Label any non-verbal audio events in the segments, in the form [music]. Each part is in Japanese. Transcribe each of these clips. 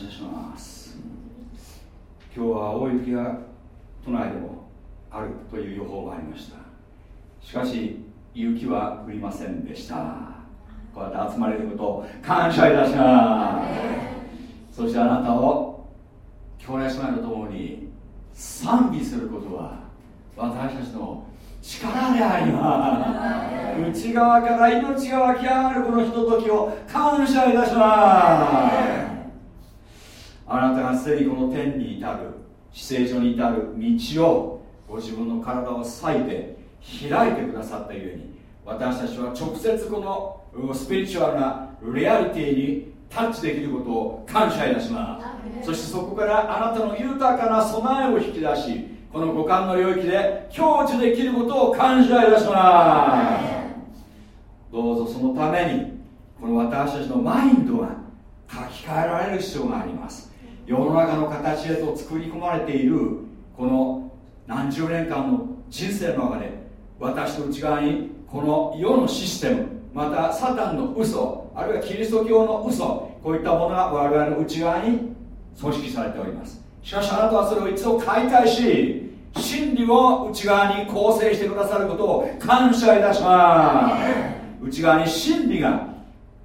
謝します。今日は大雪が都内でもあるという予報がありました。しかし雪は降りませんでした。こうやって集まれることを感謝いたします。そしてあなたを兄弟姉妹と共に賛美することは私たちの力であります。内側から命が湧き上がるこのひとときを感謝いたします。あなたがすでにこの天に至る姿勢上に至る道をご自分の体を裂いて開いてくださったゆえに私たちは直接このスピリチュアルなリアリティにタッチできることを感謝いたします。そしてそこからあなたの豊かな備えを引き出しこの五感の領域で享受できることを感謝いたします。どうぞそのためにこの私たちのマインドが書き換えられる必要があります世の中の形へと作り込まれているこの何十年間の人生の中で私の内側にこの世のシステムまたサタンの嘘あるいはキリスト教の嘘こういったものが我々の内側に組織されております。しかしあなたはそれを一度解体し真理を内側に構成してくださることを感謝いたします。内側に真理が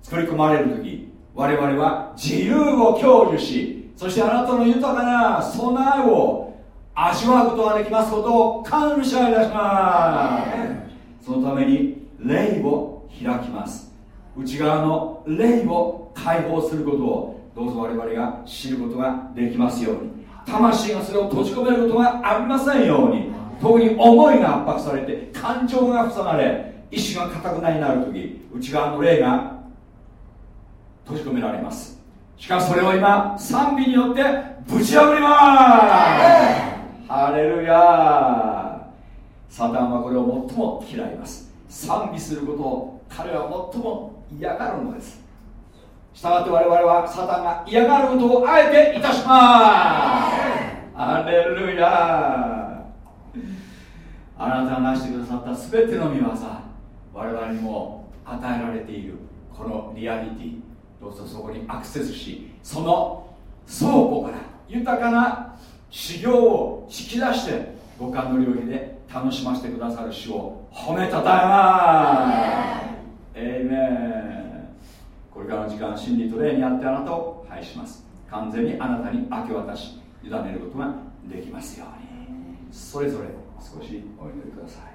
作り込まれる時我々は自由を享受しそしてあなたの豊かな備えを味わうことができますことを感謝いたします。そのために霊を開きます。内側の霊を解放することをどうぞ我々が知ることができますように。魂がそれを閉じ込めることがありませんように。特に思いが圧迫されて感情が塞がれ意志が固くなになる時内側の霊が閉じ込められます。しかしそれを今賛美によってぶち破ります。ハレルヤサタンはこれを最も嫌います。賛美することを彼は最も嫌がるのです。したがって我々はサタンが嫌がることをあえていたします。アレルヤあなたが成してくださった全ての御業我々にも与えられているこのリアリティ。どうぞそこにアクセスしその倉庫から豊かな修行を引き出して五感の領域で楽しませてくださる主を褒めたたえます。エイメンこれからの時間真理と霊にあってあなたを拝します。完全にあなたに明け渡し委ねることができますように。それぞれ少しお祈りください。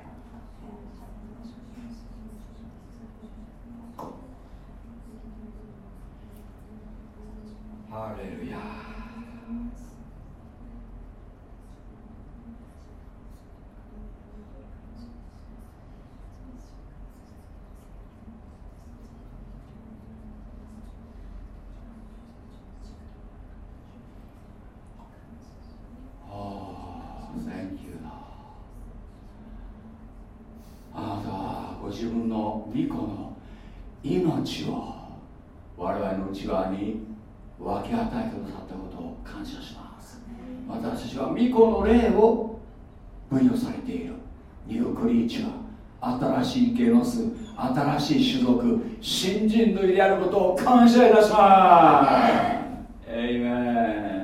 ハレルヤ自分の御子の命を我々の内側に分け与えてくださったことを感謝します。私たちは御子の霊を分与されている。ニュークリーチャー新しいゲノス新しい種族新人類であることを感謝いたします。エイメン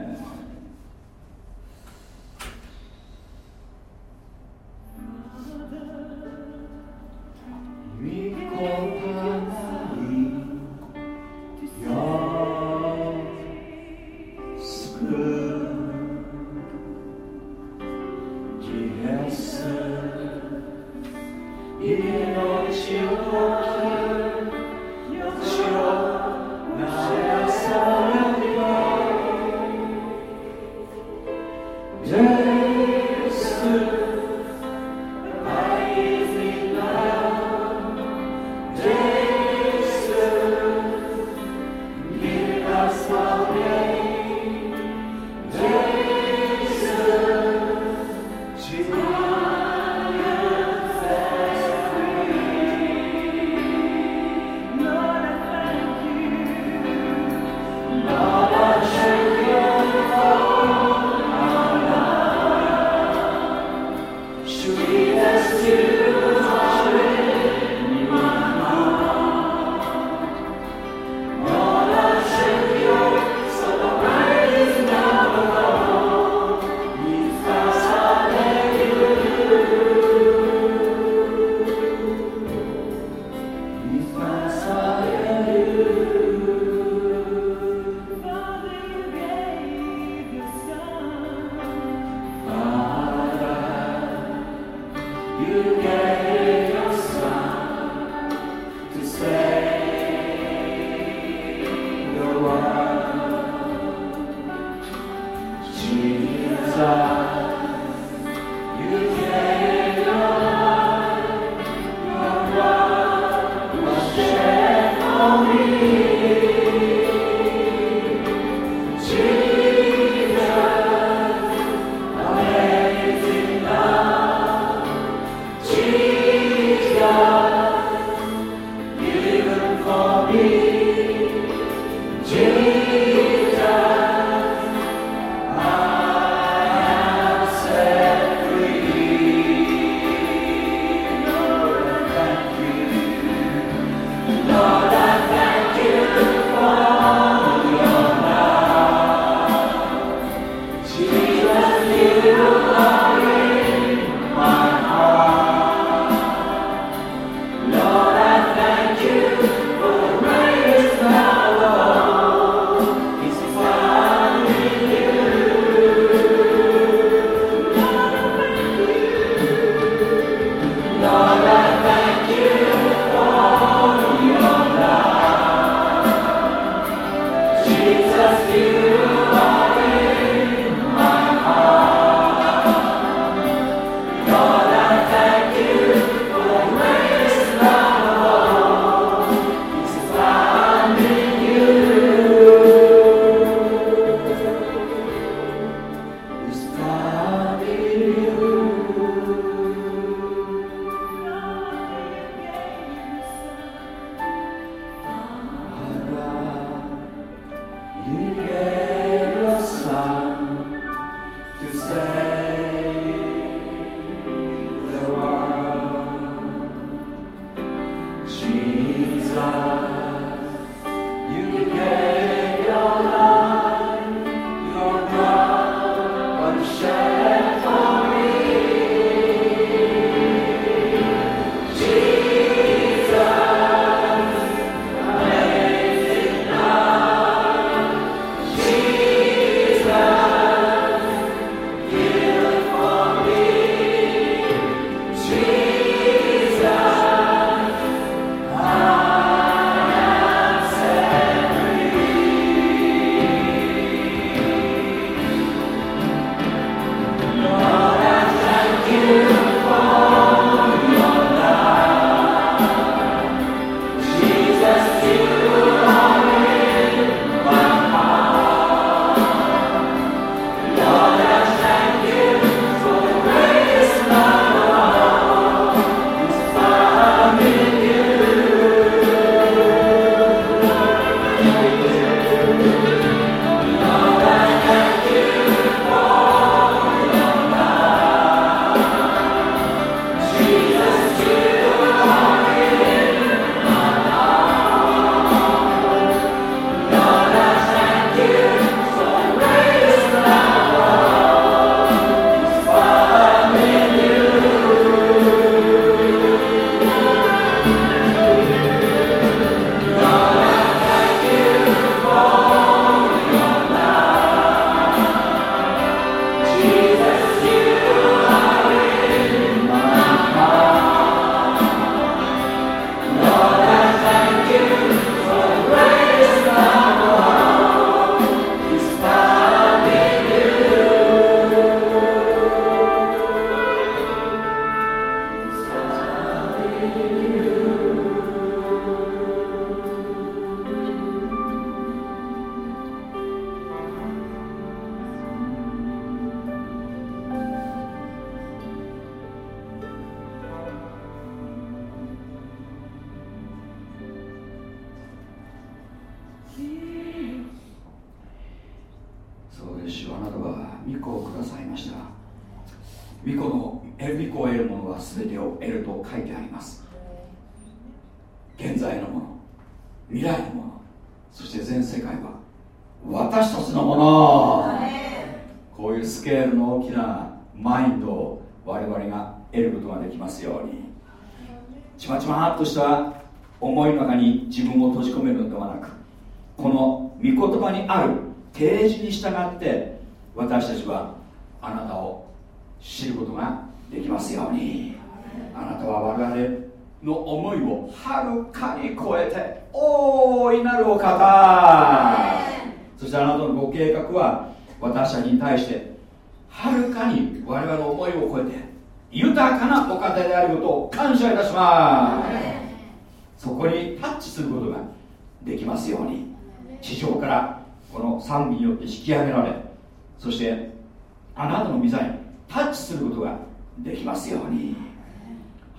あなたの御座にタッチすることができますように。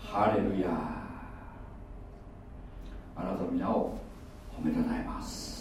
ハレルヤあなたの皆を褒めたたえます。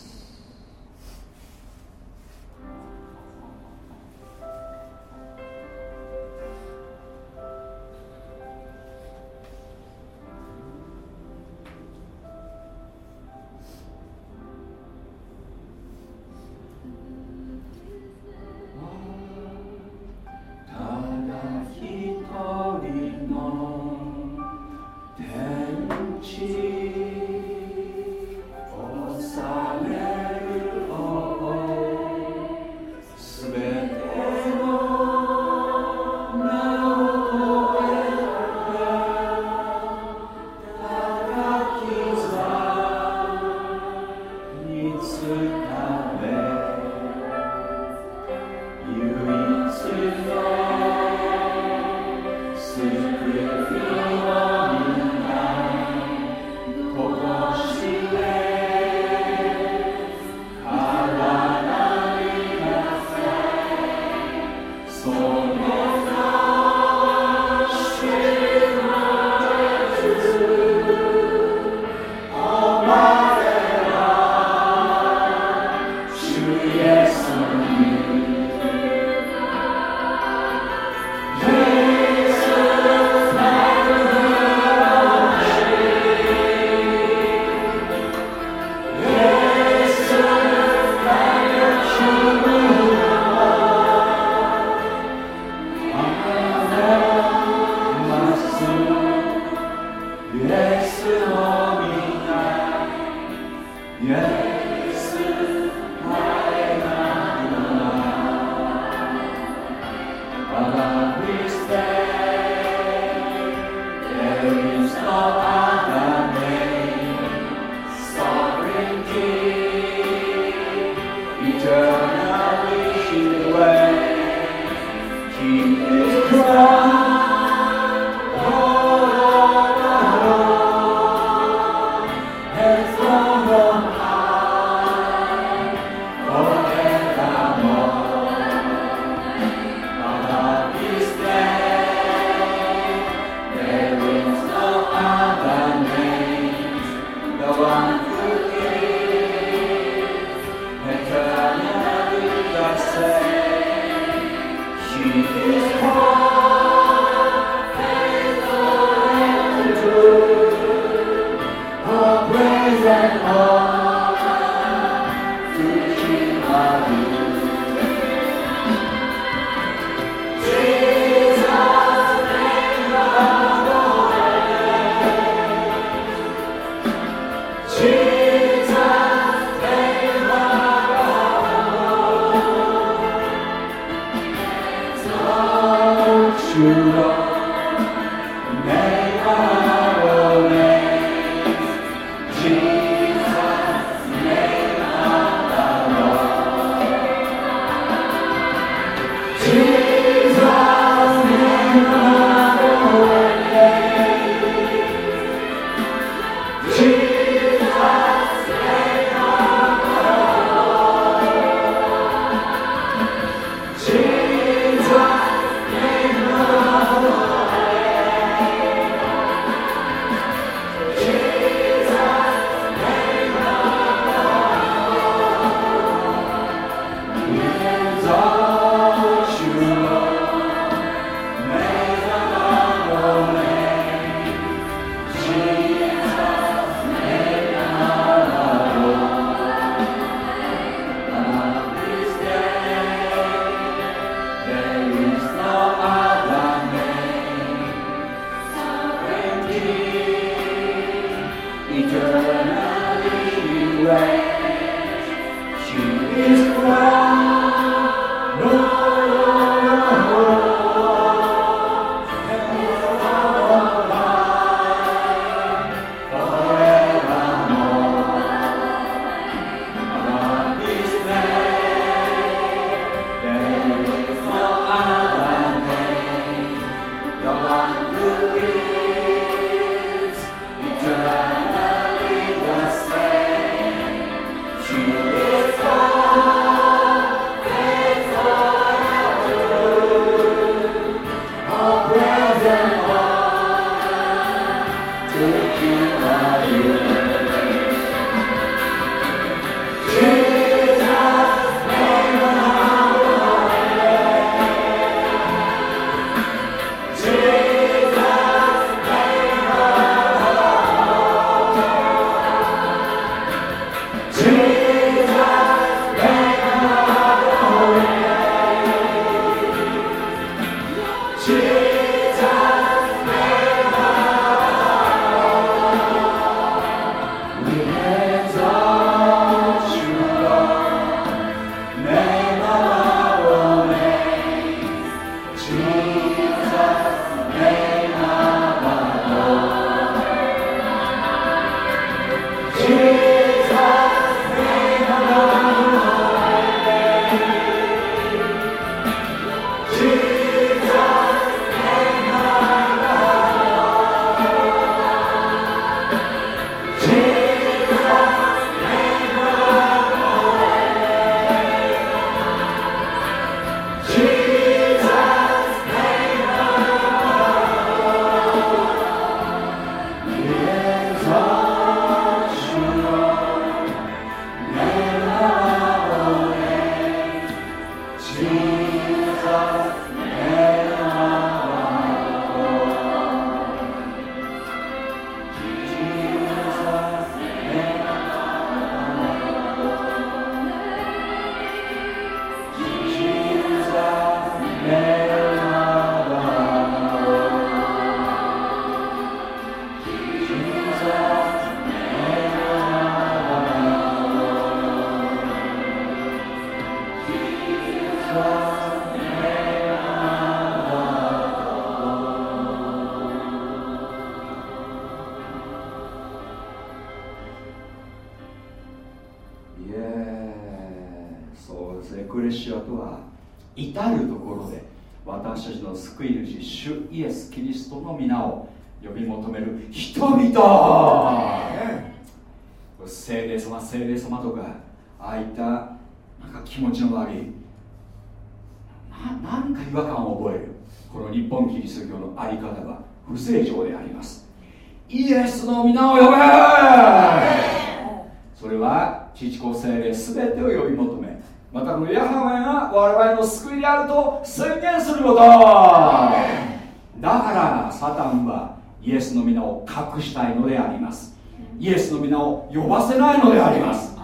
イエスの皆を呼ばせないのであります。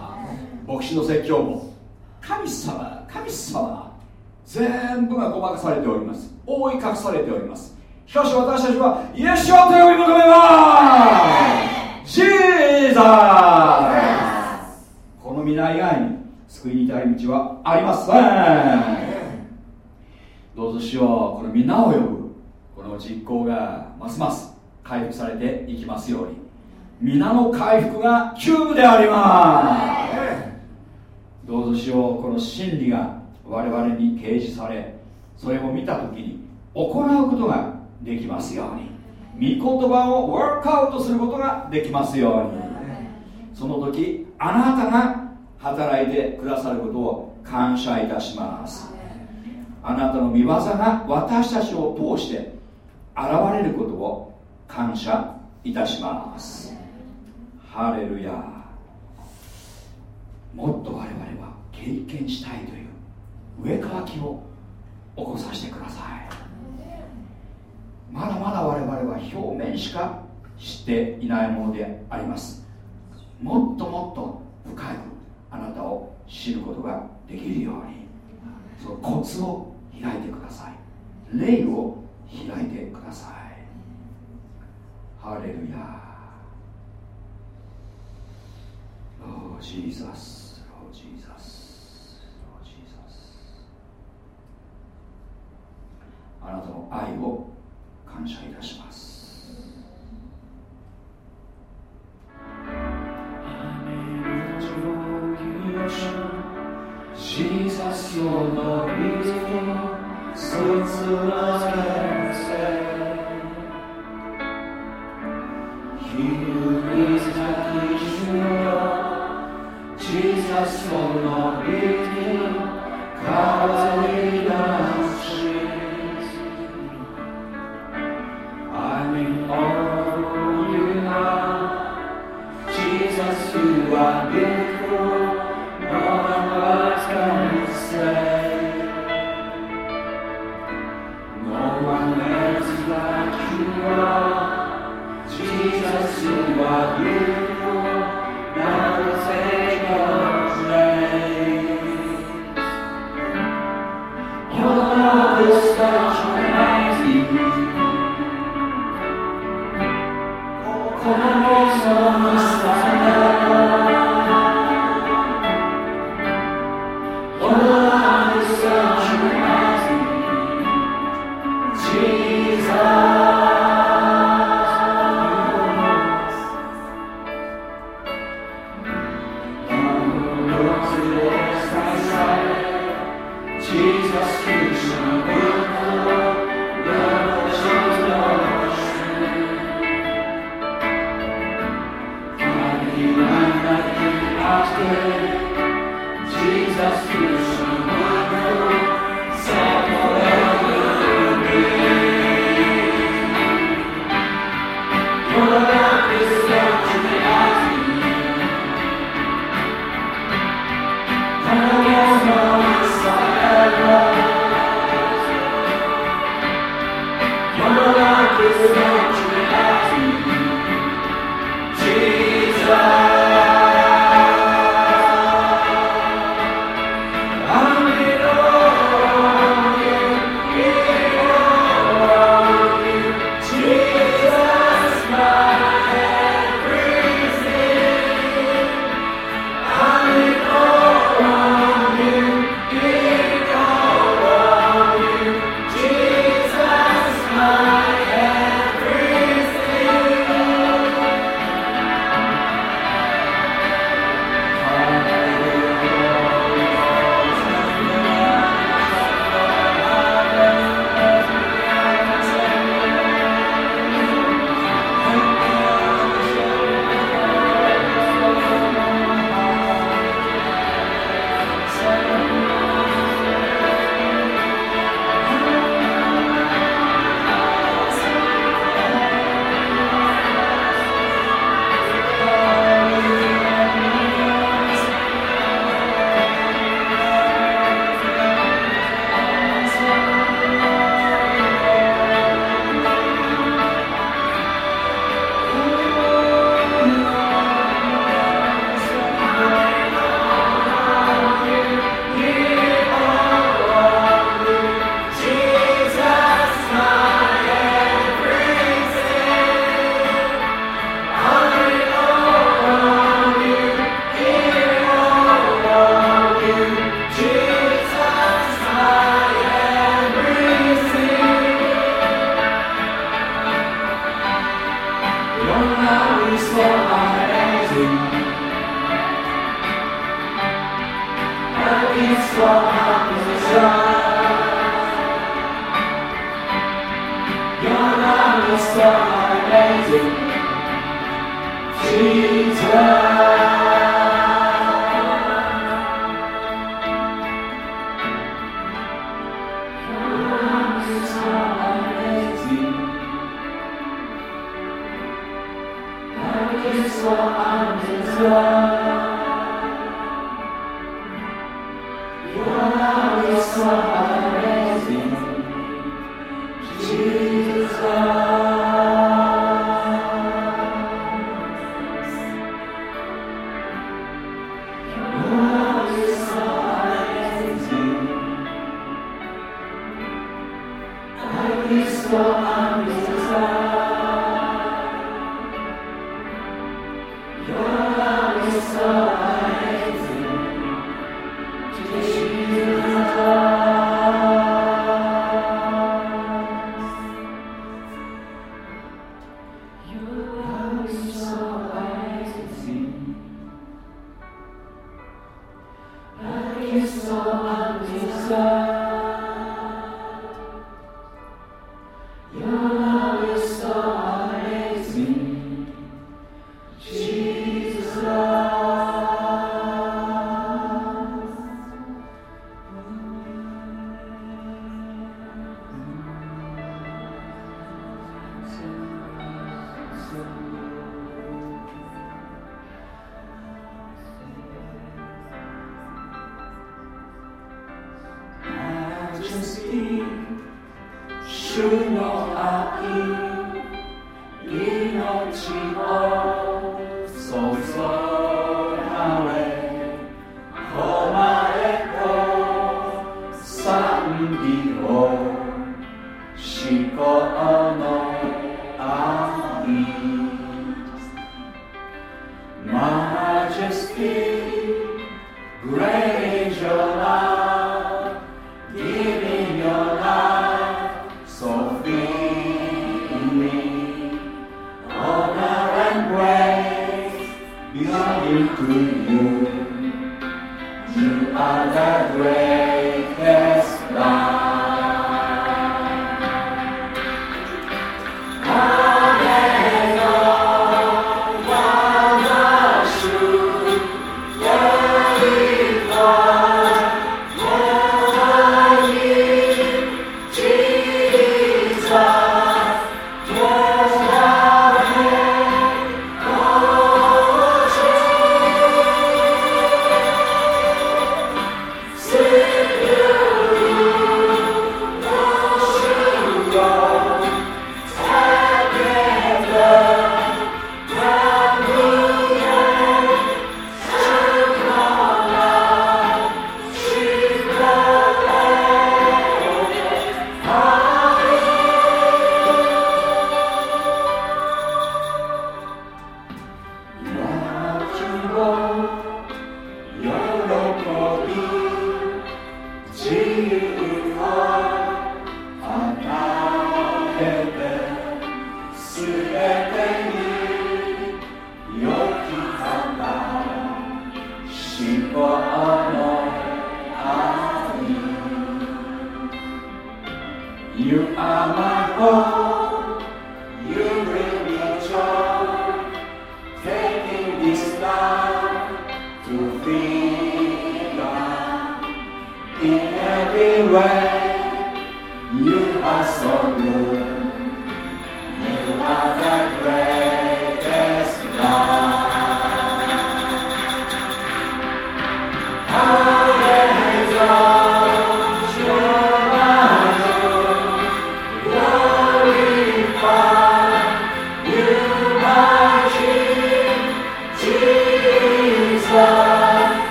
牧師の説教も。神様神様全部がごまかされております。覆い隠されております。しかし私たちはイエスをと呼び求めますジーザーこの皆以外に救いに至る道はありません。どうぞしようこの皆を呼ぶ。この実行がますます回復されていきますように皆の回復が急務であります。どうぞしようこの真理が我々に掲示されそれを見た時に行うことができますように。御言葉をワークアウトすることができますように。その時あなたが働いてくださることを感謝いたします。あなたの御業が私たちを通して現れることを感謝いたします。ハレルヤ。もっと我々は経験したいという上乾きを起こさせてください。まだまだ我々は表面しか知っていないものであります。もっともっと深いあなたを知ることができるようにそのコツを開いてください。霊を開いてください。ハレルヤ。Oh Jesus Oh Jesus Oh Jesus あなたの愛を感謝いたします Jesus, you're the beautiful, so to us seja o nome.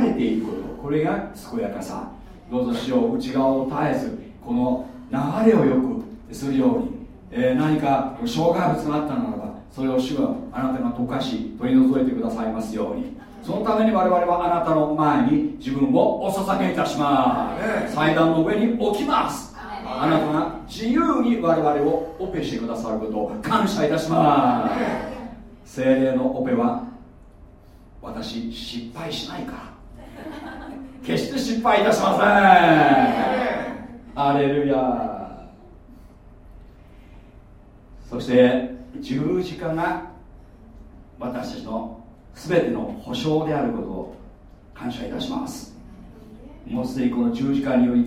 流れていることこれが健やかさ。どうぞしよう内側を絶えずこの流れをよくするように、えー、何か障害物があったならばそれを主はあなたが溶かし取り除いてくださいますように。そのために我々はあなたの前に自分をお捧げいたします。祭壇の上に置きます。あなたが自由に我々をオペしてくださることを感謝いたします。精霊のオペは私失敗しないから [laughs] 決して失敗いたしません。アレルヤ。そして十字架が私たちの全ての保証であることを感謝いたします。もうすでにこの十字架により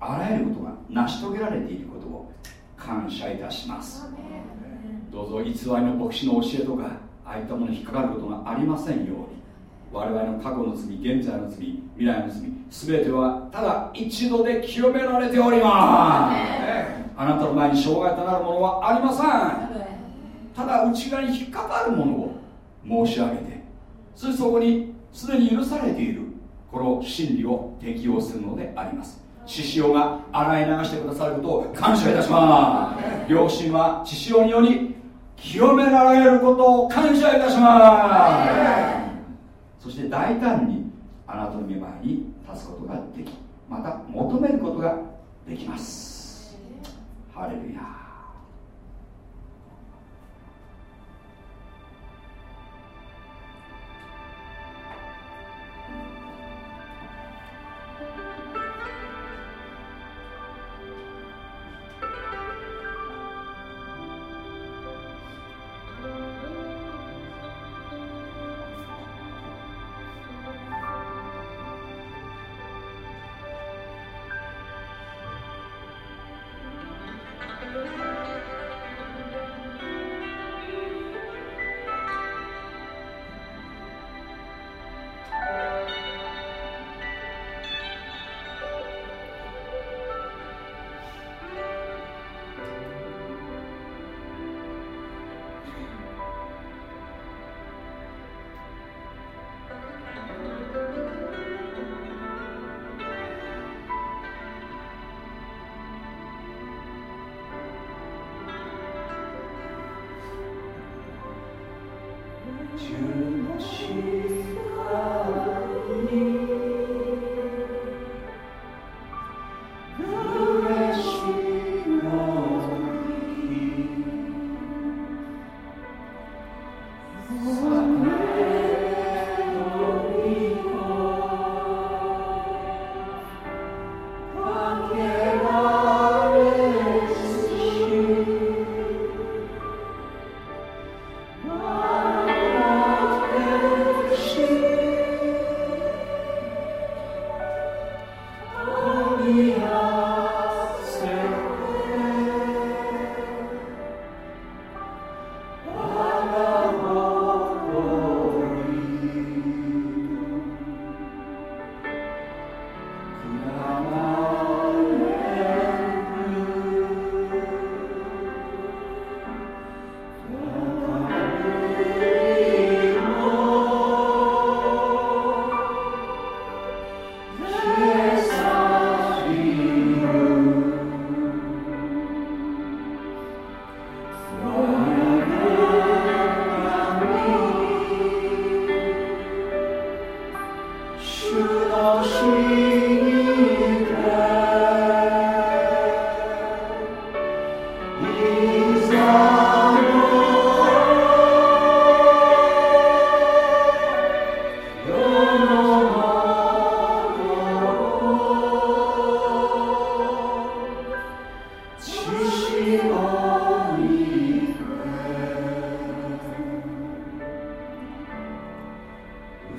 あらゆることが成し遂げられていることを感謝いたします。どうぞ偽りの牧師の教えとかああいったものに引っかかることがありませんように我々の過去の罪現在の罪未来の罪全てはただ一度で清められております。あなたの前に障害となるものはありません。ただ内側に引っかかるものを申し上げてそしてそこにすでに許されているこの真理を適用するのであります。獅子王が洗い流してくださることを感謝いたします。両親は獅子王により清められることを感謝いたしますそして大胆にあなたの御前に立つことができまた求めることができます。ハレルヤ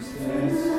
circumstance.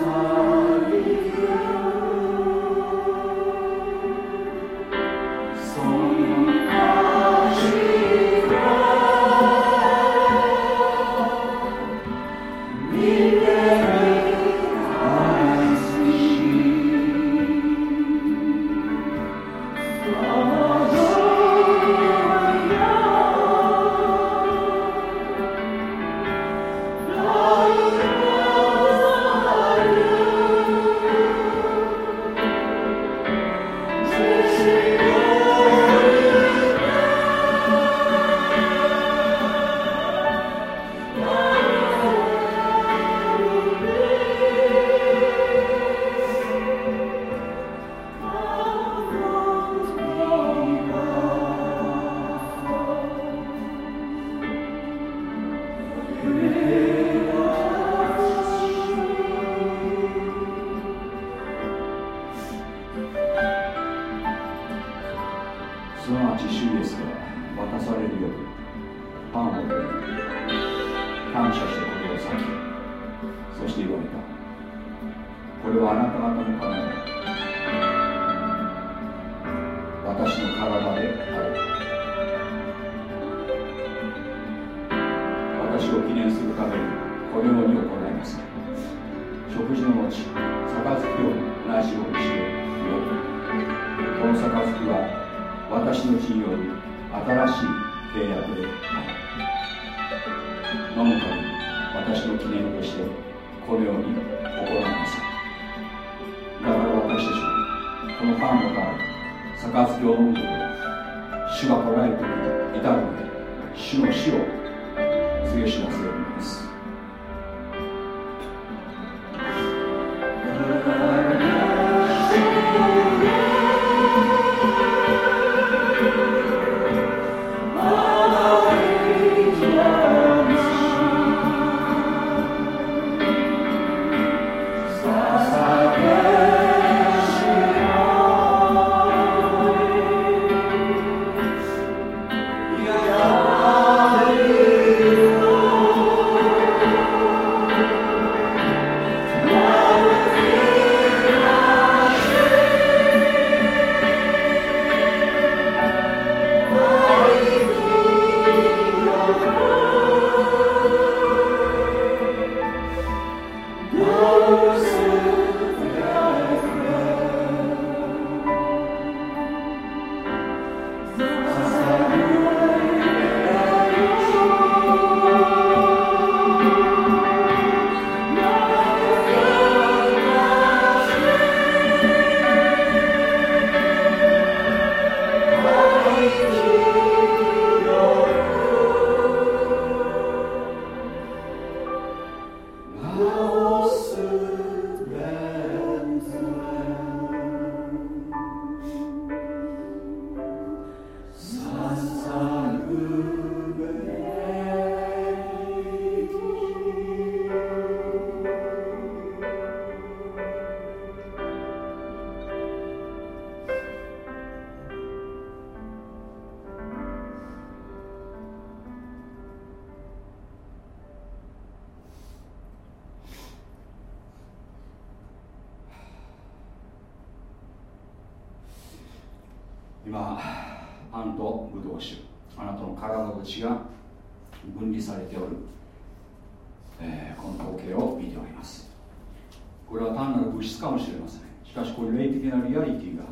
かもしれません。しかしこれ霊的なリアリティが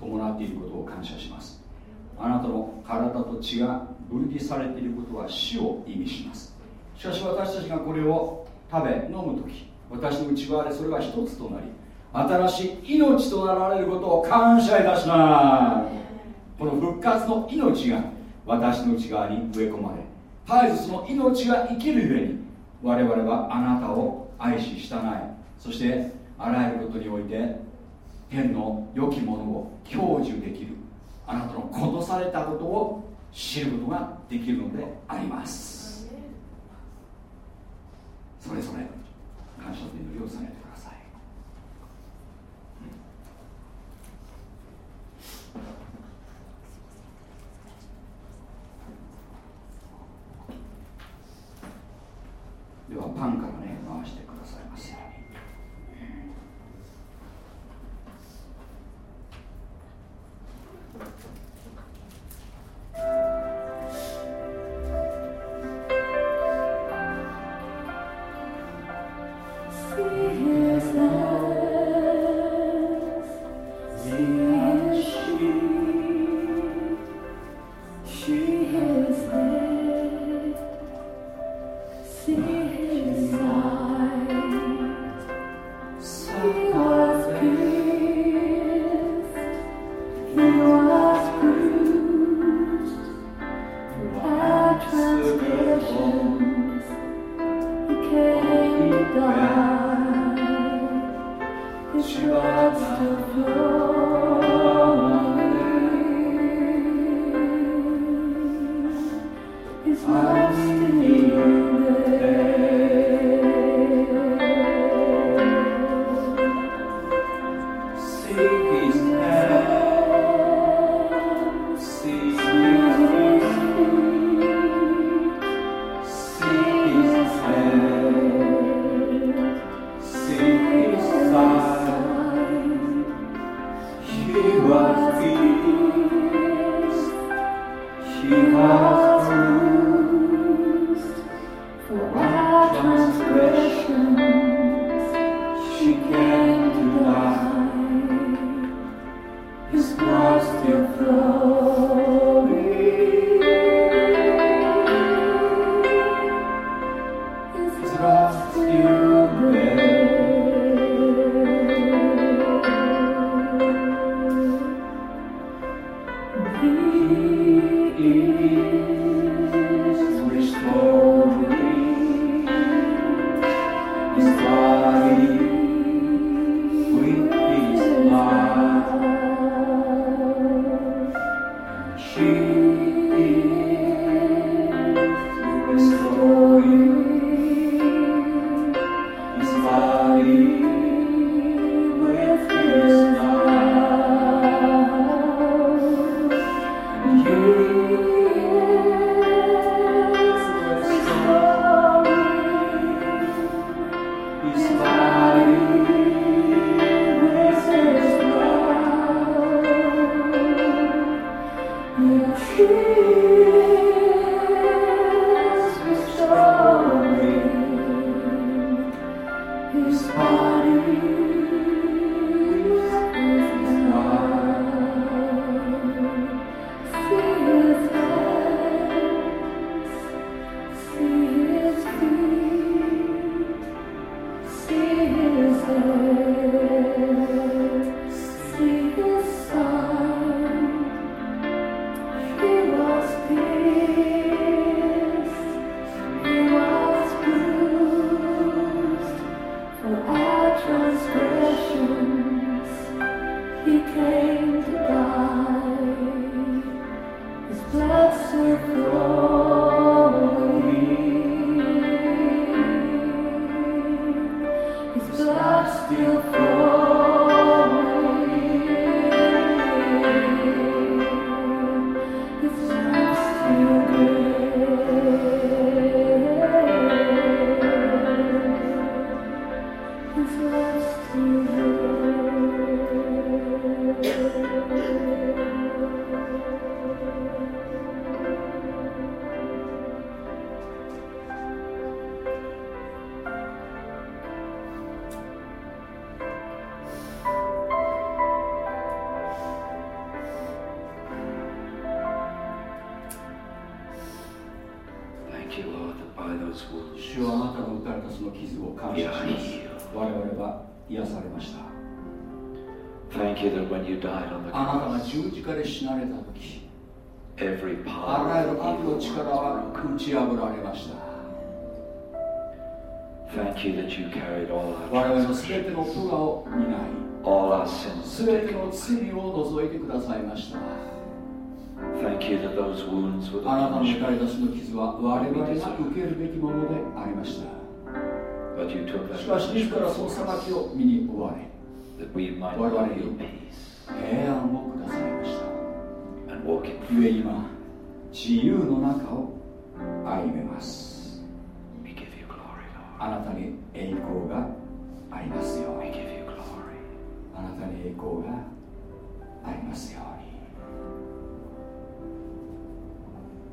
伴っていることを感謝します。あなたの体と血が分離されていることは死を意味します。しかし私たちがこれを食べ飲む時私の内側でそれが一つとなり新しい命となられることを感謝いたします。この復活の命が私の内側に植え込まれ絶えずその命が生きるゆえに我々はあなたを愛し従いそしてあらゆることにおいて天の良きものを享受できるあなたのことされたことを知ることができるのであります。それぞれ感謝の祈りをされてください。ではパンからね回してくださいます thank you ようなたの打たれたその傷は我々が受けるべきものでありました。しかし自らその裁きを身に追われ我々に平安をくださいました。ゆえ今自由の中を歩めます。あなたに栄光がありますよあなたに栄光がありますよ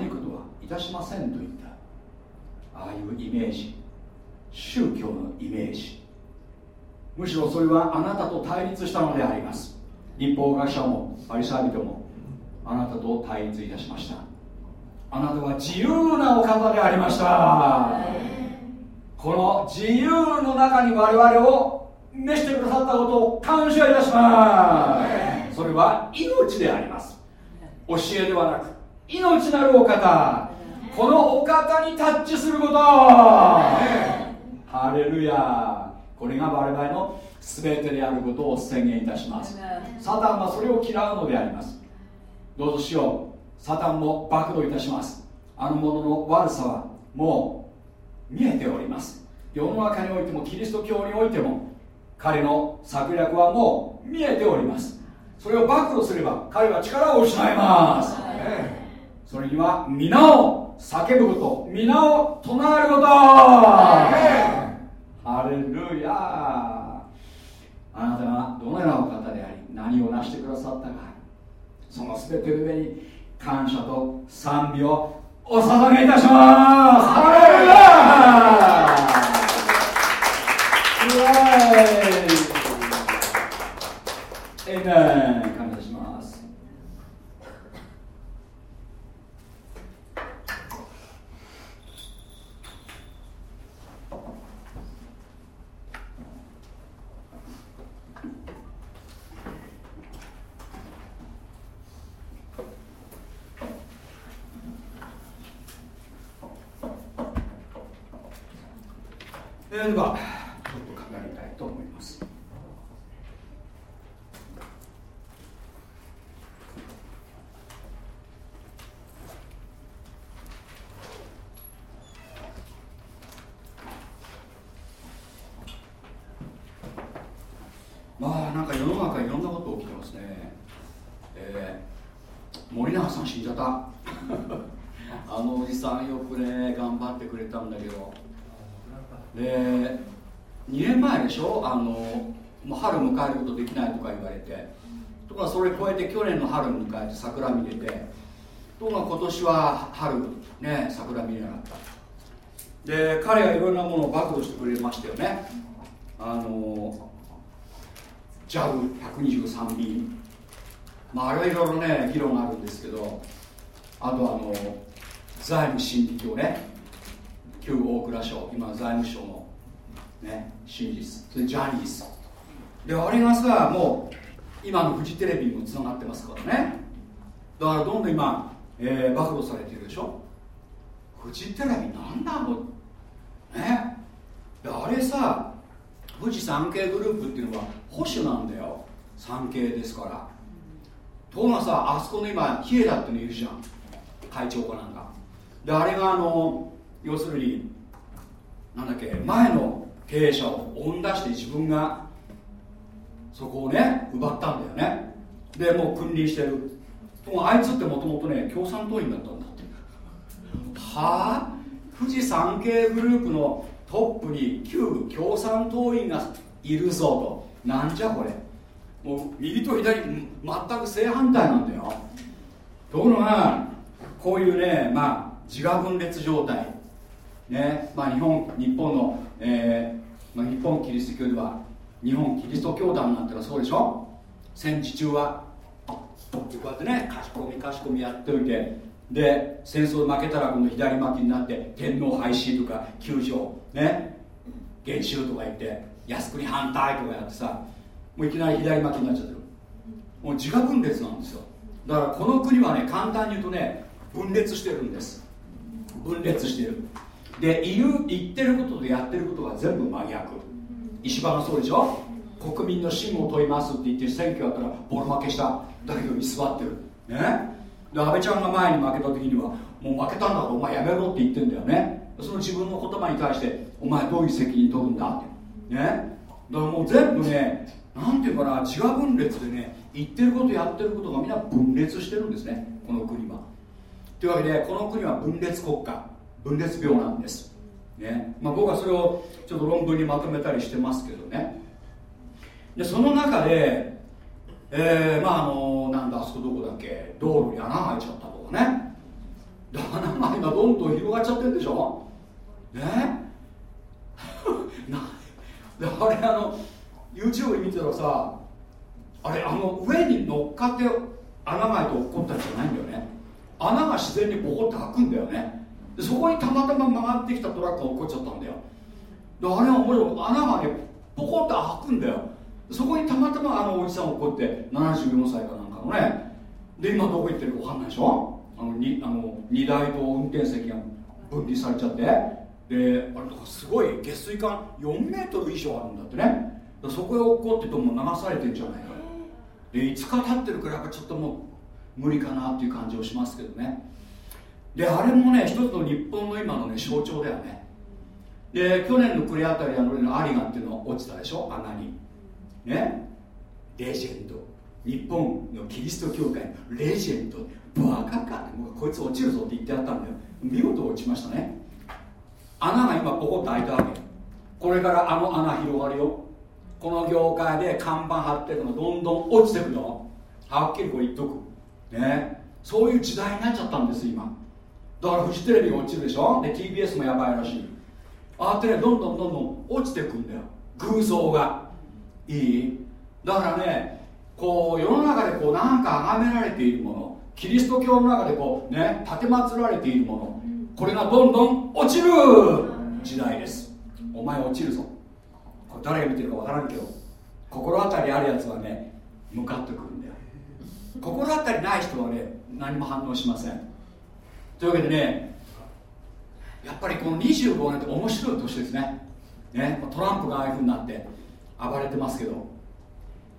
悪いことはいたしませんと言った。ああいうイメージ。宗教のイメージ。むしろそれはあなたと対立したのであります。立法学者もパリサイ人もあなたと対立いたしました。あなたは自由なお方でありました。この自由の中に我々を召してくださったことを感謝いたします。それは命であります。教えではなく命なるお方このお方にタッチすること。ハレルヤ。これが我々の全てであることを宣言いたします。サタンはそれを嫌うのであります。どうぞしよう。サタンも暴露いたします。あの者の悪さはもう見えております。世の中においてもキリスト教においても彼の策略はもう見えております。それを暴露すれば彼は力を失いますそれには皆を叫ぶこと。皆を唱えること。ハレルヤあなたがどのようなお方であり何を成してくださったか。その全ての上に感謝と賛美をお捧げいたします。ハレルヤエイメン感謝しますえー、ではちょっと考えたいと思いますまあなんか世の中いろんなこと起きてますねえー、森永さん死んじゃった。[laughs] あのおじさんよくね頑張ってくれたんだけど。で2年前でしょ？あのもう春迎えることできないとか言われて。とかそれ超えて去年の春迎えて桜見れて。とか今年は春ね桜見れなかった。で彼はいろんなものを暴露してくれましたよね。あの JAV123B まああれはいろいろね議論があるんですけどあとあの財務審理教ね。旧大蔵省今財務省のね真実それジャニーズ。であれがさもう今のフジテレビにもつながってますからね。だからどんどん今、えー、暴露されてるでしょ。フジテレビなんだもうね。であれさ富士山系グループっていうのは保守なんだよ。産経ですから。ところがさあそこの今ヒエラっていうのいるじゃん。会長かなんか。であれがあの要するになんだっけ前の経営者を追ん出して自分がそこをね奪ったんだよね。でもう君臨してる。もあいつってもともとね共産党員だったんだってはあ？富士山系グループのトップに旧共産党員がいるぞと。なんじゃこれ。もう右と左全く正反対なんだよ。ところがこういうねまあ自我分裂状態。ねまあ日本日本の、えーまあ、日本キリスト教では日本キリスト教団なんてのはそうでしょ？戦時中は。こうやってねかしこみかしこみやっておいてで戦争負けたらこの左巻きになって天皇廃止とか救助ね減収とか言って靖国反対とかやってさ。もういきなり左巻きになっちゃってる。もう自我分裂なんですよ。だからこの国はね簡単に言うとね分裂してるんです。分裂してる。でいる言ってることとやってることが全部真逆。石破がそうでしょ？国民の信を問いますって言って選挙やったらボロ負けした。だけど居座ってる。ね？で安倍ちゃんが前に負けた時にはもう負けたんだからお前やめろって言ってんだよね。その自分の言葉に対してお前どういう責任取るんだって。ね？だからもう全部ねなんていうかな自我分裂でね言ってることやってることがみんな分裂してるんですねこの国は。というわけでこの国は分裂国家分裂病なんです、ね。まあ、僕はそれをちょっと論文にまとめたりしてますけどね。でその中でえー、まああのなんだあそこどこだっけ道路に穴が開いちゃったとかね。穴が今どんどん広がっちゃってるんでしょ？ね。[laughs] なあれあの YouTube 見てたらさあれあの上に乗っかって穴が開いて落っこったんじゃないんだよね。穴が自然にボコって開くんだよね。でそこにたまたま曲がってきたトラックが落っこっちゃったんだよ。であれは面白い。穴がねボコって開くんだよ。そこにたまたまあのおじさん落っこって74歳かなんかのね。で今どこ行ってるか分かんないでしょ？あのにあの荷台と運転席が分離されちゃって。であれとかすごい下水管4メートル以上あるんだってね。そこへ落っこってとも流されてんじゃないかで5日経ってるからやっぱちょっともう無理かなっていう感じをしますけどね。であれもね一つの日本の今のね象徴だよね。で去年の暮れあたりあのアリガっていうの落ちたでしょ？穴にね？レジェンド。日本のキリスト教会レジェンド。バカか。もうこいつ落ちるぞって言ってあったんだよ。見事落ちましたね。穴が今ポコッと開いたわけ。これからあの穴広がるよ。この業界で看板貼ってるのがどんどん落ちてくよはっきりこれ言っとく。ね。そういう時代になっちゃったんです今。だからフジテレビが落ちるでしょ。で TBS もやばいらしい。ああってねどんどんどんどん落ちてくんだよ。空想が。いい？だからねこう世の中でこうなんか崇められているもの。キリスト教の中でこうね立てまつられているもの。これがどんどん落ちる時代です。お前落ちるぞ。これ誰が見てるか分からんけど心当たりあるやつはね向かってくるんだよ。心当たりない人はね何も反応しません。というわけでねやっぱりこの25年って面白い年ですね。ねトランプがああいうふうになって暴れてますけど。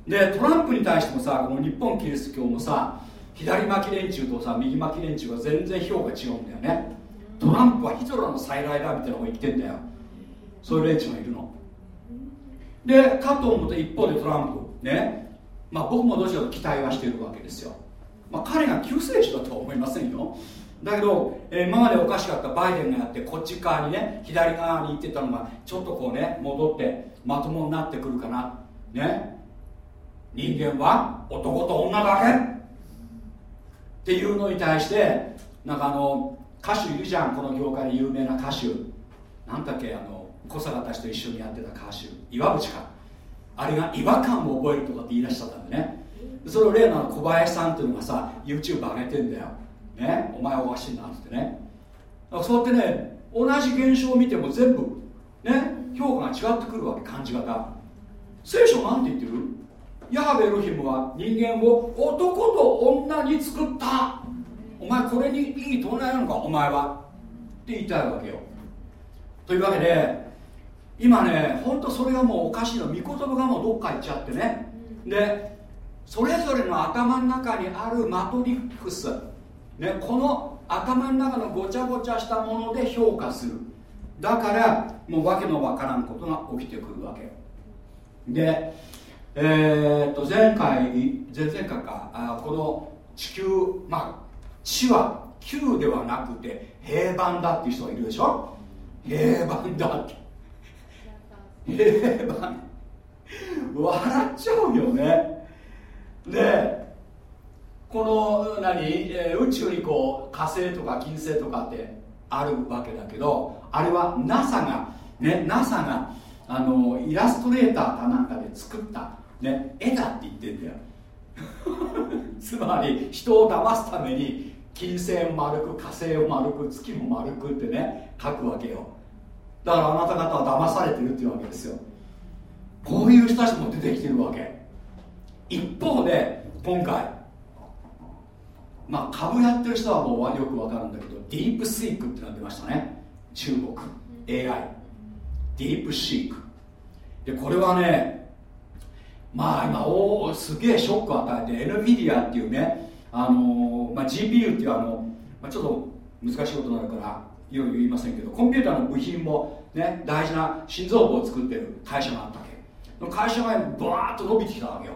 でトランプに対してもさこの日本キリスト教もさ左巻き連中とさ右巻き連中は全然評価違うんだよね。トランプはヒトラーの再来だみたいな方が言ってんだよ。そういう連中がいるの。でかと思って一方でトランプね。まあ僕もどちらか期待はしているわけですよ、まあ、彼が救世主だとは思いませんよ。だけど、えー、今までおかしかったバイデンがやってこっち側にね左側に行ってたのがちょっとこうね戻ってまともになってくるかな。ね。人間は男と女だけ。っていうのに対してなんかあの歌手いるじゃん。この業界で有名な歌手。なんだっけあの小坂たちと一緒にやってた歌手岩渕か。あれが違和感を覚えるとかって言い出しちゃったんでね。それを例の小林さんっていうのがさ YouTube 上げてんだよ。ね？お前おかしいなってね。そうやってね同じ現象を見ても全部ね評価が違ってくるわけ感じ方。聖書なんて言ってる？ヤハベルヒムは人間を男と女に作った。お前これにいい隣なのか？お前は。って言いたいわけよ。というわけで今ねほんとそれがもうおかしいの御言葉がもうどっか行っちゃってね。でそれぞれの頭の中にあるマトリックス、ね、この頭の中のごちゃごちゃしたもので評価する。だからもう訳のわからんことが起きてくるわけ。でえー、っと前回前々回かあこの地球まあ地は球ではなくて平板だっていう人がいるでしょ？平板だって。平 [laughs] 板笑っちゃうよね。でこの何、えー、宇宙にこう火星とか金星とかってあるわけだけどあれは NASA がね NASA があのイラストレーターかなんかで作った、ね、絵だって言ってんだよ。[laughs] つまり人を騙すために金星を丸く火星を丸く月も丸くってね書くわけよ。だからあなた方は騙されてるっていうわけですよ。こういう人たちも出てきてるわけ。一方で今回まあ株やってる人はもうよくわかるんだけどディープスイークってのが出ましたね。中国 AI ディープシーク。でこれはねまあ今おすげえショックを与えて NVIDIA っていうねあの、まあ、GPU っていうあの、まあ、ちょっと難しいことになるからいろいろ言いませんけどコンピューターの部品もね大事な心臓部を作ってる会社があったわけ。会社がバーッと伸びてきたわけよ。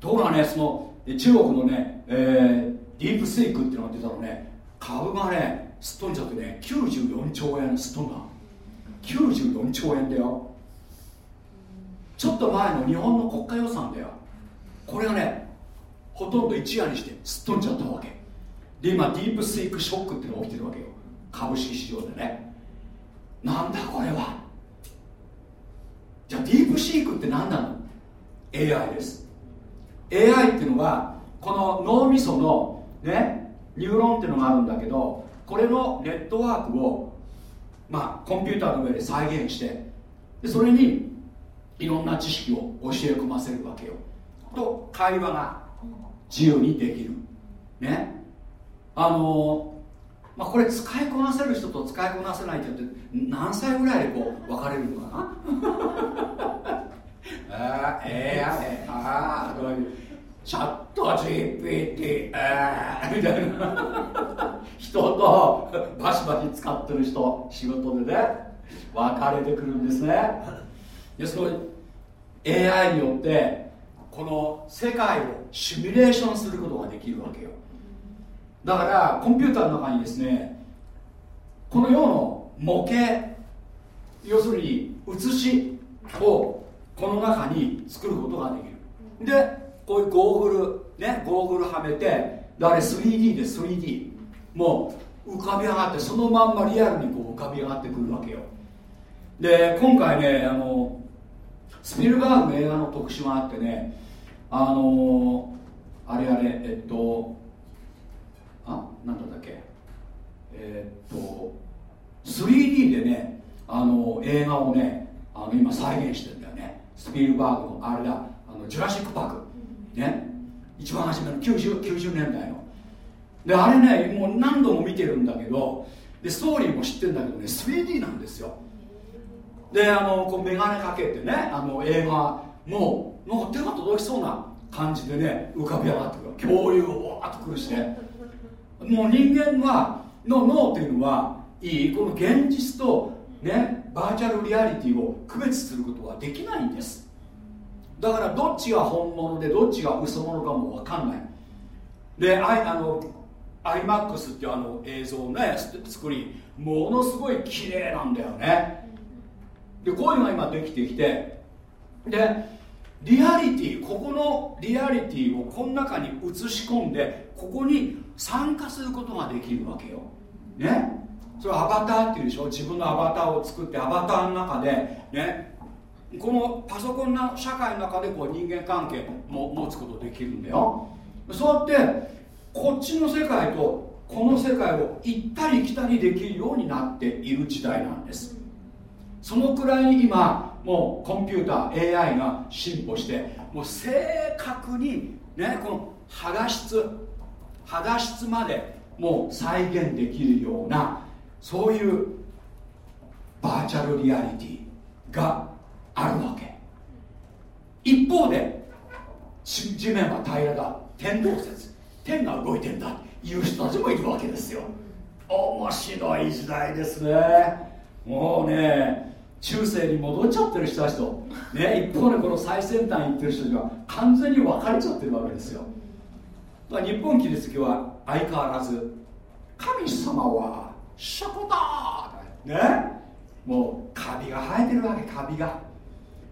ところがねその中国のね、えー、ディープスイークっていうのが出たらね株がねすっ飛んじゃってね94兆円すっ飛んだ。94兆円だよ。ちょっと前の日本の国家予算だよ。これがねほとんど一夜にしてすっ飛んじゃったわけ。で今ディープスイークショックっていうのが起きてるわけよ。株式市場でね。なんだこれは。じゃあディープシークって何なの？AI です。AI っていうのはこの脳みそのねニューロンっていうのがあるんだけどこれのネットワークをまあコンピューターの上で再現してでそれにいろんな知識を教え込ませるわけよ。と会話が自由にできる。ね。あのまあ、これ使いこなせる人と使いこなせない人って何歳ぐらいでこう分かれるのかな？[laughs] あええー、ああチャット GPT ああみたいな。[laughs] 人とバシバシ使ってる人仕事でね分かれてくるんですね。でその AI によってこの世界をシミュレーションすることができるわけよ。だからコンピューターの中にですねこの世の模型要するに写しをこの中に作ることができる。でこういうゴーグルねゴーグルはめてだから 3D で 3D もう浮かび上がってそのまんまリアルにこう浮かび上がってくるわけよ。で今回ねあのスピルバーグの映画の特集があってねあのあれあれえっとなんだっけ？えー、っと 3D でねあの映画をねあの今再現してるんだよね。スピルバーグのあれだ。あのジュラシック・パークね。一番初めの 90, 90年代の。であれねもう何度も見てるんだけどでストーリーも知ってるんだけどね 3D なんですよ。であのこう眼鏡かけてねあの映画もうなんか手が届きそうな感じでね浮かび上がってくる。共有をわーっとくるしてもう人間はの脳っていうのはいいこの現実とねバーチャルリアリティを区別することはできないんです。だからどっちが本物でどっちが嘘物かも分かんない。であの iMAX っていうあの映像ね作りものすごい綺麗なんだよね。でこういうのが今できてきてでリアリティここのリアリティをこの中に映し込んでここに参加することができるわけよ。ね？それアバターっていうでしょ？自分のアバターを作ってアバターの中でね？このパソコンの社会の中でこう人間関係も持つことできるんだよ。そうやってこっちの世界とこの世界を行ったり来たりできるようになっている時代なんです。そのくらいに今もうコンピューター AI が進歩してもう正確にねこの肌質肌質までもう再現できるようなそういうバーチャルリアリティがあるわけ。一方で地面は平らだ。天動説。天が動いてんだ。いう人たちもいるわけですよ。面白い時代ですね。もうね中世に戻っちゃってる人たちと、ね、一方でこの最先端行ってる人たちが完全に分かれちゃってるわけですよ。だから日本キリスト教は相変わらず神様はシャコだねもうカビが生えてるわけカビが。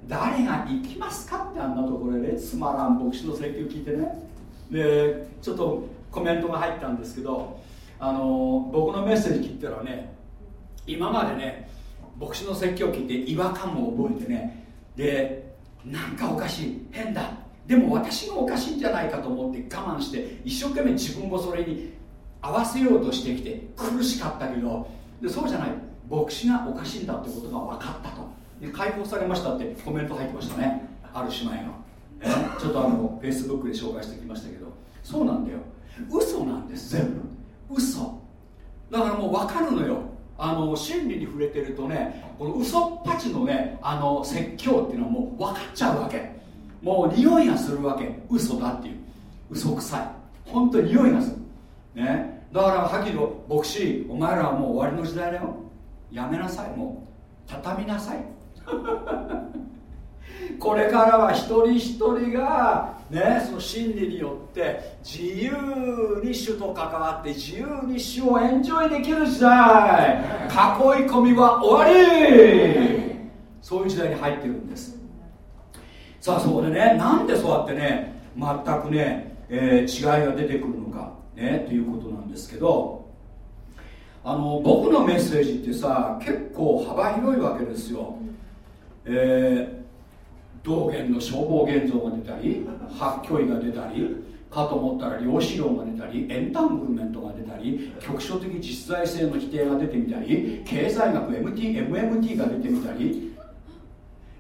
誰が行きますかってあんなところでつまらん牧師の説教聞いてね。でちょっとコメントが入ったんですけどあの僕のメッセージ聞いたらね今までね牧師の説教を聞いて違和感も覚えてね。でなんかおかしい。変だ。でも私がおかしいんじゃないかと思って我慢して一生懸命自分をそれに合わせようとしてきて苦しかったけど。でそうじゃない。牧師がおかしいんだってことが分かったと。で解放されましたってコメント入ってましたね。ある姉妹のえ？ちょっとあのフェイスブックで紹介してきましたけど。そうなんだよ。嘘なんです。全部。嘘。だからもう分かるのよ。あの真理に触れてるとねこの嘘っぱちのねあの説教っていうのはもう分かっちゃうわけ。もう匂いがするわけ。嘘だっていう。嘘くさい。本当に匂いがする。ね。だからはっきりと牧師お前らはもう終わりの時代だよ。やめなさい。もう。畳みなさい。これからは一人一人がねその真理によって自由に主と関わって自由に主をエンジョイできる時代囲い込みは終わり。そういう時代に入ってるんです。さあそこでねなんでそうやってね全くね、えー、違いが出てくるのかねということなんですけどあの僕のメッセージってさ結構幅広いわけですよ、えー、道元の消防現像が出たり八虚位が出たりかと思ったら量子論が出たりエンタングルメントが出たり局所的実在性の否定が出てみたり経済学 MT MMT が出てみたり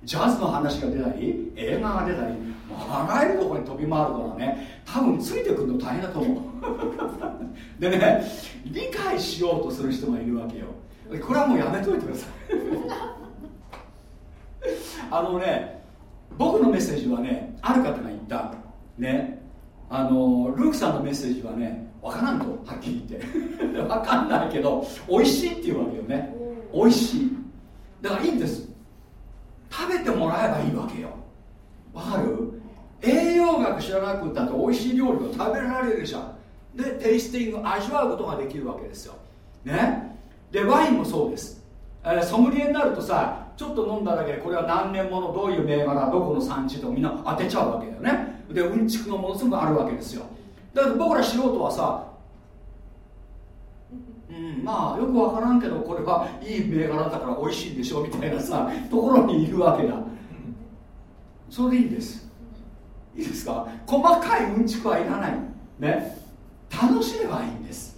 ジャズの話が出たり映画が出たりあらゆるところに飛び回るからね。多分ついてくるの大変だと思う。[laughs] でね理解しようとする人がいるわけよ。これはもうやめといてください。[laughs] あのね僕のメッセージはねある方が言った。ね。あのルークさんのメッセージはね分からんとはっきり言って。[laughs] 分かんないけど美味しいっていうわけよね。美味しい。だからいいんです。食べてもらえばいいわけよ。わかる？栄養学知らなくったって美味しい料理を食べられるじゃん。でテイスティング味わうことができるわけですよ。ね。でワインもそうです、えー、ソムリエになるとさちょっと飲んだだけでこれは何年ものどういう銘柄どこの産地とみんな当てちゃうわけだよね。でうんちくのものすごくあるわけですよ。だから僕ら素人はさうん、まあよく分からんけどこれはいい銘柄だから美味しいんでしょみたいなさところにいるわけだ。それでいいです。いいですか？細かいうんちくはいらない。ね。楽しめばいいんです。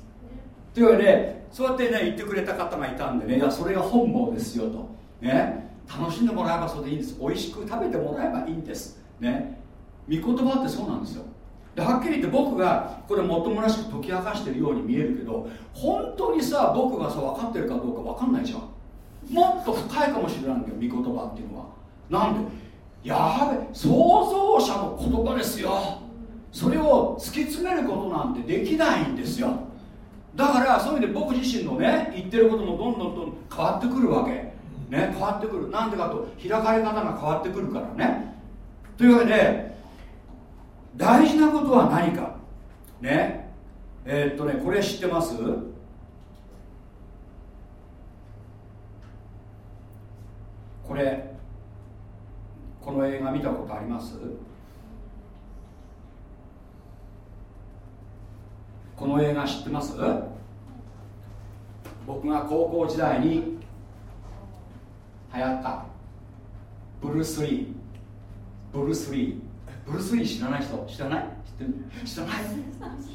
というわけでそうやってね言ってくれた方がいたんでねいやそれが本望ですよと。ね。楽しんでもらえばそれでいいんです。美味しく食べてもらえばいいんです。ね。御言葉ってそうなんですよ。ではっきり言って僕がこれもっともらしく解き明かしてるように見えるけど本当にさ僕がさ分かってるかどうか分かんないじゃん。もっと深いかもしれないんだよ御言葉っていうのは。なんで？やべ創造者の言葉ですよ。それを突き詰めることなんてできないんですよ。だからそういう意味で僕自身のね言ってることもどんどんどん変わってくるわけ。ね変わってくる。なんでかと開かれ方が変わってくるからね。というわけで大事なことは何か。ね。えー、っとねこれ知ってます？これこの映画見たことあります？この映画知ってます？僕が高校時代に流行った。ブルース・リー。ブルース・リー。ブルース・リー知らない人？知らない？知ってる知らない？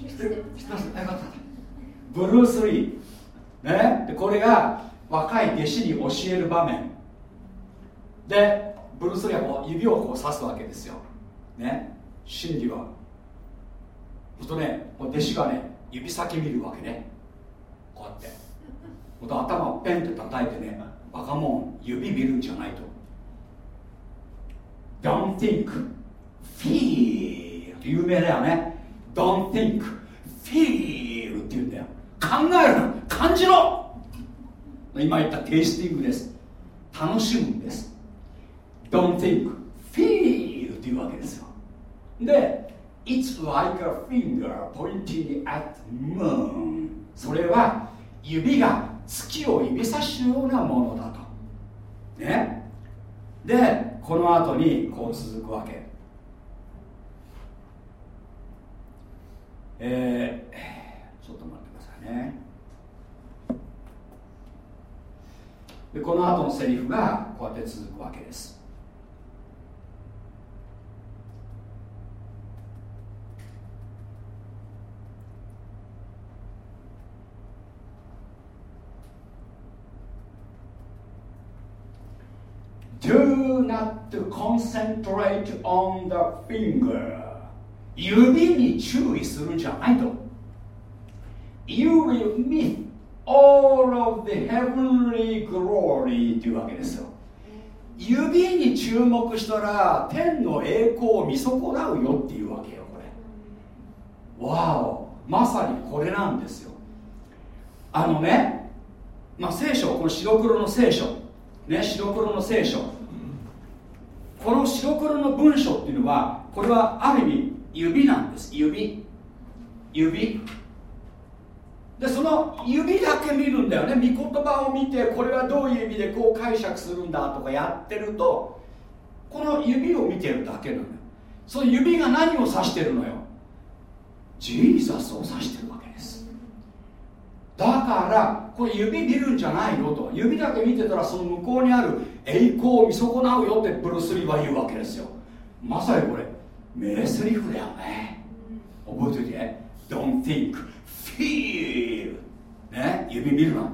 知ってる。知ってますよかった。ブルース・リー。ね？でこれが若い弟子に教える場面。でブルース・リーはこう指をこう指すわけですよ。ね？真理は。そうするとね弟子がね指先見るわけね。こうやって。頭をペンって叩いてねバカモン指見るんじゃないと。Don't think feel って有名だよね Don't think feel って言うんだよ。考えるな感じろ。今言ったテイスティングです。楽しむんです。Don't think feel っていうわけですよ。で It's like a finger pointing at moon それは指が月を指さすようなものだと。ね。でこの後にこう続くわけ。えー、ちょっと待ってくださいね。でこの後のセリフがこうやって続くわけです。Do not concentrate on the finger. 指に注意するんじゃないと。You will meet all of the heavenly glory っていうわけですよ。指に注目したら天の栄光を見損なうよっていうわけよこれ。わお。まさにこれなんですよ。あのねまあ聖書この白黒の聖書。ね白黒の聖書。この白黒の文章っていうのはこれはある意味指なんです。指。指。でその指だけ見るんだよね。御言葉を見てこれはどういう意味でこう解釈するんだとかやってるとこの指を見てるだけなのよ。その指が何を指してるのよ。ジーザスを指してるわけです。だからこれ指見るんじゃないよと。指だけ見てたらその向こうにある栄光を見損なうよってブルース・リーは言うわけですよ。まさにこれ名セリフだよね。覚えておいて。Don't think feel ね？指見るな。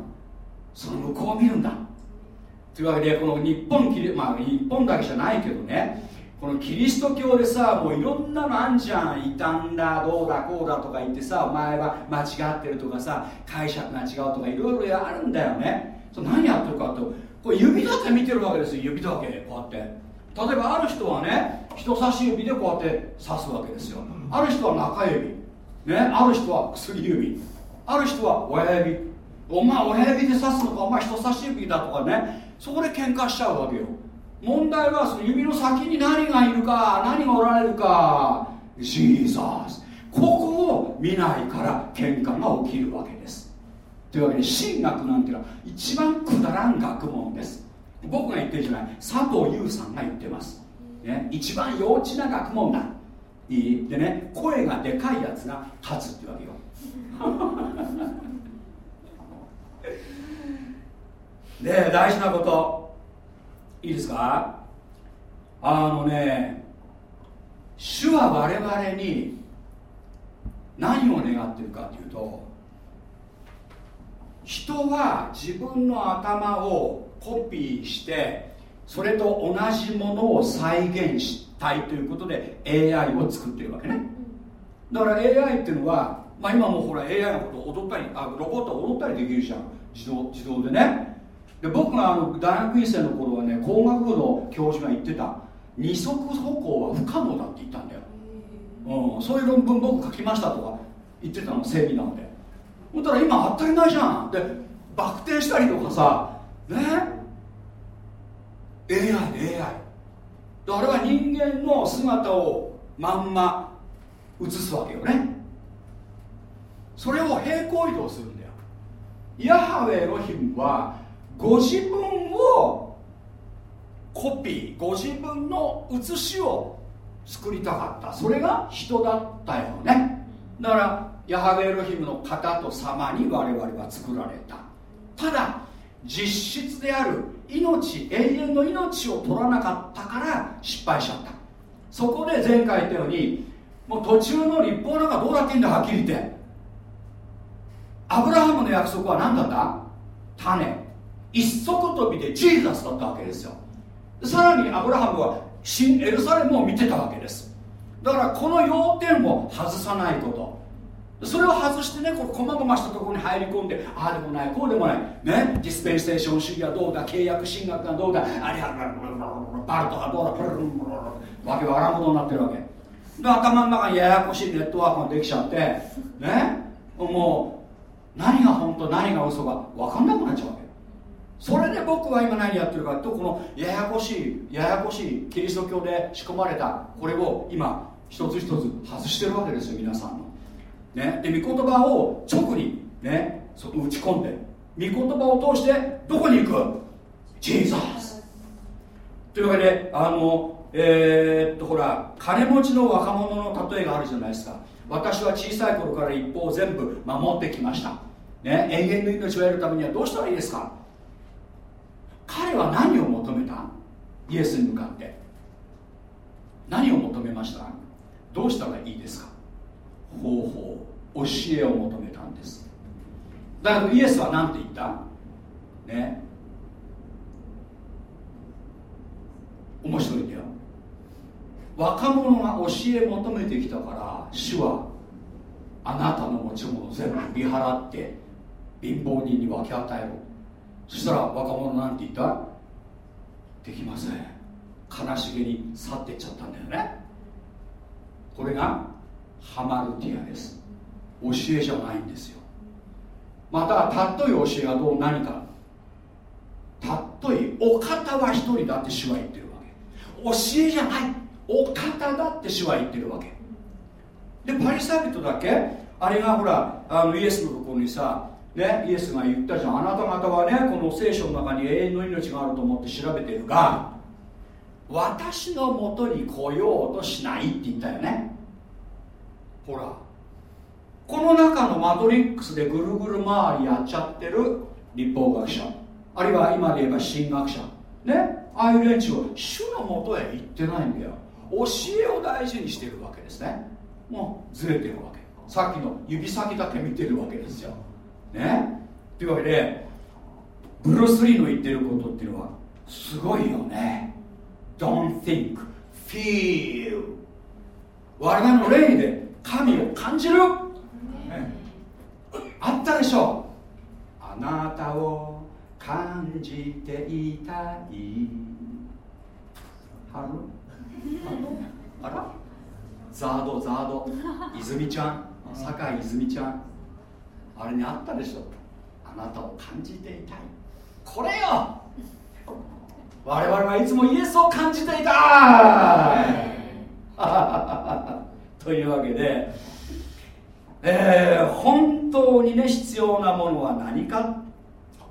その向こうを見るんだ。というわけでこの日本まあ日本だけじゃないけどね。このキリスト教でさもういろんなのあんじゃん異端だどうだこうだとか言ってさお前は間違ってるとかさ解釈が違うとかいろいろあるんだよね。そ何やってるかとこれ指だけ見てるわけですよ指だけこうやって。例えばある人はね人差し指でこうやって刺すわけですよ。ある人は中指。ねある人は薬指。ある人は親指。お前親指で刺すのかお前人差し指だとかねそこで喧嘩しちゃうわけよ。問題はその指の先に何がいるか何がおられるか。ジーザスここを見ないから喧嘩が起きるわけです。というわけで神学なんていうのは一番くだらん学問です。僕が言ってるじゃない。佐藤優さんが言ってます、ね、一番幼稚な学問だ。いい？でね声がでかいやつが勝つってわけよ。[laughs] で大事なこといいですか？あのね主は我々に何を願ってるかというと人は自分の頭をコピーしてそれと同じものを再現したいということで AI を作ってるわけね。だから AI っていうのは、まあ、今もほら AI のこと踊ったりあロボット踊ったりできるじゃん。自動自動でね。で僕があの大学院生の頃はね工学部の教授が言ってた二足歩行は不可能だって言ったんだよ、うん、そういう論文僕書きましたとか言ってたの整備なんで。ほんたら今当たり前じゃん。でバク転したりとかさね？AI で AI あれは人間の姿をまんま映すわけよね。それを平行移動するんだよ。ヤハウェエロヒムはご自分をコピーご自分の写しを作りたかった。それが人だったよね。だからヤハウェエロヒムの方と様に我々は作られた。ただ実質である命永遠の命を取らなかったから失敗しちゃった。そこで前回言ったようにもう途中の立法なんかどうだっていいんだはっきり言って。アブラハムの約束は何だった？種。一足飛びでジーザスだったわけですよ。さらにアブラハムは新エルサレムを見てたわけです。だからこの要点を外さないこと。それを外してねこれ細々したところに入り込んでああでもないこうでもない。ね？ディスペンセーション主義はどうだ？契約神学がどうだ？あれはバルトがどうだ？プルルンわけわからんことになってるわけ。で頭の中にややこしいネットワークができちゃってね？もう何が本当何が嘘か分かんなくなっちゃうわけ。それで僕は今何やってるかとこのややこしいややこしいキリスト教で仕込まれたこれを今一つ一つ外してるわけですよ皆さんの、ね、で御言葉を直にね。そ打ち込んで。御言葉を通してどこに行く？ジーザス。というわけであのえー、っとほら金持ちの若者の例えがあるじゃないですか。私は小さい頃から一方を全部守ってきました。ね。永遠の命を得るためにはどうしたらいいですか？彼は何を求めた？イエスに向かって。何を求めました？どうしたらいいですか？方法教えを求めたんです。だけどイエスは何て言った？ね。面白いんだよ。若者が教え求めてきたから主はあなたの持ち物全部見払って貧乏人に分け与えろ。そしたら若者なんて言った？できません。悲しげに去っていっちゃったんだよね。これがハマルティアです。教えじゃないんですよ。またたっとい教えがどう？何か。たっといお方は一人だって主は言ってるわけ。教えじゃない。お方だって主は言ってるわけ。でパリサイ人だけ？あれがほらあのイエスのところにさね、イエスが言ったじゃん。あなた方はねこの聖書の中に永遠の命があると思って調べてるが私のもとに来ようとしないって言ったよね。ほらこの中のマトリックスでぐるぐる回りやっちゃってる立法学者あるいは今で言えば神学者ねああいう連中は主のもとへ行ってないんだよ。教えを大事にしてるわけですね。もうずれてるわけ。さっきの指先だけ見てるわけですよ。ね。というわけでブルース・リーの言ってることっていうのはすごいよね。Don't think feel. 我々の霊で神を感じる、ね、あったでしょう。あなたを感じていたい。春あらザードザード。泉ちゃん。酒井泉ちゃん。あれにあったでしょ。あなたを感じていたい。これよ。我々はいつもイエスを感じていた。というわけで、えー、本当にね必要なものは何か？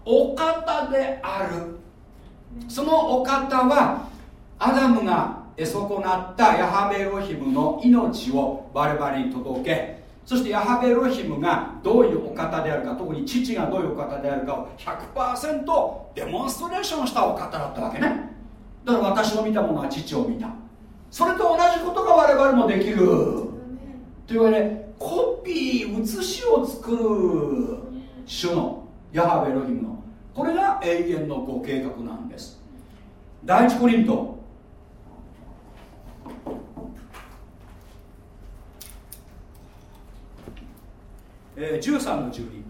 お方である。そのお方はアダムが得損なったヤハベロヒムの命を我々に届けそしてヤハベロヒムがどういうお方であるか特に父がどういうお方であるかを100%デモンストレーションしたお方だったわけね。だから私の見たものは父を見た。それと同じことが我々もできる。というわけでコピー写しを作る主のヤハベロヒムのこれが永遠のご計画なんです。第一コリントえー、13の12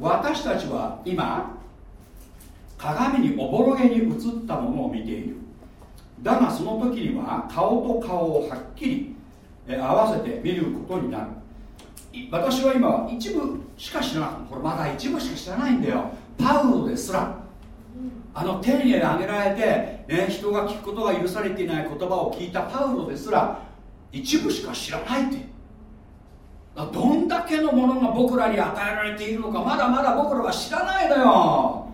私たちは今鏡におぼろげに映ったものを見ている。だがその時には顔と顔をはっきり合わせて見ることになる。私は今一部しか知らないこれまだ一部しか知らないんだよ。パウロですら。あの丁寧で挙げられて、ね、人が聞くことが許されていない言葉を聞いたパウロですら一部しか知らないって。どんだけのものが僕らに与えられているのかまだまだ僕らは知らないのよ。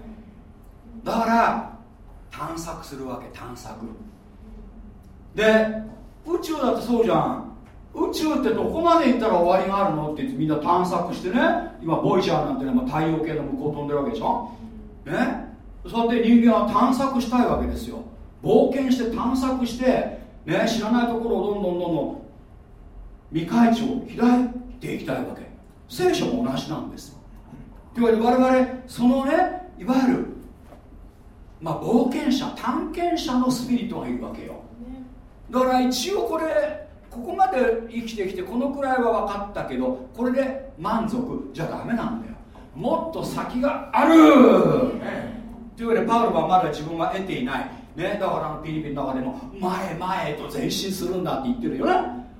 だから探索するわけ探索。で宇宙だってそうじゃん。宇宙ってどこまで行ったら終わりがあるのってみんな探索してね。今ボイジャーなんてのは太陽系の向こう飛んでるわけでしょ。ね。そうやって人間は探索したいわけですよ。冒険して探索して、ね、知らないところをどんどんどんどん未開地を開いていきたいわけ。聖書も同じなんですというわけで我々そのねいわゆる、まあ、冒険者探検者のスピリットがいるわけよ。だから一応これここまで生きてきてこのくらいは分かったけどこれで満足。じゃダメなんだよ。もっと先がある、というわけでパウロはまだ自分は得ていない、ね、だからフィリピンの中でも前前と前進するんだって言ってるよね。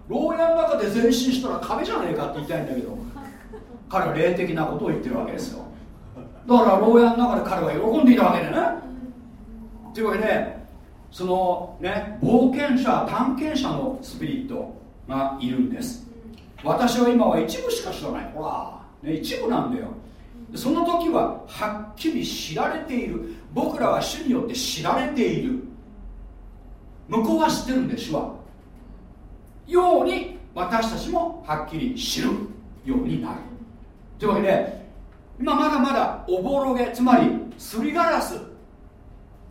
牢屋の中で前進したら壁じゃねえかって言いたいんだけど。彼は霊的なことを言ってるわけですよ。だから牢屋の中で彼は喜んでいたわけでね。というわけでそのね冒険者探検者のスピリットがいるんです。私は今は一部しか知らない。ほら、ね、一部なんだよ。その時ははっきり知られている。僕らは主によって知られている。向こうは知ってるんで主は。ように私たちもはっきり知る。ようになる。というわけで今まだまだおぼろげつまりすりガラス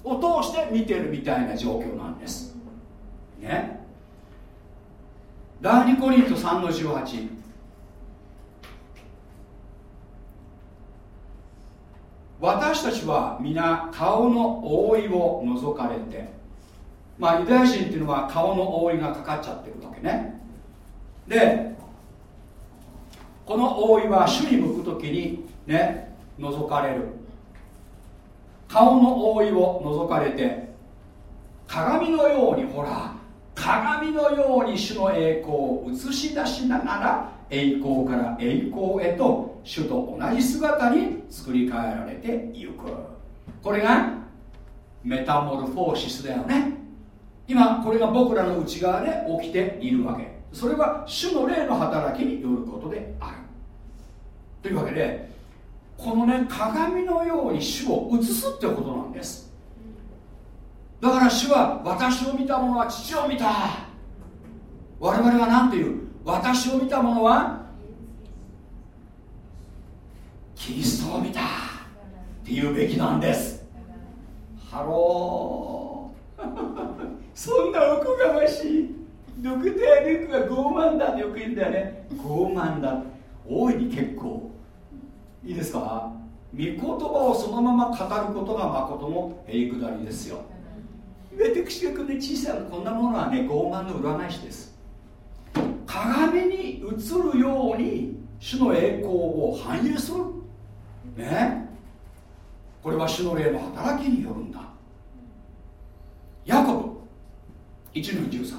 を通して見てるみたいな状況なんです。ね。第2コリント3の18私たちは皆顔の覆いを除かれてまあユダヤ人っていうのは顔の覆いがかかっちゃってるわけね。でこの覆いは主に向く時にね覗かれる。顔の覆いを覗かれて鏡のようにほら鏡のように主の栄光を映し出しながら栄光から栄光へと主と同じ姿に作り変えられていく。これがメタモルフォーシスだよね。今これが僕らの内側で起きているわけ。それは主の霊の働きによることである。というわけでこのね鏡のように主を映すってことなんです。だから主は私を見た者は父を見た。我々は何て言う？私を見た者はキリストを見たって言うべきなんです。ハロー。[laughs] そんなおこがましい。ドクター・ルークが傲慢だってよく言うんだよね。傲慢だ。大いに結構。いいですか？御言葉をそのまま語ることが誠のへりくだりですよ。私がこんな小さなこんなものはね傲慢の占い師です。鏡に映るように主の栄光を反映する。ね。これは主の霊の働きによるんだ。ヤコブ1の13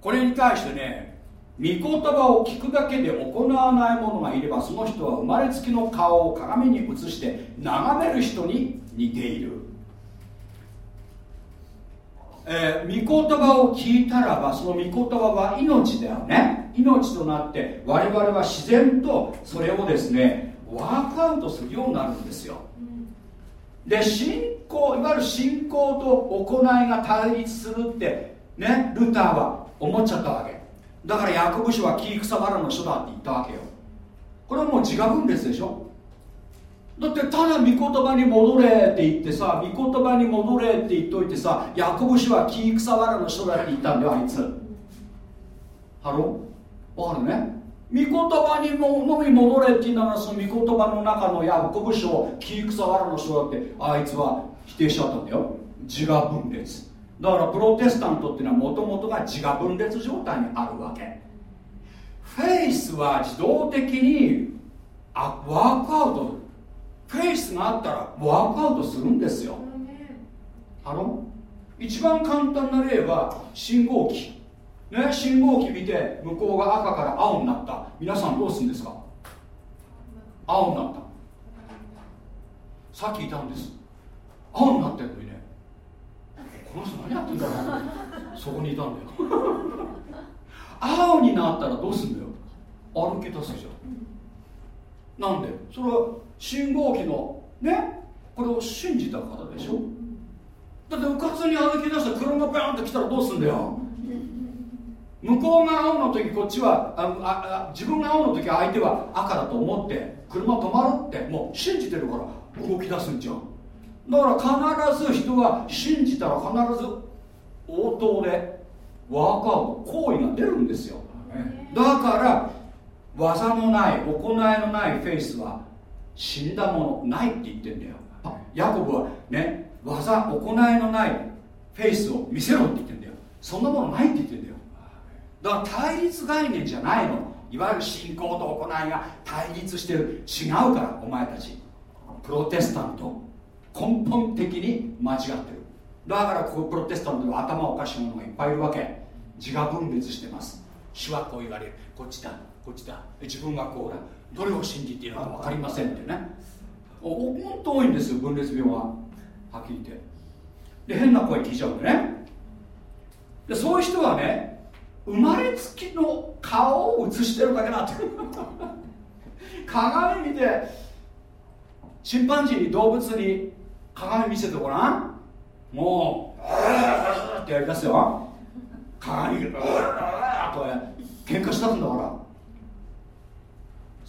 これに対してね御言葉を聞くだけで行わない者がいればその人は生まれつきの顔を鏡に映して眺める人に似ている。えー、御言葉を聞いたらばその御言葉は命だよね。命となって我々は自然とそれをですねワークアウトするようになるんですよ。で信仰いわゆる信仰と行いが対立するってねルターは思っちゃったわけ。だからヤコブ書は木草藁の書だって言ったわけよ。これはもう自我分裂でしょ。だってただ御言葉に戻れって言ってさ御言葉に戻れって言っといてさヤコブ書は木草藁の書だって言ったんだよあいつ。ハロー？わかるね？御言葉にものみ戻れって言いながらその御言葉の中のヤコブ書を木草藁の書だってあいつは否定しちゃったんだよ。自我分裂。だからプロテスタントっていうのはもともとが自我分裂状態にあるわけ。フェイスは自動的にワークアウト。フェイスがあったらワークアウトするんですよ。あの一番簡単な例は信号機。ね信号機見て向こうが赤から青になった。皆さんどうするんですか？青になった。さっきいたんです。青になってるのにね。この人何やってんだろう。そこにいたんだよ。青になったらどうすんだよ。歩き出すじゃんなんで？それは信号機のねこれを信じたからでしょ？だってうかつに歩き出して車がバーンと来たらどうすんだよ？向こうが青の時こっちはああ自分が青の時相手は赤だと思って車止まるってもう信じてるから動き出すんじゃん。だから必ず人は信じたら必ず応答でワークアウト行為が出るんですよ。だから技のない行いのないフェイスは死んだものないって言ってんだよ。ヤコブはね技行いのないフェイスを見せろって言ってんだよ。そんなものないって言ってんだよ。だから対立概念じゃないの。いわゆる信仰と行いが対立してる。違うからお前たち。プロテスタント根本的に間違ってる。だからここプロテスタントの頭おかしいものがいっぱいいるわけ。自我分裂してます。主はこう言われる。こっちだ。こっちだ。自分はこうだ。どれを信じているのか分かりませんってね。本当多いんですよ分裂病は。はっきり言って。で変な声聞いちゃうんでね。でそういう人はね生まれつきの顔を映してるだけなんて。[laughs] 鏡見てチンパンジー動物に鏡見せてごらん。もう「[laughs] ってやりますよ。鏡に「と喧嘩したんだから。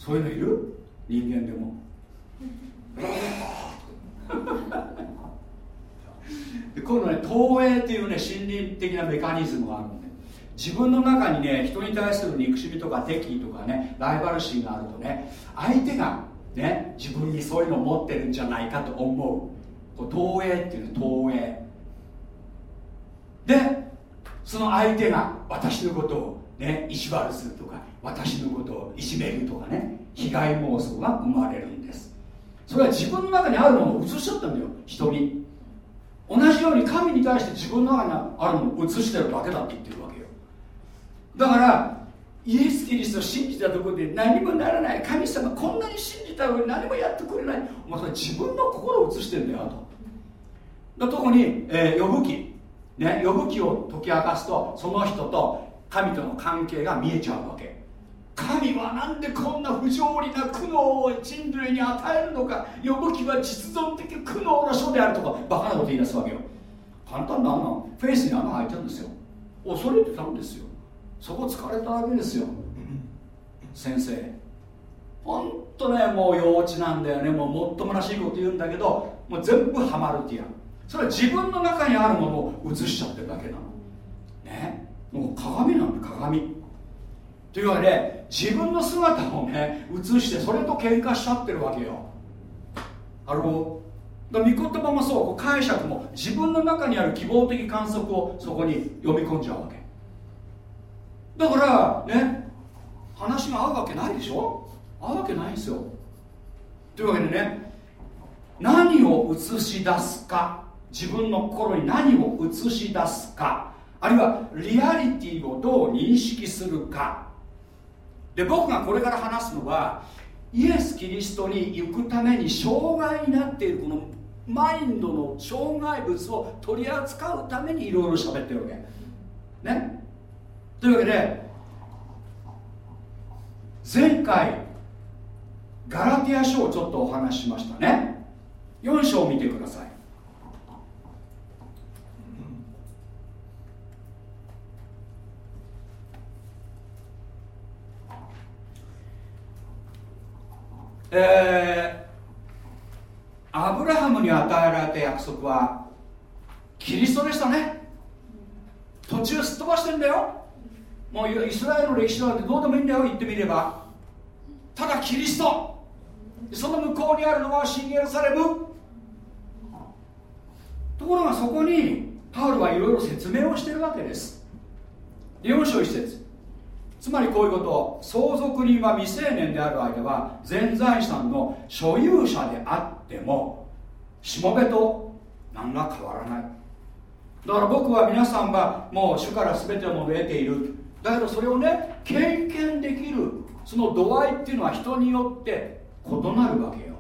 そういうのいる？人間でも。[laughs] でこのね投影っていうね心理的なメカニズムがあるので自分の中にね人に対する憎しみとか敵意とかねライバル心があるとね相手がね自分にそういうのを持ってるんじゃないかと思う。こう投影っていうの投影。でその相手が私のことをね意地悪するとか私のことをいじめるとかね被害妄想が生まれるんです。それは自分の中にあるものを移しちゃったんだよ人に。同じように神に対して自分の中にあるのを映してるだけだって言ってるわけよ。だからイエス・キリストを信じたところで何もならない神様こんなに信じたのに何もやってくれないお前それ自分の心を映してんだよと。特に、えー、呼ぶ記ね呼ぶ記を解き明かすとその人と神との関係が見えちゃうわけ。神はなんでこんな不条理な苦悩を人類に与えるのか。呼ぶ気は実存的苦悩の書であるとか。バカなこと言い出すわけよ。簡単な。穴フェイスに穴開いてるんですよ。恐れてたんですよ。そこ疲れたわけですよ。先生ほんとねもう幼稚なんだよね。もうもっともらしいこと言うんだけどもう全部ハマるティアそれは自分の中にあるものを映しちゃってるだけなの。ね？もう鏡なんだ鏡。というわけで自分の姿をね映してそれと喧嘩しちゃってるわけよ。あのだ御言葉もそう解釈も自分の中にある希望的観測をそこに読み込んじゃうわけ。だからね話が合うわけないでしょ？合うわけないんですよ。というわけでね何を映し出すか自分の心に何を映し出すか。あるいはリアリティをどう認識するか。で僕がこれから話すのはイエス・キリストに行くために障害になっているこのマインドの障害物を取り扱うためにいろいろ喋ってるわけ。ね？というわけで前回ガラティア書をちょっとお話ししましたね。4章を見てください。えー、アブラハムに与えられた約束はキリストでしたね。途中すっ飛ばしてんだよ。もうイスラエルの歴史なんてどうでもいいんだよ。言ってみれば。ただキリスト。その向こうにあるのは新エルサレム。ところがそこにパウルはいろいろ説明をしてるわけです。4章1節。つまりこういうこと相続人は未成年である間は全財産の所有者であってもしもべと何ら変わらない。だから僕は皆さんはもう主から全てのものを得ている。だけどそれをね経験できるその度合いっていうのは人によって異なるわけよ。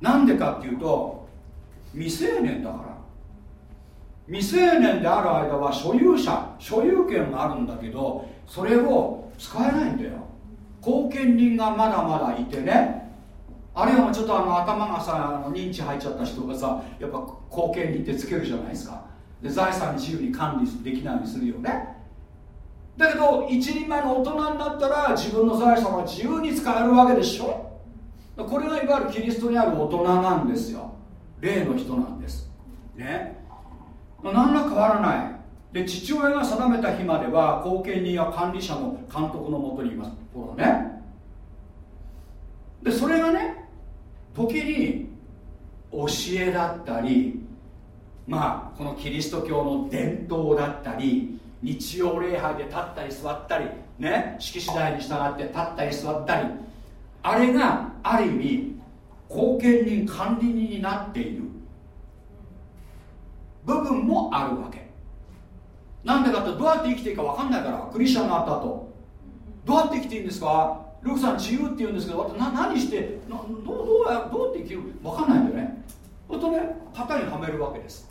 なんでかっていうと未成年だから。未成年である間は所有者所有権があるんだけどそれを使えないんだよ。後見人がまだまだいてね。あるいはちょっとあの頭がさあの認知入っちゃった人がさやっぱ後見人ってつけるじゃないですか。で財産自由に管理できないようにするよね。だけど一人前の大人になったら自分の財産は自由に使えるわけでしょ。これがいわゆるキリストにある大人なんですよ。例の人なんです。ね。何ら変わらない。で父親が定めた日までは後見人や管理者の監督のもとにいます。ほらね。でそれがね時に教えだったりまあこのキリスト教の伝統だったり日曜礼拝で立ったり座ったりね式次第に従って立ったり座ったりあれがある意味後見人管理人になっている。部分もあるわけ。なんでかってどうやって生きていいか分かんないからクリスチャンになった後。どうやって生きていいんですか？ルークさん自由って言うんですけどな何してなどうどうやどうやって生きる？分かんないんだよね。そとね型にはめるわけです。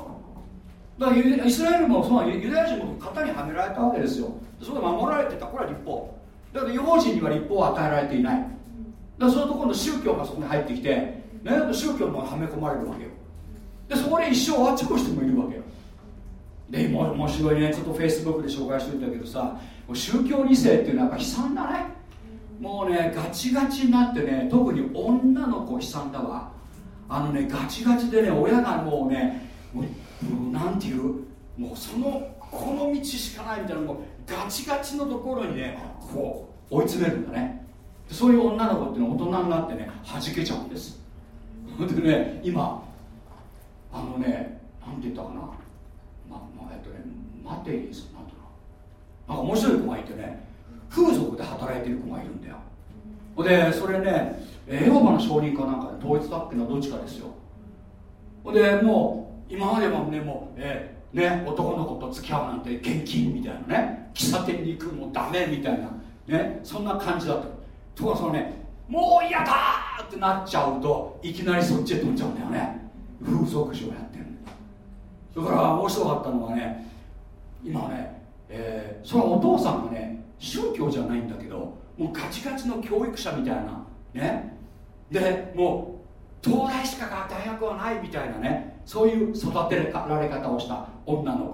だからイスラエルもそうユダヤ人も型にはめられたわけですよ。それで守られてた。これは立法。だから違法人には立法を与えられていない。だからそのと今度宗教がそこに入ってきて、ね、宗教もはめ込まれるわけよ。でそこで一生終わっちゃう人もいるわけよ。で今面白いねちょっとフェイスブックで紹介してるんだけどさ宗教2世っていうのはやっぱ悲惨だね。もうねガチガチになってね特に女の子悲惨だわ。あのねガチガチでね親がもうねもうなんていうもうそのこの道しかないみたいなもうガチガチのところにねこう追い詰めるんだね。そういう女の子っていうのは大人になってね弾けちゃうんです。でね今あのねなんて言ったかな。ままえっとねマテリスなんとななんか面白い子がいてね風俗で働いてる子がいるんだよ。でそれねエホバの証人かなんかで統一だっけなどっちかですよ。でもう今まではねもう、えー、ね男の子と付き合うなんて現金みたいなね喫茶店に行くもダメみたいなねそんな感じだった。ところがそのねもう嫌だってなっちゃうといきなりそっちへ飛んじゃうんだよね。風俗嬢やってるだから面白かったのはね今ね、えー、そのお父さんがね宗教じゃないんだけどもうガチガチの教育者みたいなね。でもう東大しか大学はないみたいなねそういう育てられ方をした女の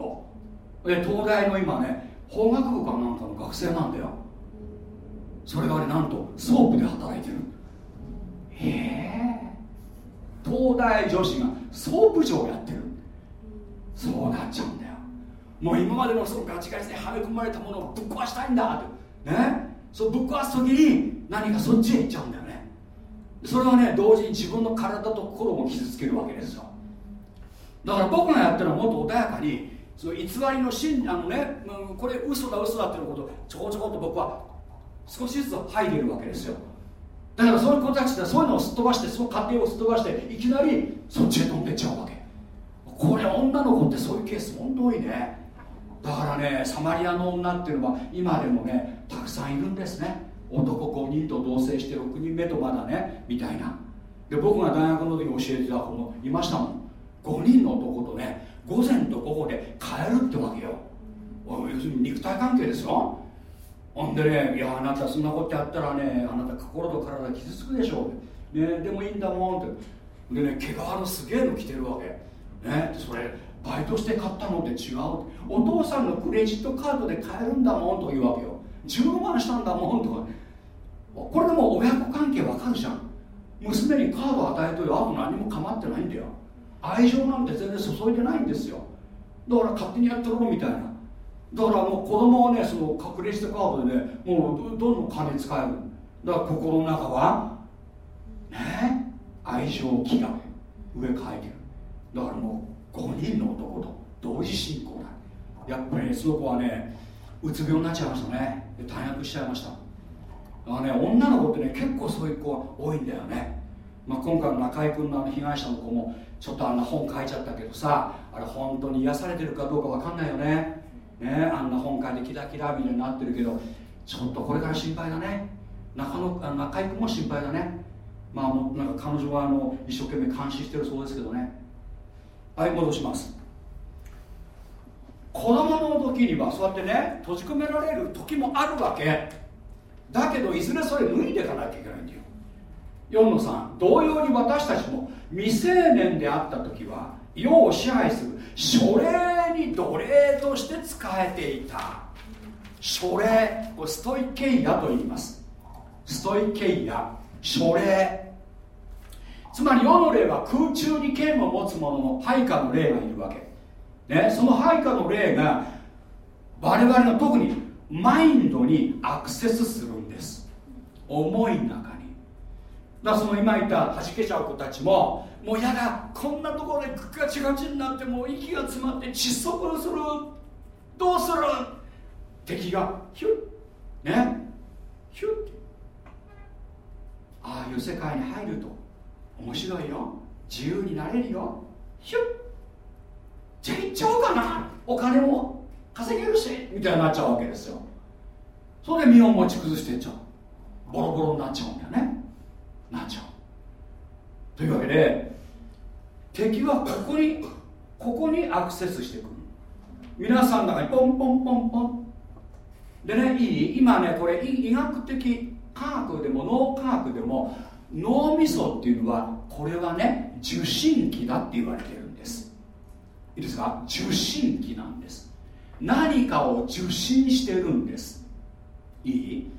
子。で東大の今ね法学部かなんかの学生なんだよ。それがねなんとソープで働いてる。へえ東大女子がソープ嬢やってる。そうなっちゃうんだよ。もう今までのそのガチガチにはめ込まれたものをぶっ壊したいんだって。ね？そうぶっ壊す時に何かそっちへ行っちゃうんだよね。それはね同時に自分の体と心も傷つけるわけですよ。だから僕がやってるのはもっと穏やかにその偽りの真あのねうんこれ嘘だ嘘だっていうことをちょこちょこっと僕は少しずつ剥いでるわけですよ。だからそういう子たちってそういうのをすっ飛ばしてその過程をすっ飛ばしていきなりそっちへ飛んでっちゃうわけ。これ女の子ってそういうケース本当多いね。だからねサマリアの女っていうのは今でもねたくさんいるんですね。男5人と同棲して6人目とまだねみたいな。で僕が大学の時教えてた子もいましたもん。5人の男とね午前と午後で変えるってわけよ。要するに肉体関係ですよ。ほんでねいやあなたそんなことやったらねあなた心と体傷つくでしょう、ね、でもいいんだもんって。でね毛皮のすげえの着てるわけ。ねそれバイトして買ったのって違うお父さんのクレジットカードで買えるんだもんというわけよ。15万したんだもんとか。これでも親子関係わかるじゃん。娘にカード与えといてあと何も構ってないんだよ。愛情なんて全然注いでないんですよ。だから勝手にやってろみたいな。だからもう子供はねその隠れしてカードでねもうどんどん金使える。だから心の中はね愛情気が上書いてる。だからもう5人の男と同時進行だ。やっぱり、ね、その子はねうつ病になっちゃいましたね。退学しちゃいました。だからね女の子ってね結構そういう子は多いんだよね、まあ、今回の中居君の被害者の子もちょっとあんな本書いちゃったけどさあれ本当に癒されてるかどうか分かんないよね。ねあんな本書いてキラキラみたいになってるけどちょっとこれから心配だね。中野中居君も心配だね。まあもうなんか彼女はあの一生懸命監視してるそうですけどね。はい戻します。子供の時にはそうやってね閉じ込められる時もあるわけ。だけどいずれそれ脱いでいかなきゃいけないんだよ。4の3同様に私たちも未成年であった時は世を支配する。書類に奴隷として使えていた。書類これストイケイヤと言います。ストイケイヤ書類。つまり世の霊は空中に剣を持つ者の配下の霊がいるわけ、ね、その配下の霊が我々の特にマインドにアクセスするんです。思いの中に。だからその今言ったはじけちゃう子たちももうやだこんなところでガチガチになってもう息が詰まって窒息するどうする敵がヒュッ。ね？ヒュッ。ああいう世界に入ると面白いよ。自由になれるよ。ヒュッ。じゃあ行っちゃおうかな。お金も稼げるし。みたいになっちゃうわけですよ。それで身を持ち崩していっちゃう。ボロボロになっちゃうんだよね。なっちゃう。というわけで敵はここにここにアクセスしてくる。皆さんの中にポンポンポンポン。でねいい？今ねこれ医学的科学でも脳科学でも脳みそっていうのはこれはね受信機だって言われてるんです。いいですか？受信機なんです。何かを受信してるんです。いい？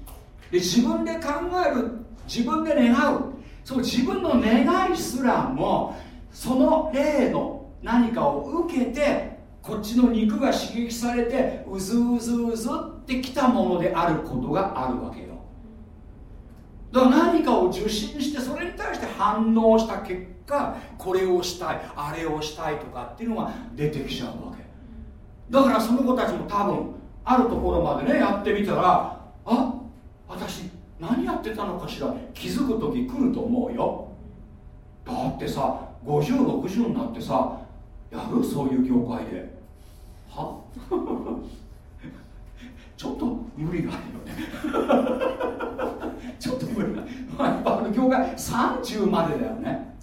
で自分で考える自分で願う。その自分の願いすらもその霊の何かを受けてこっちの肉が刺激されてうずうずうずってきたものであることがあるわけよ。だから何かを受信してそれに対して反応した結果これをしたいあれをしたいとかっていうのが出てきちゃうわけ。だからその子たちも多分あるところまでねやってみたらあ私何やってたのかしら気づく時来ると思うよ。だってさ5060になってさやる？そういう業界で。は？[laughs] ちょっと無理があるよね。[laughs] ちょっと無理があやっぱあの業界30までだよね。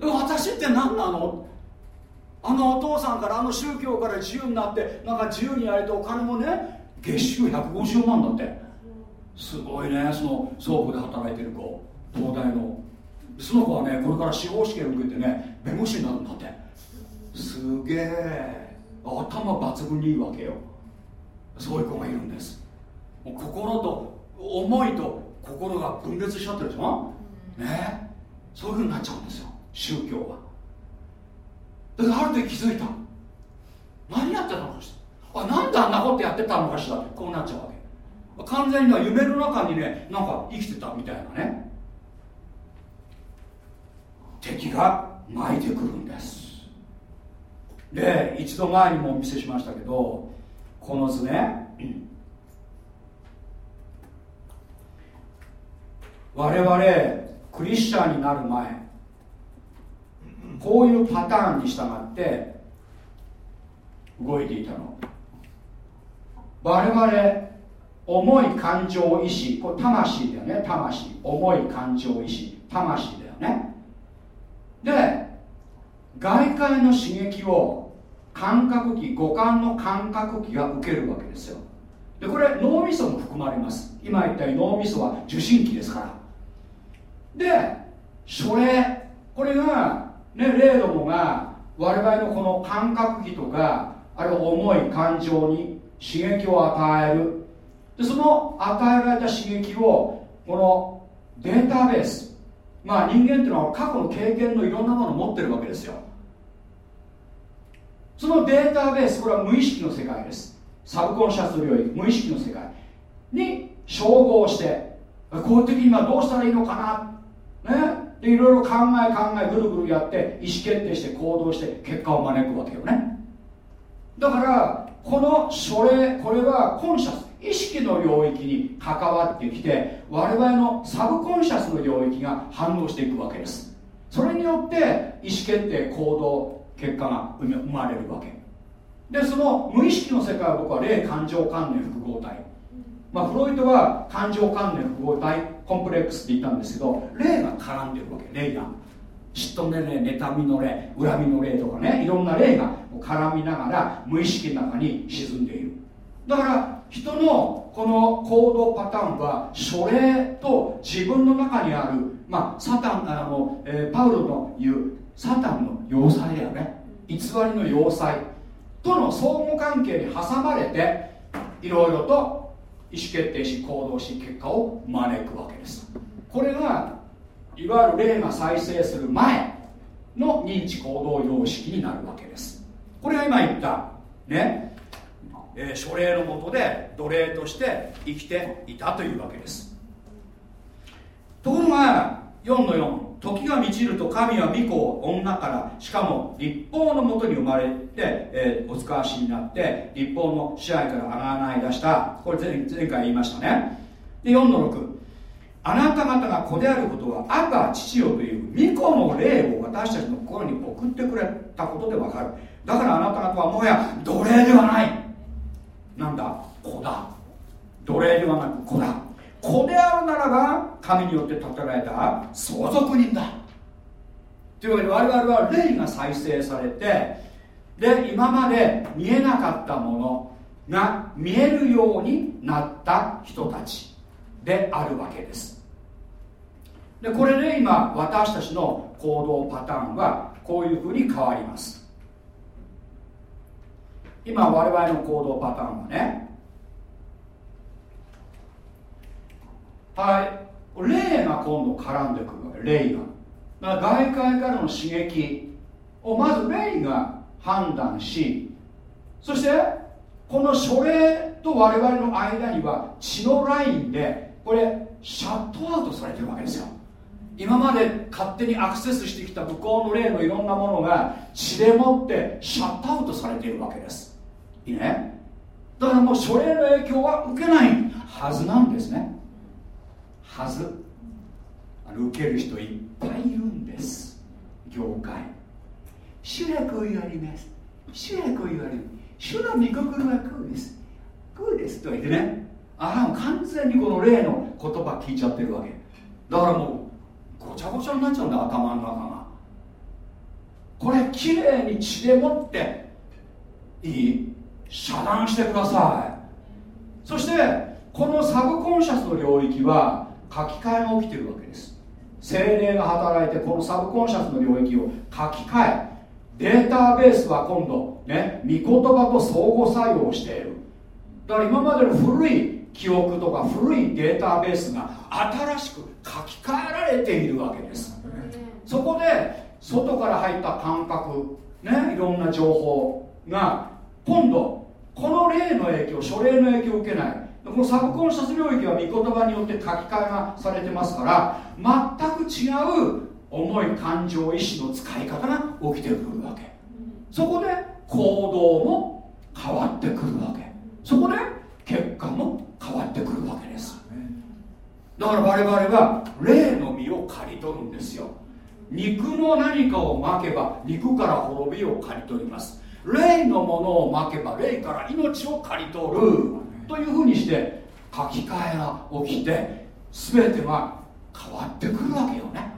私って何なの？あのお父さんからあの宗教から自由になってなんか自由にやれてお金もね月収150万だって。すごいねその倉庫で働いてる子。東大の。その子はねこれから司法試験受けてね弁護士になるんだって。すげえ。頭抜群にいいわけよ。そういう子がいるんです。心と思いと心が分裂しちゃってるでしょ？ね。そういうふうになっちゃうんですよ。宗教は。だからある時気づいた。何やってたのかしら？あなんであんなことやってたのかしらってこうなっちゃうわけ。完全には夢の中にねなんか生きてたみたいなね敵が巻いてくるんです。で一度前にもお見せしましたけどこの図ね。我々クリスチャンになる前こういうパターンに従って動いていたの。我々重い感情意志これ魂だよね魂。重い感情意志魂だよね。で外界の刺激を感覚器五感の感覚器が受けるわけですよ。でこれ脳みそも含まれます。今言ったように脳みそは受信機ですから。でそれこれがね例どもが我々のこの感覚器とかあるいは重い感情に刺激を与える。でその与えられた刺激をこのデータベースまあ人間っていうのは過去の経験のいろんなものを持ってるわけですよ。そのデータベースこれは無意識の世界です。サブコンシャス領域無意識の世界。に照合してこういう時に今どうしたらいいのかな？ね？でいろいろ考え考えぐるぐるやって意思決定して行動して結果を招くわけよね。だからこのそれこれはコンシャス。意識の領域に関わってきて我々のサブコンシャスの領域が反応していくわけです。それによって意思決定行動結果が生まれるわけ。でその無意識の世界は僕は霊感情関連複合体。まあフロイトは感情関連複合体コンプレックスって言ったんですけど霊が絡んでるわけ。霊が。嫉妬の霊妬みの霊恨みの霊とかねいろんな霊が絡みながら無意識の中に沈んでいる。だから人のこの行動パターンは書類と自分の中にある、まあ、サタンあの、えー、パウロの言うサタンの要塞だよね。偽りの要塞との相互関係に挟まれていろいろと意思決定し行動し結果を招くわけです。これがいわゆる霊が再生する前の認知行動様式になるわけです。これが今言ったねえー、書類のもとで奴隷として生きていたというわけです。ところが4の4時が満ちると神は御子を女からしかも立法のもとに生まれて、えー、お使わしになって立法の支配からあがない出した。これ前前回言いましたね。で4の6あなた方が子であることは赤父よという御子の霊を私たちの心に送ってくれたことでわかる。だからあなた方はもはや奴隷ではない。なんだ？子だ。奴隷ではなく子だ。子であるならば神によって建てられた相続人だ。というわけで我々は霊が再生されてで今まで見えなかったものが見えるようになった人たちであるわけです。でこれで今私たちの行動パターンはこういうふうに変わります。今我々の行動パターンはね。はい。霊が今度絡んでくるわけ。霊が。だから外界からの刺激をまず霊が判断しそしてこの諸霊と我々の間には血のラインでこれシャットアウトされてるわけですよ。今まで勝手にアクセスしてきた向こうの霊のいろんなものが血でもってシャットアウトされているわけです。いいね。だからもう書類の影響は受けないはずなんですね。はず。あの受ける人いっぱいいるんです。業界。主役を言われます。主役を言われる主の御心はこうです。こうですと言ってね。ああ完全にこの例の言葉聞いちゃってるわけ。だからもうごちゃごちゃになっちゃうんだ頭の中が。これきれいに血でもっていい？遮断してください。そしてこのサブコンシャスの領域は書き換えが起きてるわけです。精霊が働いてこのサブコンシャスの領域を書き換え。データベースは今度ね御言葉と相互作用している。だから今までの古い記憶とか古いデータベースが新しく書き換えられているわけです。そこで外から入った感覚ねいろんな情報が今度この例の影響書類の影響を受けない。このサブコンシャス領域は御言葉によって書き換えがされてますから全く違う思い感情意志の使い方が起きてくるわけ。そこで行動も変わってくるわけ。そこで結果も変わってくるわけです。だから我々は霊の実を刈り取るんですよ。肉の何かをまけば肉から滅びを刈り取ります。霊のものをまけば霊から命を刈り取る。というふうにして書き換えが起きて全てが変わってくるわけよね。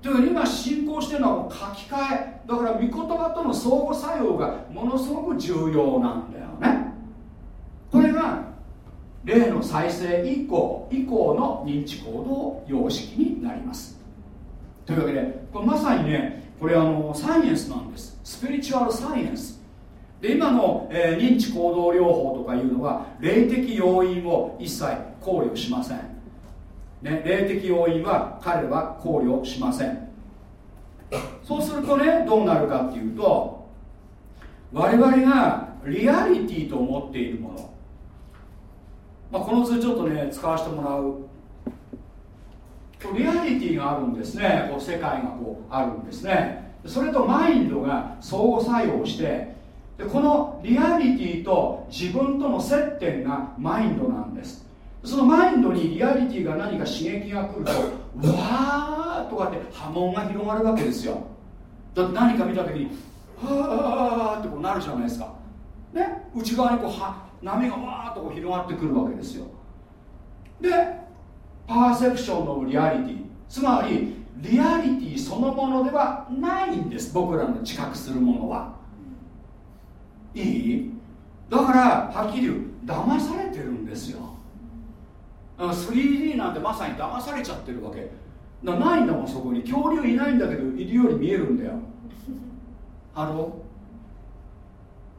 というか今進行してるのは書き換え。だから御言葉との相互作用がものすごく重要なんだよね。これが例の再生以降以降の認知行動様式になります。というわけでこれまさにねこれあのサイエンスなんです。スピリチュアルサイエンスで今の、えー、認知行動療法とかいうのは霊的要因を一切考慮しません、ね、霊的要因は彼は考慮しません。そうするとねどうなるかっていうと我々がリアリティと思っているもの、まあ、この図ちょっとね使わせてもらうリアリティがあるんですね。こう世界がこうあるんですね。それとマインドが相互作用してでこのリアリティと自分との接点がマインドなんです。そのマインドにリアリティが何か刺激が来るとわーとかって波紋が広がるわけですよ。だって何か見た時にはーってこうなるじゃないですか。ね内側にこうは波がわーっとこう広がってくるわけですよ。でパーセプションのリアリティ。つまりリアリティそのものではないんです。僕らの知覚するものは。いい？だからはっきり言う騙されてるんですよ。3D なんてまさに騙されちゃってるわけ。だないんだもんそこに。恐竜いないんだけどいるように見えるんだよ。あの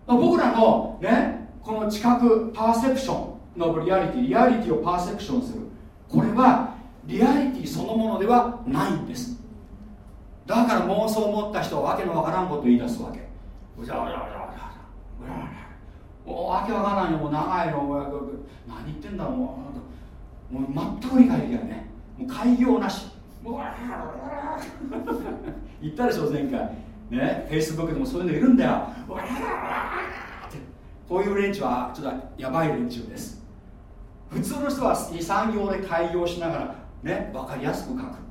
僕らのねこの知覚パーセプションのリアリティリアリティをパーセプションする。これはリアリティそのものではないんです。だから妄想を持った人はわけのわからんことを言い出すわけ。うじゃうじゃうじゃもうわけわからないのもう長いの何言ってんだろうもうもう全く理解できないねもう開業なし言ったでしょ前回ねフェイスブックでもそういうのいるんだよこういう連中はちょっとやばい連中です普通の人は23行で開業しながらね分かりやすく書く。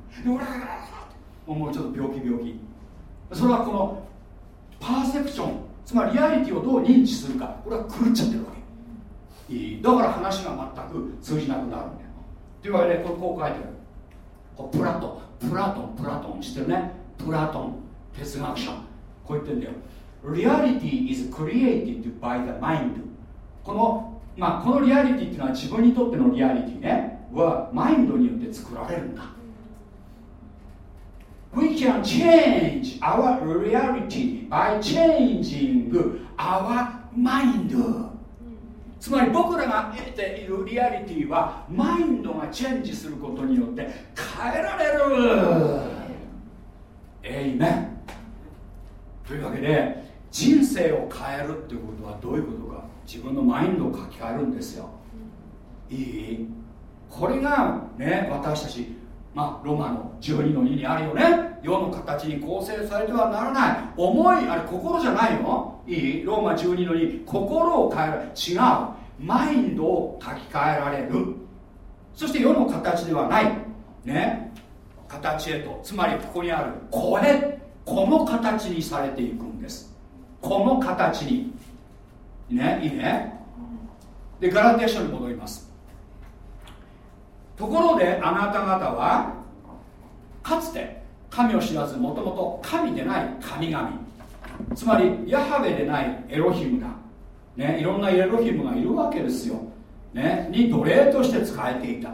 もうちょっと病気病気。それはこのパーセプション。つまりリアリティをどう認知するか。これは狂っちゃってるわけ。いい。だから話が全く通じなくなるんだよ。というわけでこれこう書いてる。こプラトン。プラトンプラトン知ってるね。プラトン。哲学者。こう言ってんだよ。Reality is created by the mind この,、まあ、このリアリティっていうのは自分にとってのリアリティね。はマインドによって作られるんだ。We can change our reality by changing our mind. つまり僕らが得ているリアリティはマインドがチェンジすることによって変えられる。えいめというわけで人生を変えるっていうことはどういうことか。自分のマインドを書き換えるんですよ。いい？これがね私たちまあ、ロマの12の2にあるよね。世の形に構成されてはならない。思いあれ心じゃないよ。いい？ローマ12の2心を変える。違う。マインドを書き換えられる。そして世の形ではない。ね。形へと。つまりここにある。声この形にされていくんです。この形に。ね？いいね？でガラティア書に戻ります。ところであなた方はかつて神を知らずもともと神でない神々。つまりヤハベでないエロヒムだ、ね、いろんなエロヒムがいるわけですよ、ね、に奴隷として使えていた。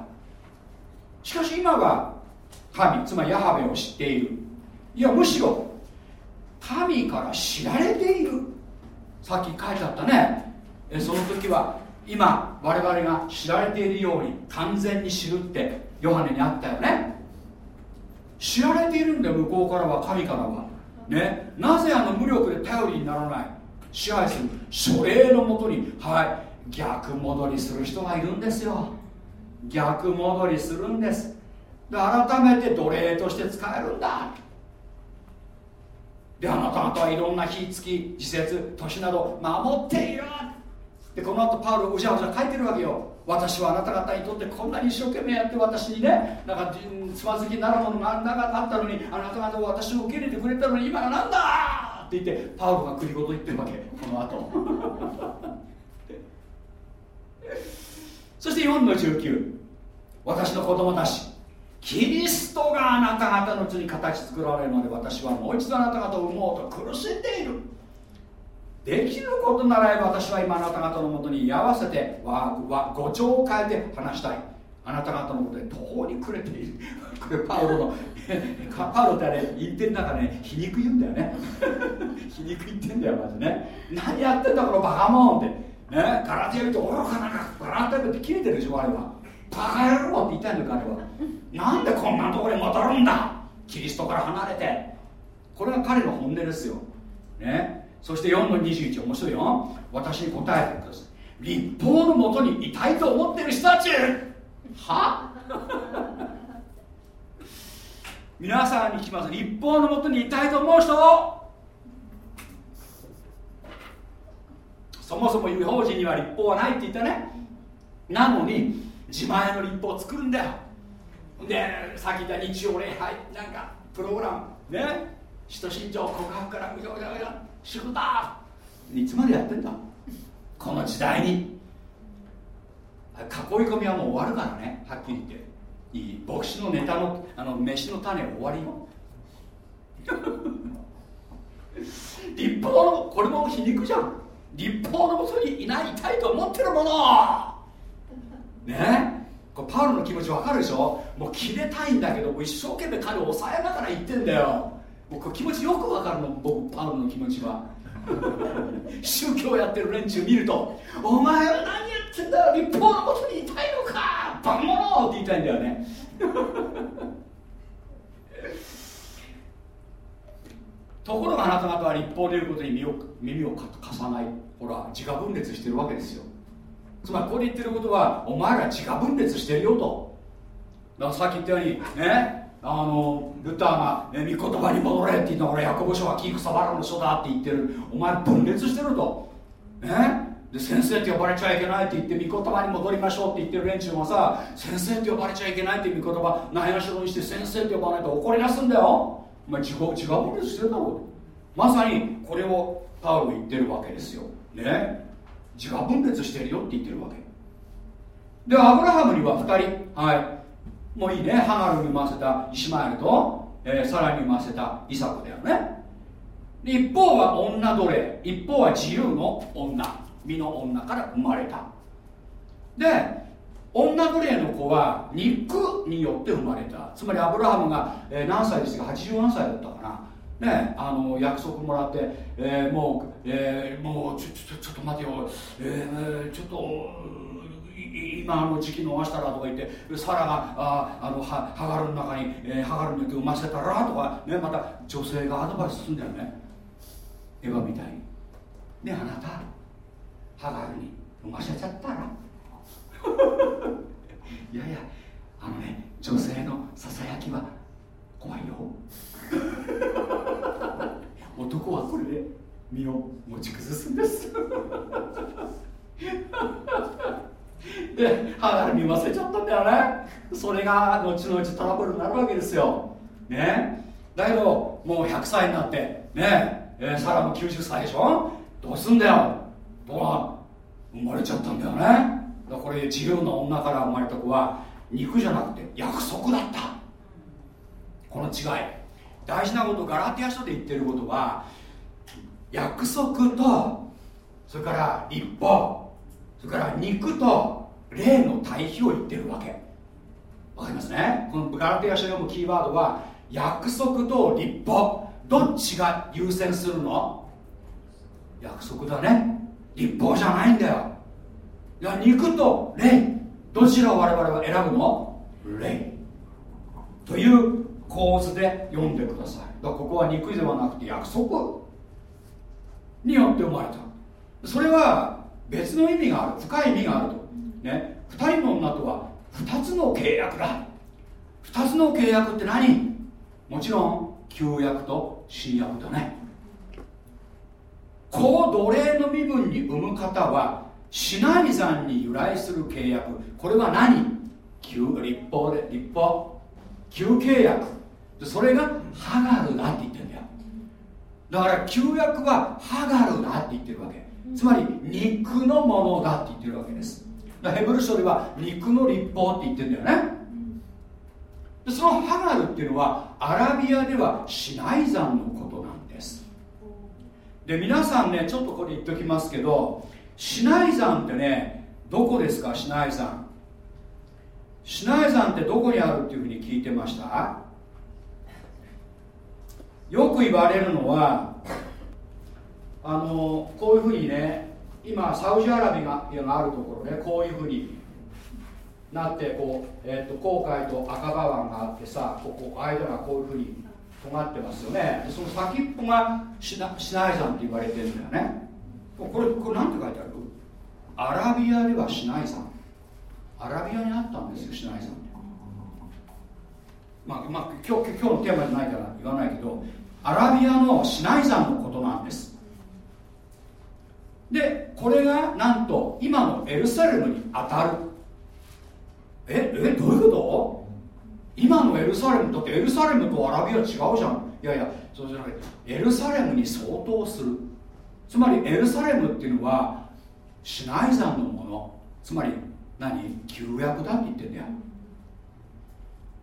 しかし今は神つまりヤハベを知っている。いやむしろ神から知られている。さっき書いてあったね。その時は今我々が知られているように完全に知るってヨハネにあったよね。知られているんだよ向こうからは神からは。ね。なぜあの無力で頼りにならない？支配する。書類のもとに。はい。逆戻りする人がいるんですよ。逆戻りするんです。で改めて奴隷として使えるんだ。であなた方はいろんな火付き時節年など守っている。でこの後パウロうじゃうじゃ書いてるわけよ。私はあなた方にとってこんなに一生懸命やって私にねなんかつまずきになるものがあったのにあなた方は私を受け入れてくれたのに今がなんだって言ってパウロが繰り言言ってるわけ。この後。そして4の19私の子供たち。キリストがあなた方のうちに形作られるので私はもう一度あなた方を産もうと苦しんでいる。できることならば私は今あなた方のもとに居合わせてわわご聴を変えて話したい。あなた方のことで途方に暮れている [laughs] これパウロのパウロってあれ言ってる中ね皮肉言うんだよね。[laughs] 皮肉言ってんだよまずね。何やってんだこのバカモンって。ねガラティア見て愚かなガラティアって切れてるでしょあれは。バカ野郎って言いたいんだよ彼は。なんでこんなところに戻るんだ。キリストから離れて。これが彼の本音ですよ。ね。そして4の21面白いよ私に答えてください。立法のもとにいたいと思ってる人たち。は？[laughs] 皆さんに聞きます。立法のもとにいたいと思う人？そもそも違法人には立法はないって言ったね。なのに自前の立法を作るんだよ。でさっき言った日曜礼拝なんかプログラム。ね？使徒信条告白からうようようよ主婦だ。いつまでやってんだ？この時代に。囲い込みはもう終わるからね。はっきり言って。いい牧師のネタのあの飯の種終わりよ。[laughs] 立法のこれも皮肉じゃん。立法のもとにいないたいと思ってるもの。ね？これパウロの気持ちわかるでしょ？もう切れたいんだけど一生懸命彼を抑えながら言ってんだよ。僕気持ちよくわかるの僕パウロの気持ちは。[laughs] 宗教やってる連中見ると「お前は何やってんだよ立法のもとにいたいのかバンモノ!」って言いたいんだよね。[laughs] ところがあなた方は立法でいることに耳を耳を貸さないほら自我分裂してるわけですよ。つまりここで言ってることはお前ら自我分裂してるよと。だからさっき言ったようにねあのルターが、ね、御言葉に戻れって言ったからヤコブ書は木草花の書だって言ってる。お前分裂してると。ねで先生って呼ばれちゃいけないって言って御言葉に戻りましょうって言ってる連中はさ先生って呼ばれちゃいけないって御言葉ないがしろにして先生って呼ばないと怒り出すんだよ。お前自己自我分裂してるだろ。うまさにこれをパウロ言ってるわけですよ。ね？自我分裂してるよって言ってるわけ。でアブラハムには2人。はい。もういいね。ハガルに産ませたイシマエルと、えー、サラに産ませたイサクだよね。一方は女奴隷。一方は自由の女。身の女から生まれた。で女奴隷の子は肉によって生まれた。つまりアブラハムが、えー、何歳ですか？80何歳だったかな。ねあの約束もらって、えー、もう、えー、もうちょちょちょっと待てよ、えー、ちょっと今の時期逃したらとか言ってサラがああのハガルの中に、えー、ハガルの生ませたらとか、ね、また女性がアドバイスするんだよね。エヴァみたいに。ねあなたハガルに産ませちゃったら。[laughs] いやいやあのね女性のささやきは怖いよ。[laughs] 男はこれで身を持ち崩すんです。でハガルに忘れちゃったんだよね。それが後々トラブルになるわけですよ。ね。だけどもう100歳になってね。えー、サラも90歳でしょ？どうすんだよ。とは生まれちゃったんだよね。だからこれ自由な女から生まれた子は肉じゃなくて約束だった。この違い。大事なことガラティア書で言ってることは約束とそれから立法それから肉と霊の対比を言ってるわけ。わかりますね？このガラティア書読むキーワードは約束と立法。どっちが優先するの？約束だね。立法じゃないんだよ。いや肉と霊。どちらを我々は選ぶの？霊。という構図で読んでください。だここは肉ではなくて約束によって生まれた。それは別の意味がある深い意味があると。ね。2人の女とは2つの契約だ。2つの契約って何？もちろん旧約と新約だね。こう奴隷の身分に生む方はシナイ山に由来する契約。これは何？旧立法で。立法。旧契約。それがハガルだって言ってるんだよ。だから旧約はハガルだって言ってるわけ。つまり肉のものだって言ってるわけです。ヘブル書では肉の立法って言ってるんだよね。でそのハガルっていうのはアラビアではシナイ山のことなんです。で皆さんねちょっとこれ言っておきますけどシナイ山ってねどこですかシナイ山シナイ山ってどこにあるっていうふうに聞いてました？よく言われるのはあのこういうふうにね今サウジアラビアがあるところねこういうふうになってこう、えーと、航海と赤羽湾があってさここ間がこういうふうに尖ってますよね。その先っぽがシナシナイ山って言われてるんだよね。これこれ何て書いてある？アラビアではシナイ山。アラビアにあったんですよシナイ山って。まあ、まあ、今日今日のテーマじゃないから言わないけどアラビアのシナイ山のことなんです。でこれがなんと今のエルサレムに当たる。ええどういうこと？今のエルサレムだってエルサレムとアラビア違うじゃん。いやいやそうじゃなくてエルサレムに相当する。つまりエルサレムっていうのはシナイ山のもの。つまり何？旧約だって言ってんだよ。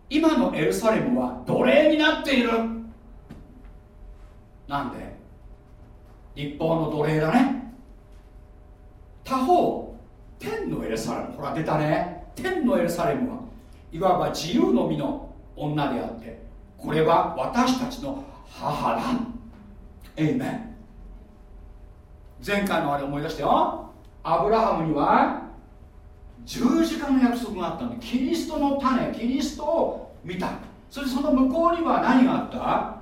今のエルサレムは奴隷になっている。なんで？立法の奴隷だね。他方天のエルサレムほら出たね。天のエルサレムはいわば自由の身の女であってこれは私たちの母だ。エイメン前回のあれ思い出してよ。アブラハムには十字架の約束があったんでキリストの種キリストを見た。そしてその向こうには何があった？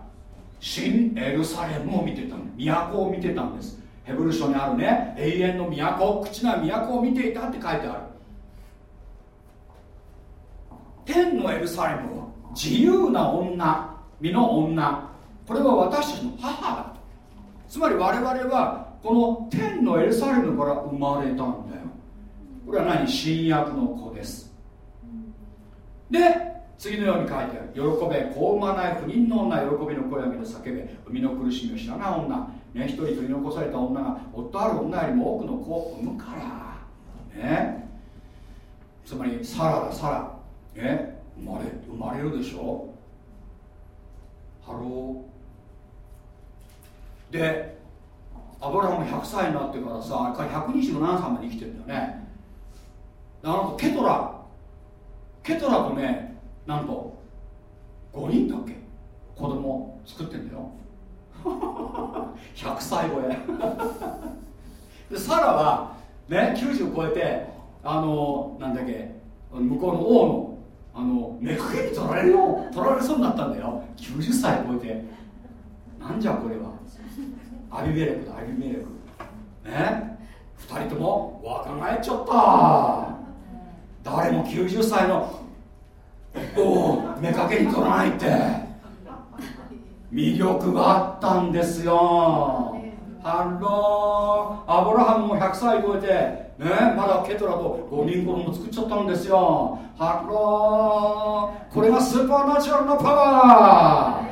新エルサレムを見てたん都を見てたんです。ヘブル書にあるね永遠の都口な都を見ていたって書いてある。天のエルサレムは自由な女身の女。これは私たちの母だつまり我々はこの天のエルサレムから生まれたんだよ。これは何？新約の子です。で次のように書いてある。喜べ子を産まない不妊の女喜びの声を上げて叫べ生みの苦しみを知らない女。ね一人取り残された女が夫ある女よりも多くの子を産むから。ね。つまりサラだサラ。ね。生まれ生まれるでしょ。ハロー。でアブラハム100歳になってからさ彼120何歳まで生きてるんだよね。あの子ケトラ。ケトラとねなんと5人だっけ？子供作ってんだよ。[laughs] 100歳超え。[laughs] でサラはね90超えてあのなんだっけ向こうの王のあの目かけに取られるよ取られそうになったんだよ。90歳超えて。なんじゃこれは。アビメレクだアビメレク。ね？2人とも若返っちゃった。誰も90歳のおお目かけに取らないって。魅力があったんですよ。ハローアブラハムも100歳超えてねまだケトラと5人子供作っちゃったんですよ。ハローこれが supernatural なパワー。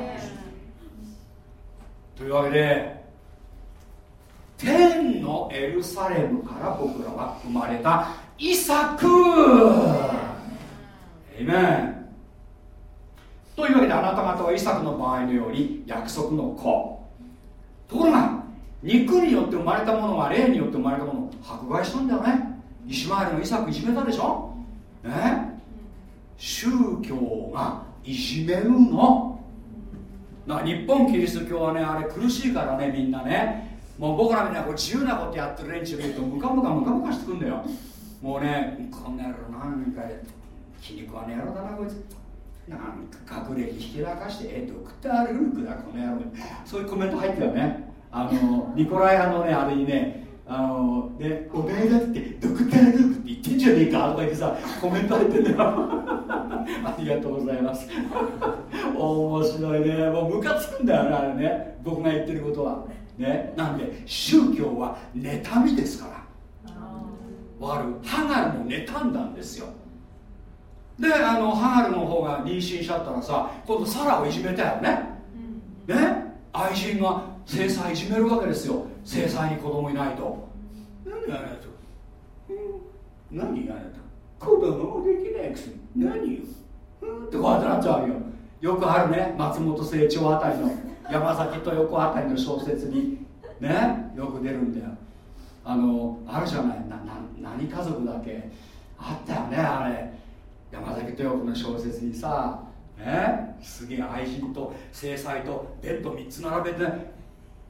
というわけで天のエルサレムから僕らは生まれたイサク。エイメンというわけであなた方はイサクの場合のように約束の子。ところが肉によって生まれたものが霊によって生まれたものを迫害したんだよね。イシマエルのイサクいじめたでしょ？ね？宗教がいじめるの。だから日本キリスト教はねあれ苦しいからねみんなね。もう僕らみんなこう自由なことやってる連中見るとムカムカムカムカしてくんだよ。もうねこんな野郎なんか気に食わねえ野郎だなこいつ。なんか学歴ひけらかしてえドクター・ルークだこの野郎。そういうコメント入ってたよね。あのニコライ派のねあれにねあのねお前だってドクター・ルークって言ってんじゃねえかとか言ってさコメント入ってんだよ。[laughs] ありがとうございます。[laughs] 面白いね。もうムカつくんだよねあれね。僕が言ってることは。ね。なんで宗教は妬みですから。悪ハガルも妬んだんですよであのハガルの方が妊娠しちゃったらさ今度サラをいじめたよね、ね？愛人が制裁いじめるわけですよ。制裁に子供いないと。何あなた？何あなた？子供もできないくせに。何よ？うん。ってこうやってなっちゃうよ。よくあるね。松本清張あたりの山崎豊子あたりの小説に。ね？よく出るんだよ。あのあるじゃない？なな何家族だっけ？あったよねあれ山崎豊子の小説にさねすげえ愛人と制裁とベッド3つ並べて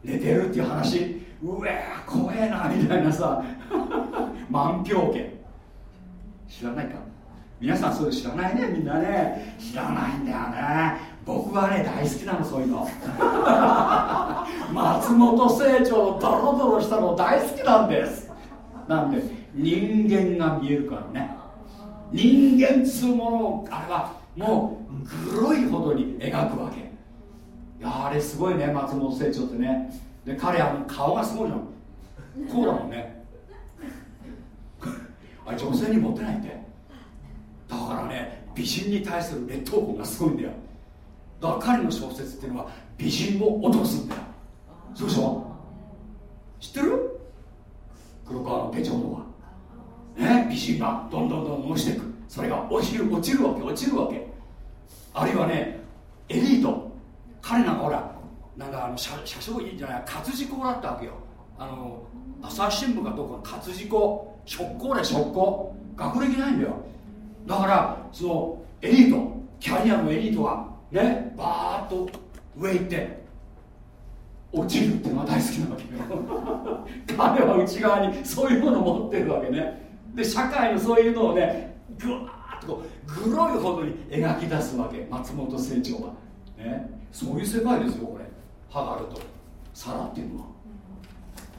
寝てるっていう話。うえ怖えなみたいなさ。[laughs] 満票家知らないか？皆さんそれ知らないねみんなね。知らないんだよね。僕はね大好きなのそういうの。[laughs] 松本清張のドロドロしたの大好きなんです。なんで人間が見えるからね。人間っつうものをあれはもうグロいほどに描くわけ。いやあれすごいね松本清張ってね。で彼あの顔がすごいじゃん。こうだもんね。あれ女性にモテないって。だからね美人に対する劣等感がすごいんだよ。だから彼の小説っていうのは美人を落とすんだよ。そうでしょ？知ってる？黒川の手帳とはね美人がどんどんどん落ちていく。それが落ちる落ちるわけ落ちるわけ。あるいはねエリート。彼なんかほらなんかあの社社長いいんじゃない活字工だったわけよ。あの朝日新聞かどうか活字工。職工ね職工。学歴ないんだよ。だからそのエリート。キャリアのエリートがねバーッと上行って落ちるっていうのは大好きなわけよ。[laughs] 彼は内側にそういうものを持ってるわけね。で社会のそういうのをねぐわーっとこうグロいほどに描き出すわけ。松本清張は、ね、そういう世界ですよこれ。ハガルと。サラっていうのは。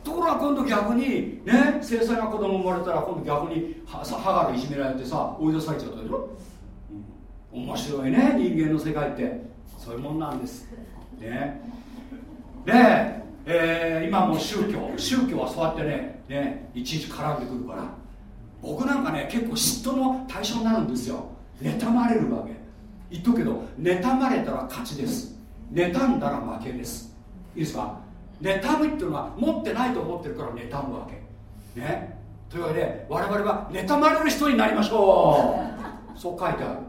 ところが今度逆にね制裁が子供生まれたら今度逆にハガルいじめられてさ追い出されちゃったでしょ、うん、面白いね人間の世界って。そういうもんなんです。ね。で、えー、今も宗教。宗教はそうやってねねいちいち絡んでくるから。僕なんかね結構嫉妬の対象になるんですよ。妬まれるわけ。言っとくけど妬まれたら勝ちです。妬んだら負けです。いいですか？妬むっていうのは持ってないと思ってるから妬むわけ。ね？というわけで我々は妬まれる人になりましょう。[laughs] そう書いてある。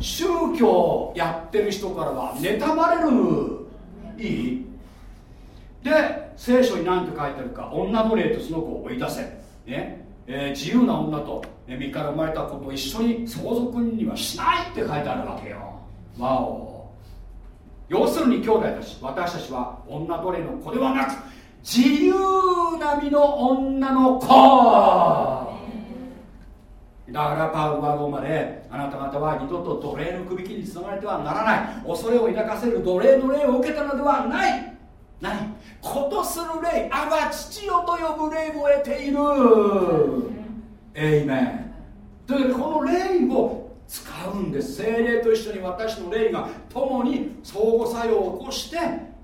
宗教やってる人からは妬まれる。いい？で聖書に何て書いてあるか女奴隷とその子を追い出せ、ね？えー、自由な女と、身から生まれた子と一緒に相続にはしないって書いてあるわけよ。わお。要するに兄弟たち私たちは女奴隷の子ではなく自由な身の女の子。だからパウロはローマであなた方は二度と奴隷の首切りにつながれてはならない。恐れを抱かせる奴隷の霊を受けたのではない。何ことする霊あが父よと呼ぶ霊を得ている。エイメンというこの霊を使うんです。精霊と一緒に私の霊が共に相互作用を起こして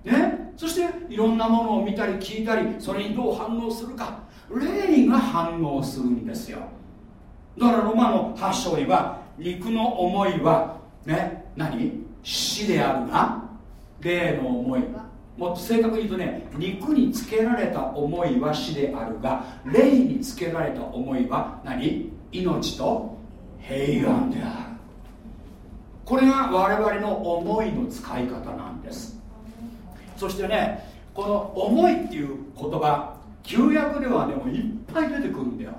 ね。そしていろんなものを見たり聞いたりそれにどう反応するか。霊が反応するんですよ。だからロマの8章には肉の思いはね。何？死であるが霊の思い。もっと正確に言うとね肉につけられた思いは死であるが霊につけられた思いは何？命と平安である。これが我々の思いの使い方なんです。そしてねこの「思い」っていう言葉旧約ではねもいっぱい出てくるんだよ。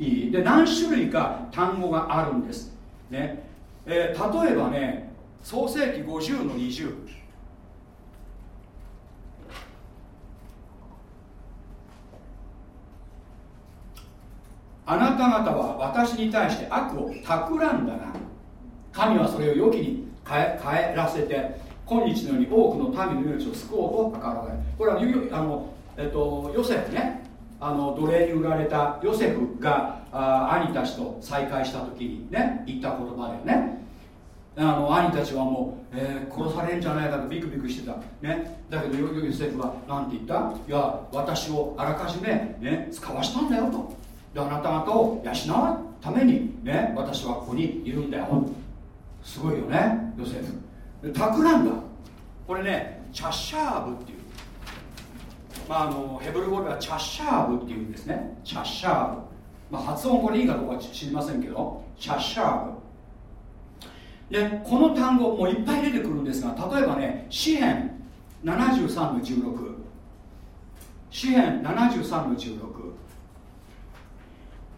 いい？で何種類か単語があるんです。ね、えー、例えばね創世紀50の20あなた方は私に対して悪を企んだが神はそれを良きに変えらせて今日のように多くの民の命を救おうと図られこれはあの、えっと、ヨセフね。あの奴隷に売られたヨセフがあ兄たちと再会した時にね言った言葉だよね。あの兄たちはもう、えー、殺されるんじゃないかとビクビクしてた、ね、だけどヨセフは何て言った？いや私をあらかじめ、ね、使わしたんだよと。であなた方を養うために、ね、私はここにいるんだよ。すごいよねヨセフ。企んだ。これねチャッシャーブっていう。まあ、あのヘブル語ではチャッシャーブっていうんですね。チャッシャーブ、まあ、発音これいいかどうか知りませんけどチャッシャーブ。でこの単語もういっぱい出てくるんですが例えばね詩編73の16詩編73の16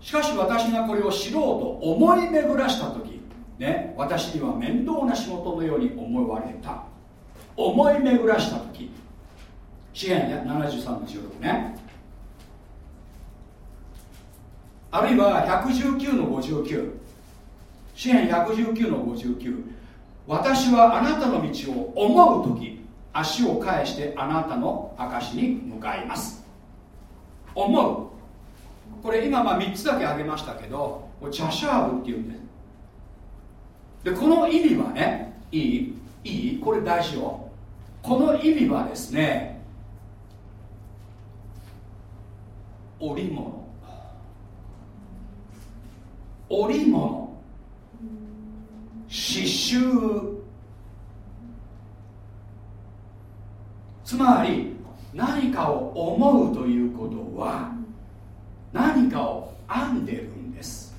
しかし私がこれを知ろうと思い巡らした時ね私には面倒な仕事のように思われた。思い巡らした時。詩篇73の16ね。あるいは119の59詩篇119の59私はあなたの道を思う時足を返してあなたの証に向かいます。思う。これ今まあ3つだけ挙げましたけどチャシャーブっていうんですでこの意味はねいいいいこれ大事よ。この意味はですね織物。織物。刺繍。つまり何かを思うということは何かを編んでるんです。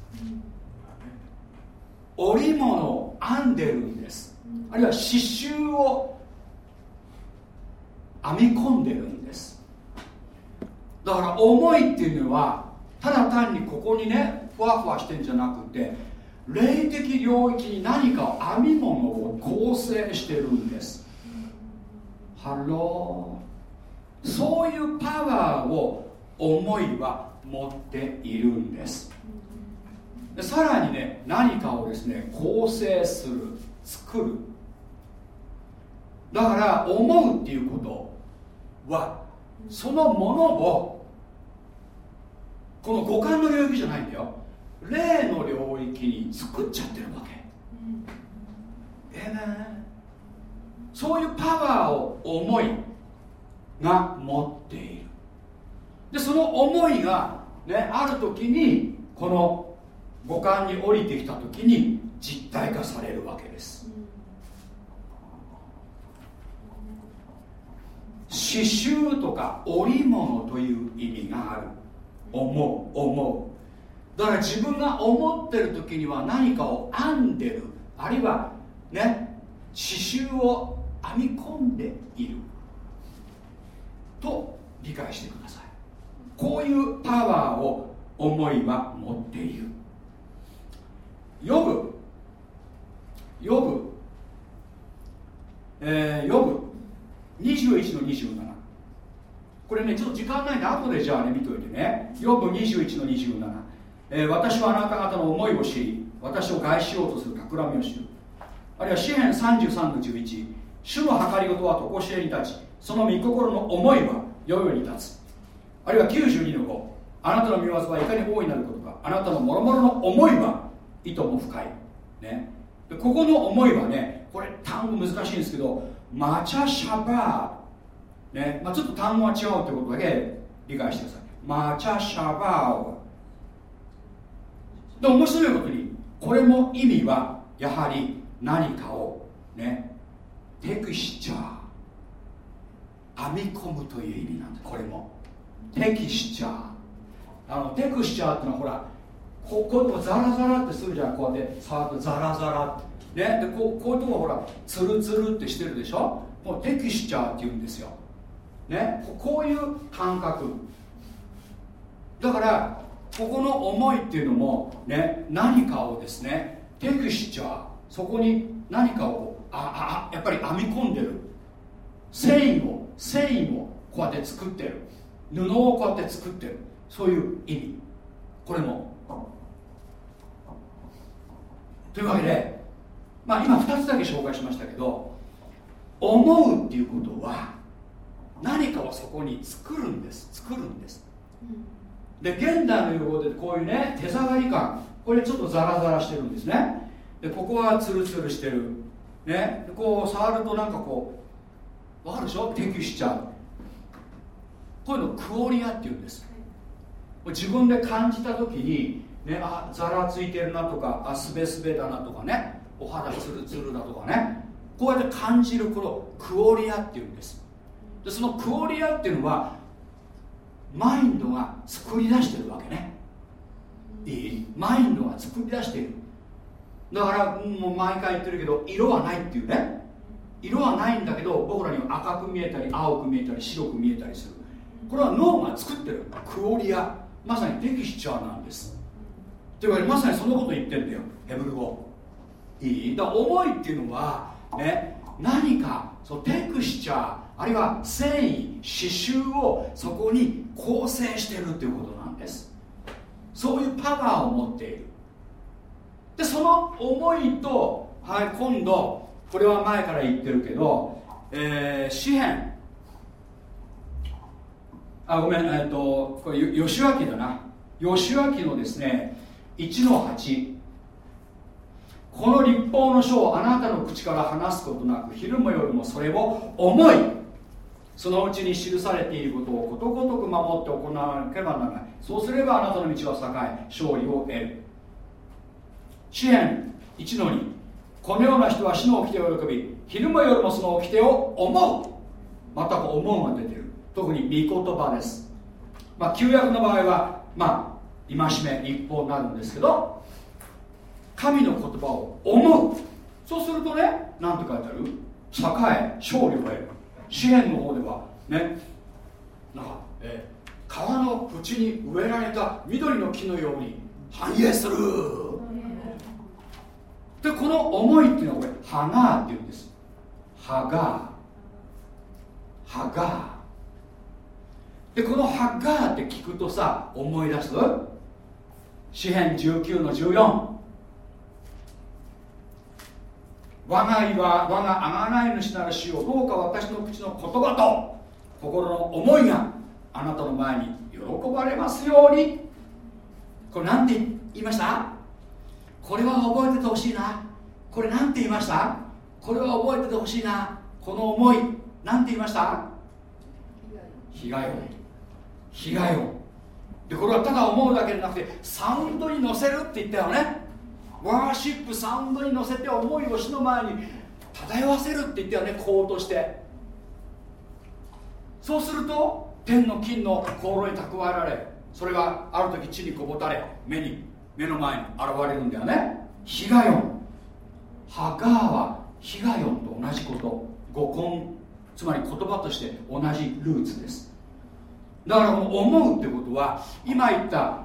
織物を編んでるんです。あるいは刺繍を編み込んでるんです。だから思いっていうのはただ単にここにねふわふわしてんじゃなくて霊的領域に何かを編み物を構成してるんです。 Hello。そういうパワーを思いは持っているんです。でさらにね何かをですね構成する作る。だから思うっていうことはそのものをこの五感の領域じゃないんだよ。霊の領域に作っちゃってるわけ。ええねそういうパワーを思いが持っている。でその思いがねある時にこの五感に降りてきた時に実体化されるわけです。刺繍とか織物という意味がある。思う思う。だから自分が思ってる時には何かを編んでる。あるいはね刺繍を編み込んでいる。と理解してください。こういうパワーを思いは持っている。呼ぶ呼ぶえー、呼ぶ21の27これねちょっと時間ないんで後でじゃあね見といてね。呼ぶ21の27、えー、私はあなた方の思いを知り私を害しようとする企みを知る。あるいは詩篇33の11主の計りごとは常しえに立ちその御心の思いは世々に立つ。あるいは92の5あなたの見業はいかに大いなることか。あなたの諸々の思いは意図も深い、ね、でここの思いはねこれ単語難しいんですけどマチャシャバー、ね。まあ、ちょっと単語は違うってことだけ理解してください。マチャシャバーで面白いことにこれも意味はやはり何かをね。テクスチャー。編み込むという意味なんだ。これも。テキスチャー。あのテクスチャーってのはほらここういうとこザラザラってするじゃん。こうやって触るとザラザラね。でこうこういうとこほらツルツルってしてるでしょ？もうテキスチャーって言うんですよ。ね。こういう感覚。だからここの思いっていうのもね何かをですねテクスチャー。そこに何かをああやっぱり編み込んでる。繊維を繊維をこうやって作ってる。布をこうやって作ってる。そういう意味。これも。というわけでまあ今2つだけ紹介しましたけど思うっていうことは何かをそこに作るんです。作るんです、で現代の用語でこういうね手触り感。これちょっとザラザラしてるんですね。でここはツルツルしてる。ね。こう触るとなんかこうわかるでしょ？適しちゃうこういうのクオリアっていうんです。自分で感じた時にねあざらついてるなとかあすべすべだなとかねお肌ツルツルだとかねこうやって感じるこのクオリアっていうんです。でそのクオリアっていうのはマインドが作り出してるわけね。いい？マインドが作り出している。だからもう毎回言ってるけど色はないっていうね。色はないんだけど僕らには赤く見えたり青く見えたり白く見えたりする。これは脳が作ってる。クオリア。まさにテキスチャーなんです。というわけでまさにそのこと言ってんだよ。ヘブル語。いい？だ思いっていうのはね何かそうテクスチャーあるいは繊維刺繍をそこに構成してるっていうことなんです。そういうパワーを持っている。でその思いと、はい、今度これは前から言ってるけど、えー、詩篇。あごめんえっ、とこれ吉脇だな。吉脇のですね1の8この立法の書をあなたの口から話すことなく昼も夜もそれを思いそのうちに記されていることをことごとく守って行わなければならない。そうすればあなたの道は栄え勝利を得る。支援1の2このような人は死の掟を喜び昼も夜もその掟を思う。また思うが出てる。特に御言葉です。まあ旧約の場合はまあ戒め立法になるんですけど神の言葉を思う。そうするとね何て書いてある？栄え勝利を得る。支援の方ではねなんか、えー、川の縁に植えられた緑の木のように繁栄する。でこの思いっていうのはこれハガーっていうんです。ハガー。ハガー。でこのハガーって聞くとさ思い出す？詩編19の14我がいは我があがない主なる主をどうか私の口の言葉と心の思いがあなたの前に喜ばれますようにこれ何て言いました？これは覚えててほしいな。これ何て言いました？これは覚えててほしいな。この思い何て言いました？被害。音被害音でこれはただ思うだけじゃなくてサウンドに乗せるって言ったよね。ワーシップサウンドに乗せて思いを死の前に漂わせるって言ったよねこうとして。そうすると天の金の香炉に蓄えられそれがある時地にこぼたれ目に目の前に現れるんだよね。ヒガヨンハガーはヒガヨンと同じこと。語根つまり言葉として同じルーツです。だからこの思うってことは今言った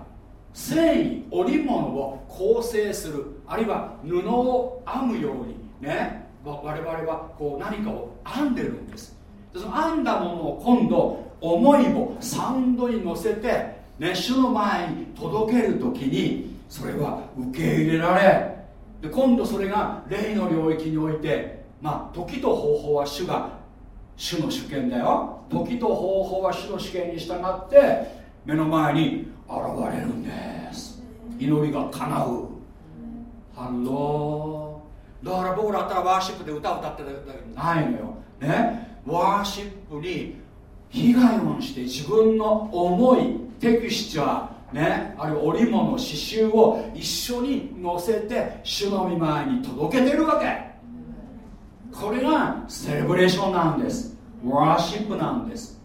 繊維織物を構成するあるいは布を編むようにね我々はこう何かを編んでるんです。その編んだものを今度思いをサウンドに乗せて、ね、主の前に届ける時にそれは受け入れられ。で今度それが霊の領域においてまあ時と方法は主が主の主権だよ。時と方法は主の主権に従って目の前に現れるんです。祈りが叶う。ハロー。だから僕らあったらワーシップで歌を歌ってただけないのよ。ね？ワーシップに被害をして自分の思いテクスチャーね、あるいは織物刺繍を一緒に乗せて主の御前に届けてるわけ。これがセレブレーションなんです。ワーシップなんです。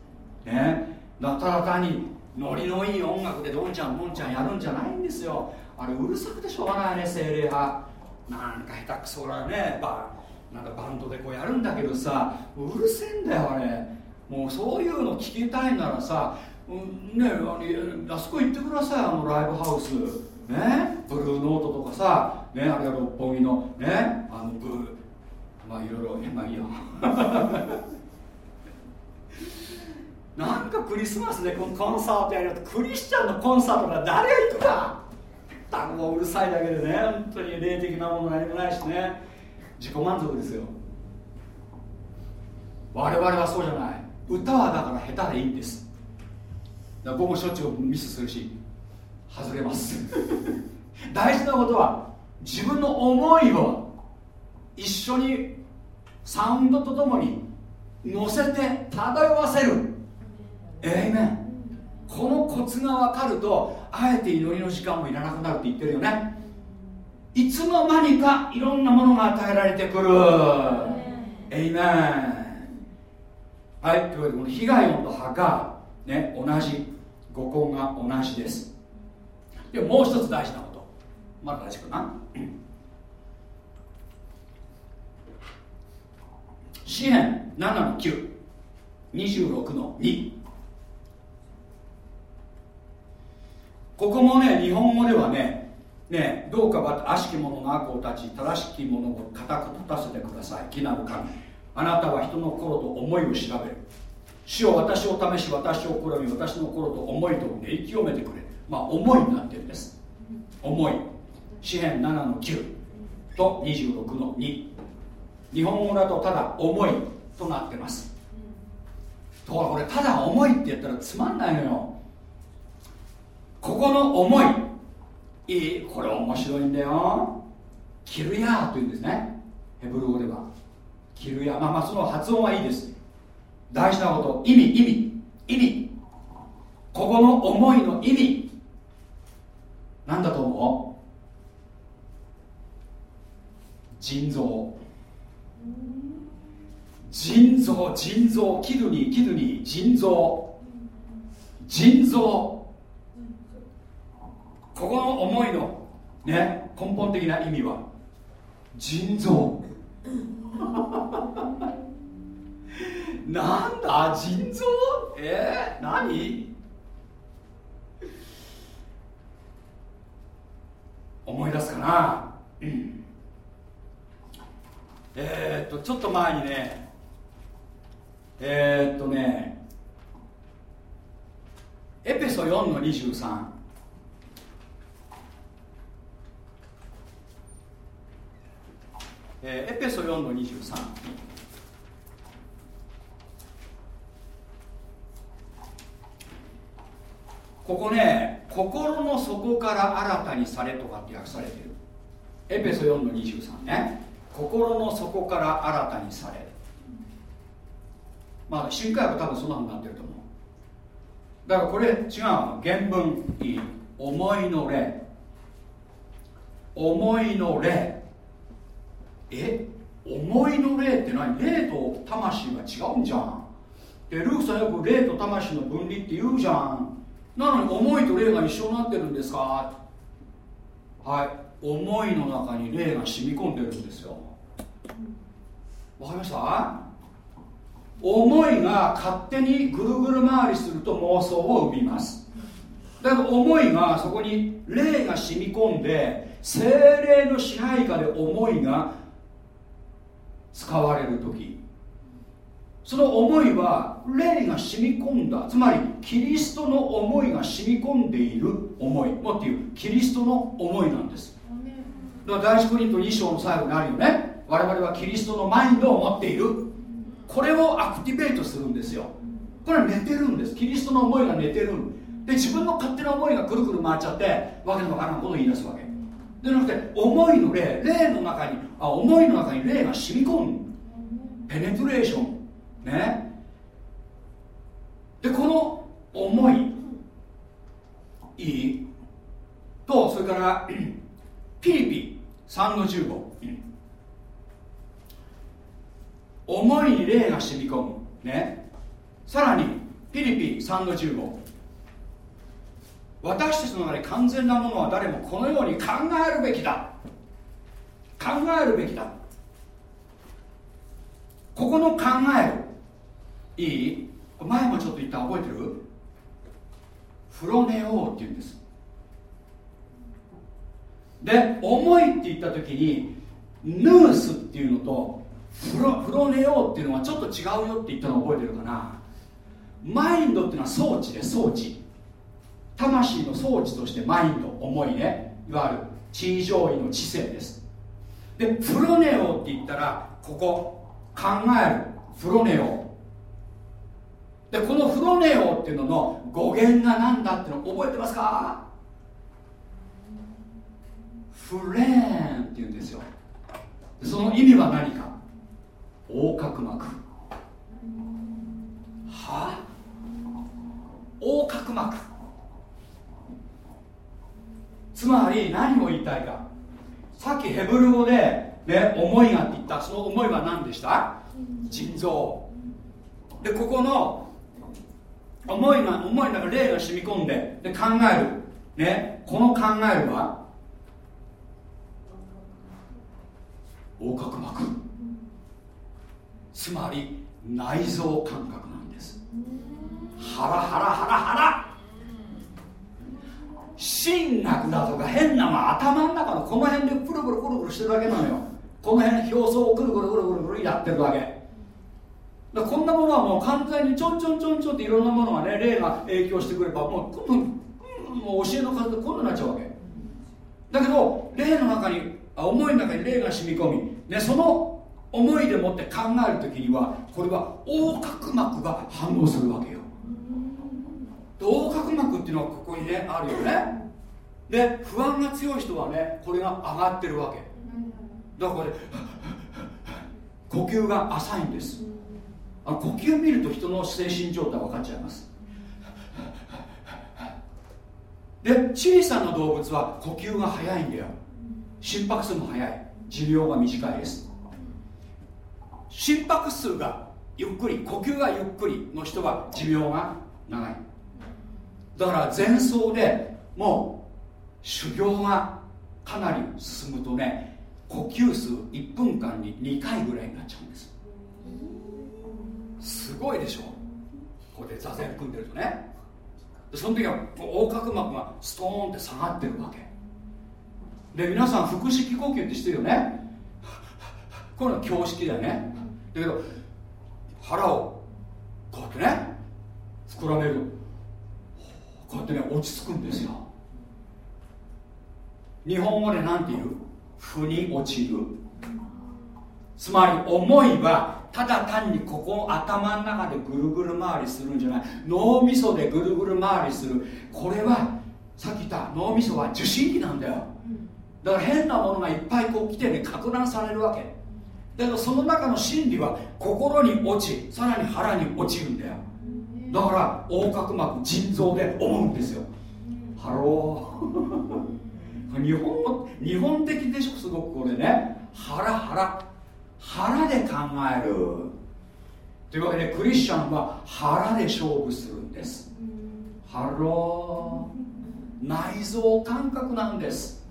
ね。だただ単にノリのいい音楽でどんちゃんどんちゃんやるんじゃないんですよ。あれうるさくてしょうがないね精霊派。なんか下手くそなね。バなんかバンドでこうやるんだけどさ。うるせえんだよあれ。もうそういうの聞きたいならさ、うん、ねああそこ行ってください。あのライブハウス。ね。ブルーノートとかさ。ねあれは六本木の。ね。あのブー。まあいろいろまあいいよ。なんかクリスマスでこのコンサートやるとクリスチャンのコンサートが誰が行くか。単語うるさいだけでね。本当に霊的なもの何もないしね。自己満足ですよ。我々はそうじゃない。歌はだから下手でいいんです。だから僕もしょっちゅうミスするし外れます。[laughs] 大事なことは自分の思いを一緒にサウンドとともに乗せて漂わせる。えいめんこのコツが分かるとあえて祈りの時間もいらなくなるって言ってるよね。いつの間にかいろんなものが与えられてくる。えいめんはいというわけでこの被害音と墓がね同じ。五根が同じです。でもう一つ大事なこと。まだ大事かな？詩篇7の926の2ここもね日本語ではねねどうかば悪しき者の悪を立ち正しき者を固く立たせてください。木なる神。あなたは人の心と思いを調べる。主を私を試し私を試み私の心と思いと練り清めてくれ。まあ思いになってるんです。思い。詩篇7の9と26の2日本語だとただ思いとなってます。ところこれただ思いって言ったらつまんないのよ。ここの思い。いいこれ面白いんだよ。キルヤーというんですね。ヘブル語では。キルヤまあまあその発音はいいです。大事なこと。意味意味。意味。ここの思いの意味。何だと思う？腎臓腎臓腎臓キドニーキドニー腎臓腎臓ここの思いのね根本的な意味は腎臓 [laughs] なんだ腎臓えー、何？思い出すかな、うん。えー、っとちょっと前にねえー、っとねエペソ4の23えー、エペソ4の23ここね心の底から新たにされとかって訳されてる。エペソ4の23ね。心の底から新たにされまあ新海は多分そんなふうになってると思う。だからこれ違う原文いい。思いの霊思いの霊え？思いの霊って何？霊と魂が違うんじゃん。でルークさんよく霊と魂の分離って言うじゃん。なのに思いと霊が一緒になってるんですか？はい。思いの中に霊が染み込んでるんですよ。わかりました？思いが勝手にぐるぐる回りすると妄想を生みます。だから思いがそこに霊が染み込んで精霊の支配下で思いが使われる時。その思いは霊が染み込んだつまりキリストの思いが染み込んでいる思い。もっていうキリストの思いなんです。だから第一コリント2章の最後にあるよね。我々はキリストのマインドを持っている。これをアクティベートするんですよ。これ寝てるんです。キリストの思いが寝てるで自分の勝手な思いがくるくる回っちゃってわけのわからんことを言い出すわけ。でなくて思いの霊霊の中にあ思いの中に霊が染み込む。ペネトレーション。ね。でこの思い。いい。とそれからピリピ3の15思いに霊が染み込む。ね。さらにピリピ3の15私たちの中で完全なものは誰もこのように考えるべきだ。考えるべきだ。ここの考える。いい？前もちょっと言った覚えてる？フロネオーっていうんです。で重いって言った時にヌースっていうのとフロフロネオっていうのはちょっと違うよって言ったの覚えてるかな？マインドっていうのは装置で装置。魂の装置としてマインド思いね。いわゆる地位上位の知性です。でフロネオって言ったらここ考える。フロネオでこのフロネオっていうのの語源が何だっていうの覚えてますか？フレーンっていうんですよ。その意味は何か？横隔膜。は？あ横隔膜。つまり何を言いたいか。さっきヘブル語で、ね、思いがって言った。その思いは何でした？腎臓。でここの思いが思いの中霊が染み込んでで考える、ね、この考えるは？横隔膜。つまり内臓感覚なんです。ハラハラハラハラ。心学だとか変なま頭の中のこの辺でくるくるくるくるしてるだけなのよ。この辺表層をくるくるくるくるくるやってるだけ。だこんなものはもう完全にちょんちょんちょんちょんっていろんなものがね霊が影響してくればもうこんもう教えの数でこんなになっちゃうわけ。だけど霊の中に思いの中に霊が染み込み、ね、その思いでもって考える時にはこれは横隔膜が反応するわけよ。横隔膜っていうのはここにねあるよね。で不安が強い人はねこれが上がってるわけ。だからこれ呼吸が浅いんです。あ呼吸見ると人の精神状態分かっちゃいます。で小さな動物は呼吸が早いんだよ。心拍数も速い。寿命が短いです。心拍数がゆっくり呼吸がゆっくりの人は寿命が長い。だから前奏でもう修行がかなり進むとね呼吸数1分間に2回ぐらいになっちゃうんです。すごいでしょ？これで座禅組んでるとね。その時は横隔膜がストーンって下がってるわけ。で皆さん腹式呼吸って知ってるよね？[laughs] こういうのは胸式だよね。けど腹をこうやってね膨らめる。こうやってね落ち着くんですよ。日本語で何て言う？腑に落ちる。つまり思いはただ単にここを頭の中でぐるぐる回りするんじゃない。脳みそでぐるぐる回りする。これはさっき言った脳みそは受信機なんだよ。だから変なものがいっぱいこう来てねか乱されるわけ。だけどその中の真理は心に落ちさらに腹に落ちるんだよ。だから横隔膜腎臓で思うんですよ。 Hello。日本の日本的でしょすごくこれね。腹腹。腹で考える。というわけでクリスチャンは腹で勝負するんです。 Hello。内臓感覚なんです。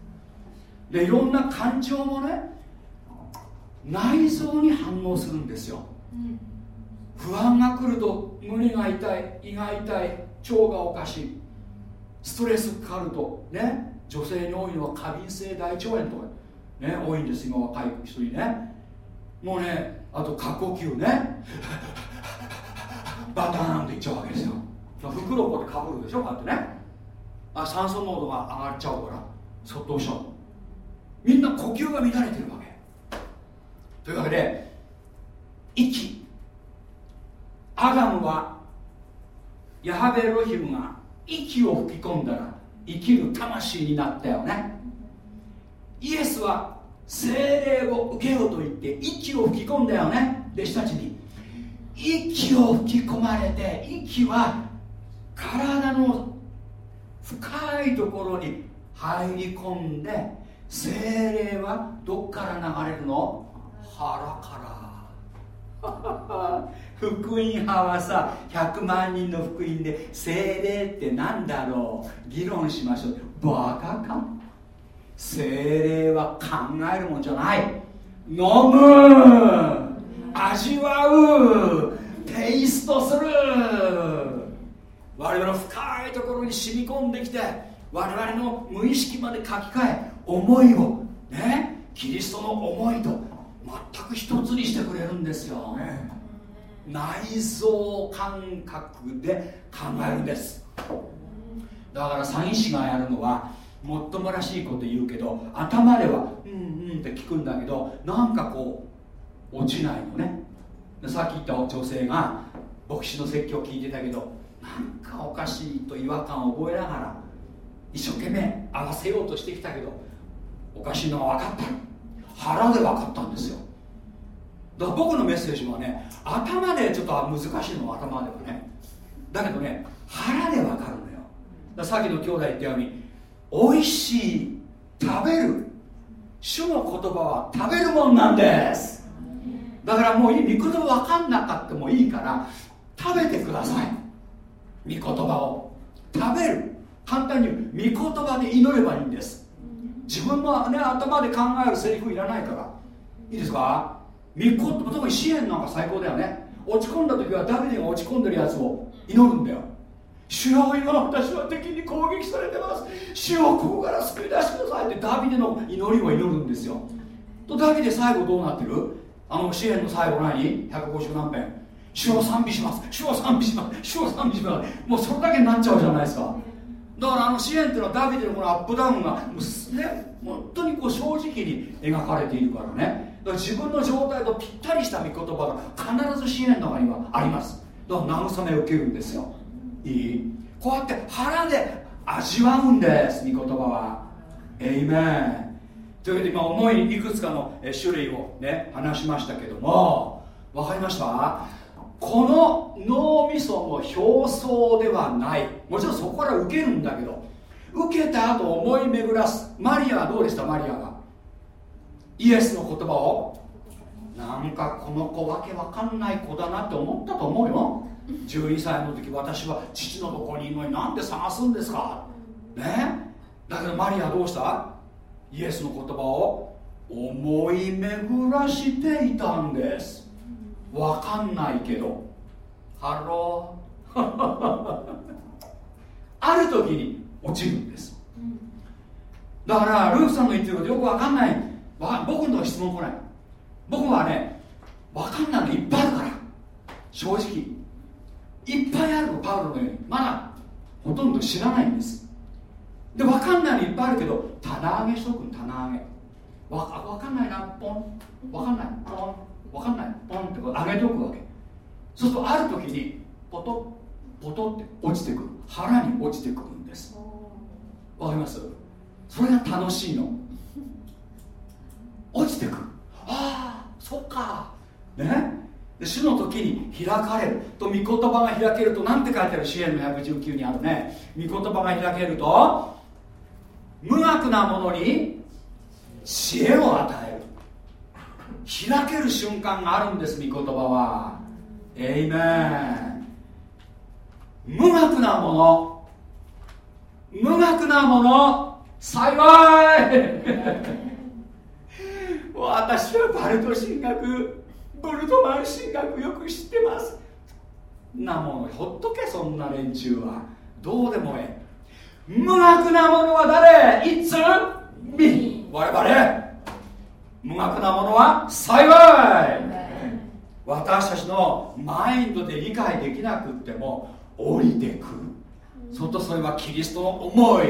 でいろんな感情もね内臓に反応するんですよ、うん、不安が来ると胸が痛い胃が痛い腸がおかしい。ストレスかかるとね女性に多いのは過敏性大腸炎とかね多いんです今若い人にね。もうねあと過呼吸ね。[laughs] バターンっていっちゃうわけですよ。袋をこうかぶるでしょこうやってね。あ酸素濃度が上がっちゃうからそっとしちゃう。みんな呼吸が乱れてるわけ。というわけで息。アダムはヤハベロヒムが息を吹き込んだら生きる魂になったよね。イエスは精霊を受けようと言って息を吹き込んだよね。弟子たちに。息を吹き込まれて息は体の深いところに入り込んで精霊はどっから流れるの？腹から。[laughs] 福音派はさ100万人の福音で精霊って何だろう？議論しましょう。バカか精霊は考えるもんじゃない。飲む。味わう。テイストする。我々の深いところに染み込んできて我々の無意識まで書き換え思いをね？キリストの思いと全く一つにしてくれるんですよ、ね、内臓感覚で考えるんです。だから詐欺師がやるのはもっともらしいこと言うけど頭ではうんうんって聞くんだけどなんかこう落ちないのね。さっき言った女性が牧師の説教を聞いてたけどなんかおかしいと違和感を覚えながら一生懸命合わせようとしてきたけどおかしいのが分かった腹で分かったんですよ。だから僕のメッセージはね頭でちょっと難しいの頭ではね。だけどね腹で分かるのよ。さっきの兄弟言ったように美味しい食べる。主の言葉は食べるもんなんです。だからもういい御言葉分かんなかったもいいから食べてください。御言葉を。食べる。簡単に御言葉で祈ればいいんです。自分の、ね、頭で考えるセリフいらないから。いいですか？御言葉特に支援なんか最高だよね。落ち込んだ時はダビデが落ち込んでるやつを祈るんだよ。主よ今私は敵に攻撃されてます。主をここから救い出してくださいってダビデの祈りを祈るんですよ。とダビデ最後どうなってる？あの支援の最後何 ?150 何編主を賛美します。主を賛美します。主を賛美します。もうそれだけになっちゃうじゃないですか。だからあの支援っていうのはダビデのこのアップダウンがもう、ね、本当にこう正直に描かれているからね。だから自分の状態とぴったりした御言葉が必ず支援の中にはあります。だから慰めを受けるんですよ。いい？こうやって腹で味わうんです御言葉は。エイメンというわけで今思いにいくつかの種類をね話しましたけども。分かりました？この脳みその表層ではない。もちろんそこから受けるんだけど受けた後思い巡らす。マリアはどうでした？マリアがイエスの言葉を。なんかこの子わけわかんない子だなって思ったと思うよ。12歳の時私は父のとこにいるのになんで探すんですか？ね？だけどマリアどうした？イエスの言葉を思い巡らしていたんです。わかんないけど。Hello。[laughs] ある時に落ちるんです。だからルークさんの言ってることよくわかんない。僕の質問来ない。僕はねわかんないのいっぱいあるから。正直。いっぱいあるのパウロのように。まだほとんど知らないんです。で分かんないのいっぱいあるけど棚上げしとくん棚上げ。わ分かんないなポン。分かんないポン。分かんない。ポンって上げとくわけ。そうするとある時にポトポトって落ちてくる。腹に落ちてくるんです。わかります？それが楽しいの。落ちてくる。ああそっか。ね？で主の時に開かれる。と御言葉が開けると何て書いてある？支援の119にあるね。御言葉が開けると無学なものに知恵を与える開ける瞬間があるんです御言葉は。エイメン無学なもの。無学なもの。幸い。[laughs] 私はバルト神学ブルトマン神学よく知ってます。なものほっとけそんな連中は。どうでもええ。無学なものは誰？いつ？み。我々無学なものは幸い。私たちのマインドで理解できなくっても降りてくる。そとそれはキリストの思い。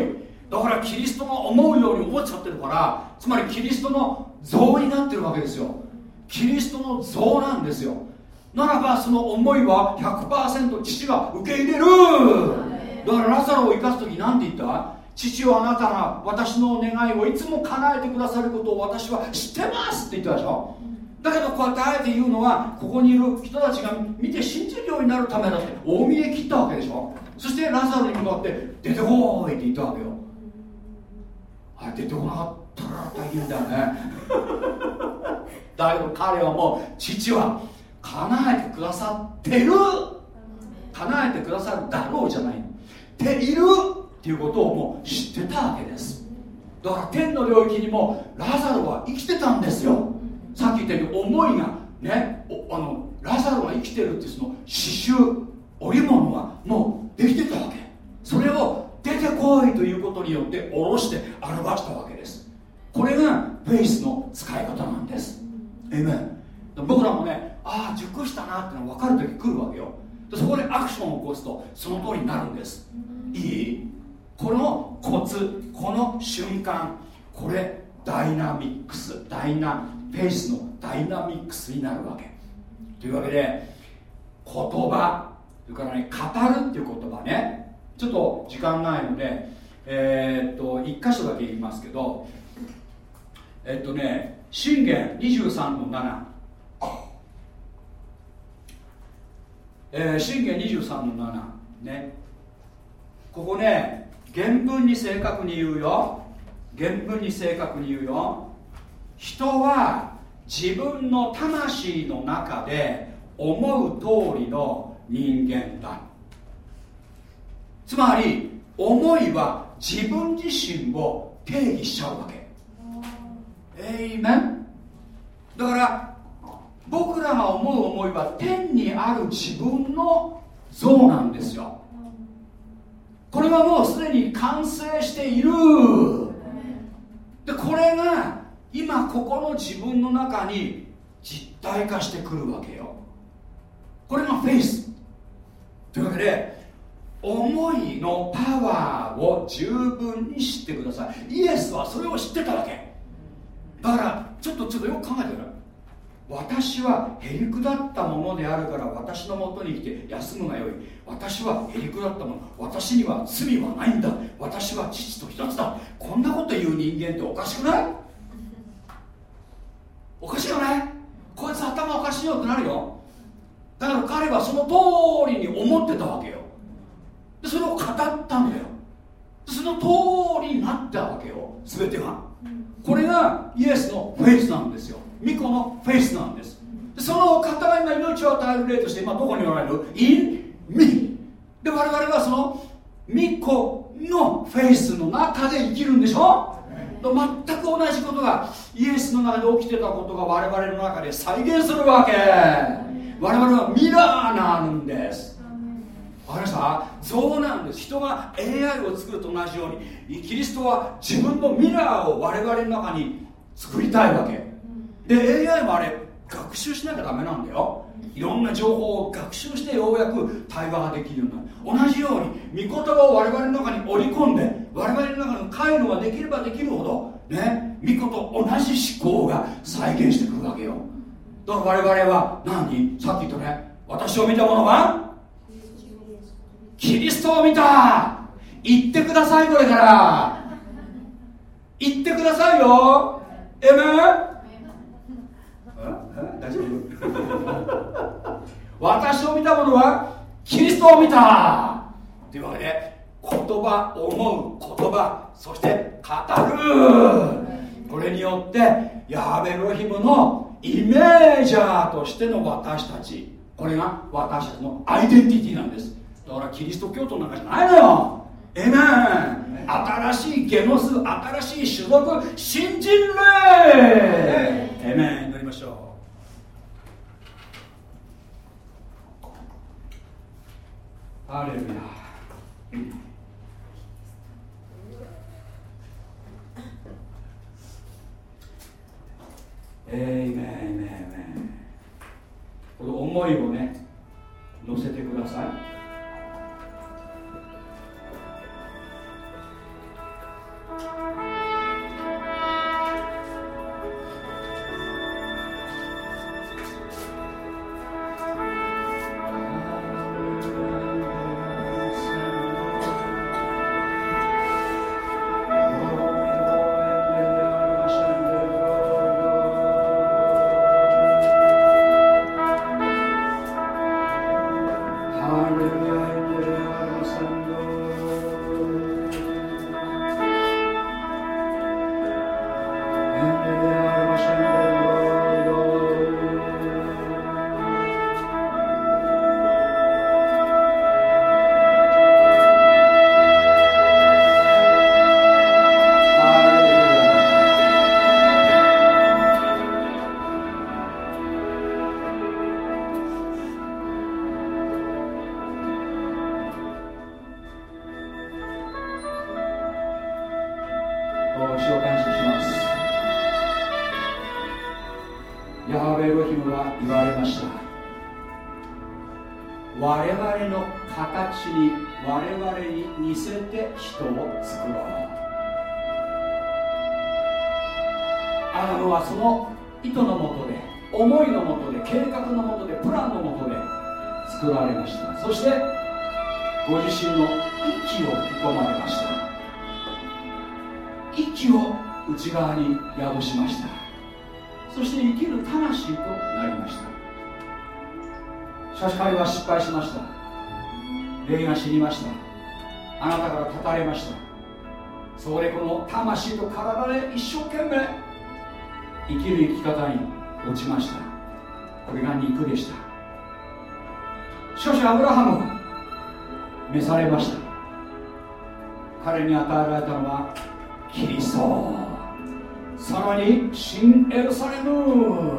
だからキリストが思うように思っちゃってるからつまりキリストの像になってるわけですよ。キリストの像なんですよ。ならばその思いは100%父が受け入れる。だからラザロを生かす時何て言った？父はあなたが私の願いをいつも叶えてくださることを私は知ってますって言ったでしょ？だけどこうやってあえて言うのはここにいる人たちが見て信じるようになるためだって大見え切ったわけでしょ？そしてラザロに向かって出てこいって言ったわけよ。あれ出てこなかったら大変だよね。だけど彼はもう父は叶えてくださってる。叶えてくださるだろうじゃない。っている。っていうことをもう知ってたわけです。だから天の領域にもラザロは生きてたんですよ。さっき言ったように思いがねあのラザロが生きてるってその刺繍織物がもうできてたわけ。それを出てこいということによって下ろして表したわけです。これがフェイスの使い方なんです。えめ僕らもねああ熟したなってのが分かる時来るわけよ。そこでアクションを起こすとその通りになるんです。いい？このコツこの瞬間これダイナミックスダイナフェイスのダイナミックスになるわけ。というわけで言葉それからね語るっていう言葉ね。ちょっと時間ないのでえー、っと1箇所だけ言いますけどえっとね信玄23の7えー、信玄23の7ね。ここね原文に正確に言うよ。原文に正確に言うよ。人は自分の魂の中で思う通りの人間だ。つまり思いは自分自身を定義しちゃうわけ。えいめんだから僕らが思う思いは天にある自分の像なんですよ。これはもうすでに完成している。でこれが今ここの自分の中に実体化してくるわけよ。これがフェイス。というわけで思いのパワーを十分に知ってください。イエスはそれを知ってたわけ。だからちょっとちょっとよく考えてください。私はへりくだったものであるから私のもとに来て休むがよい。私はへりくだったもの。私には罪はないんだ。私は父と一つだ。こんなこと言う人間っておかしくない？おかしいよね。こいつ頭おかしいよってなるよ。だから彼はその通りに思ってたわけよ。でそれを語ったんだよ。その通りになったわけよ。全てが。これがイエスのフェイスなんですよ巫女のフェイスなんです。その方が今命を与える例として今どこにおられる in me で我々はその巫女のフェイスの中で生きるんでしょ？全く同じことがイエスの中で起きてたことが我々の中で再現するわけ。我々はミラーなんです。わかりました？そうなんです。人が AI を作ると同じようにキリストは自分のミラーを我々の中に作りたいわけで AI もあれ学習しなきゃダメなんだよ。いろんな情報を学習してようやく対話ができるようになる。同じように御言葉を我々の中に織り込んで我々の中の回路ができればできるほどね御子と同じ思考が再現してくるわけよ。だから我々は何？さっき言ったね。私を見た者は？キリストを見た。言ってくださいこれから。言ってくださいよ。えめ大丈夫？[laughs] 私を見た者はキリストを見た。というわけで言葉思う言葉そして語るこれによってヤーベロヒムのイメージャーとしての私たち。これが私たちのアイデンティティなんです。だからキリスト教徒なんかじゃないのよ。エメン新しいゲノス新しい種族新人類。エメンあレルヤえいめいめいめこの思いをね乗せてください。しかし彼は失敗しました。霊が死にました。あなたから断たれました。そこでこの魂と体で一生懸命生きる生き方に落ちました。これが肉でした。しかしアブラハムは召されました。彼に与えられたのはキリスト。さらに新エルサレム。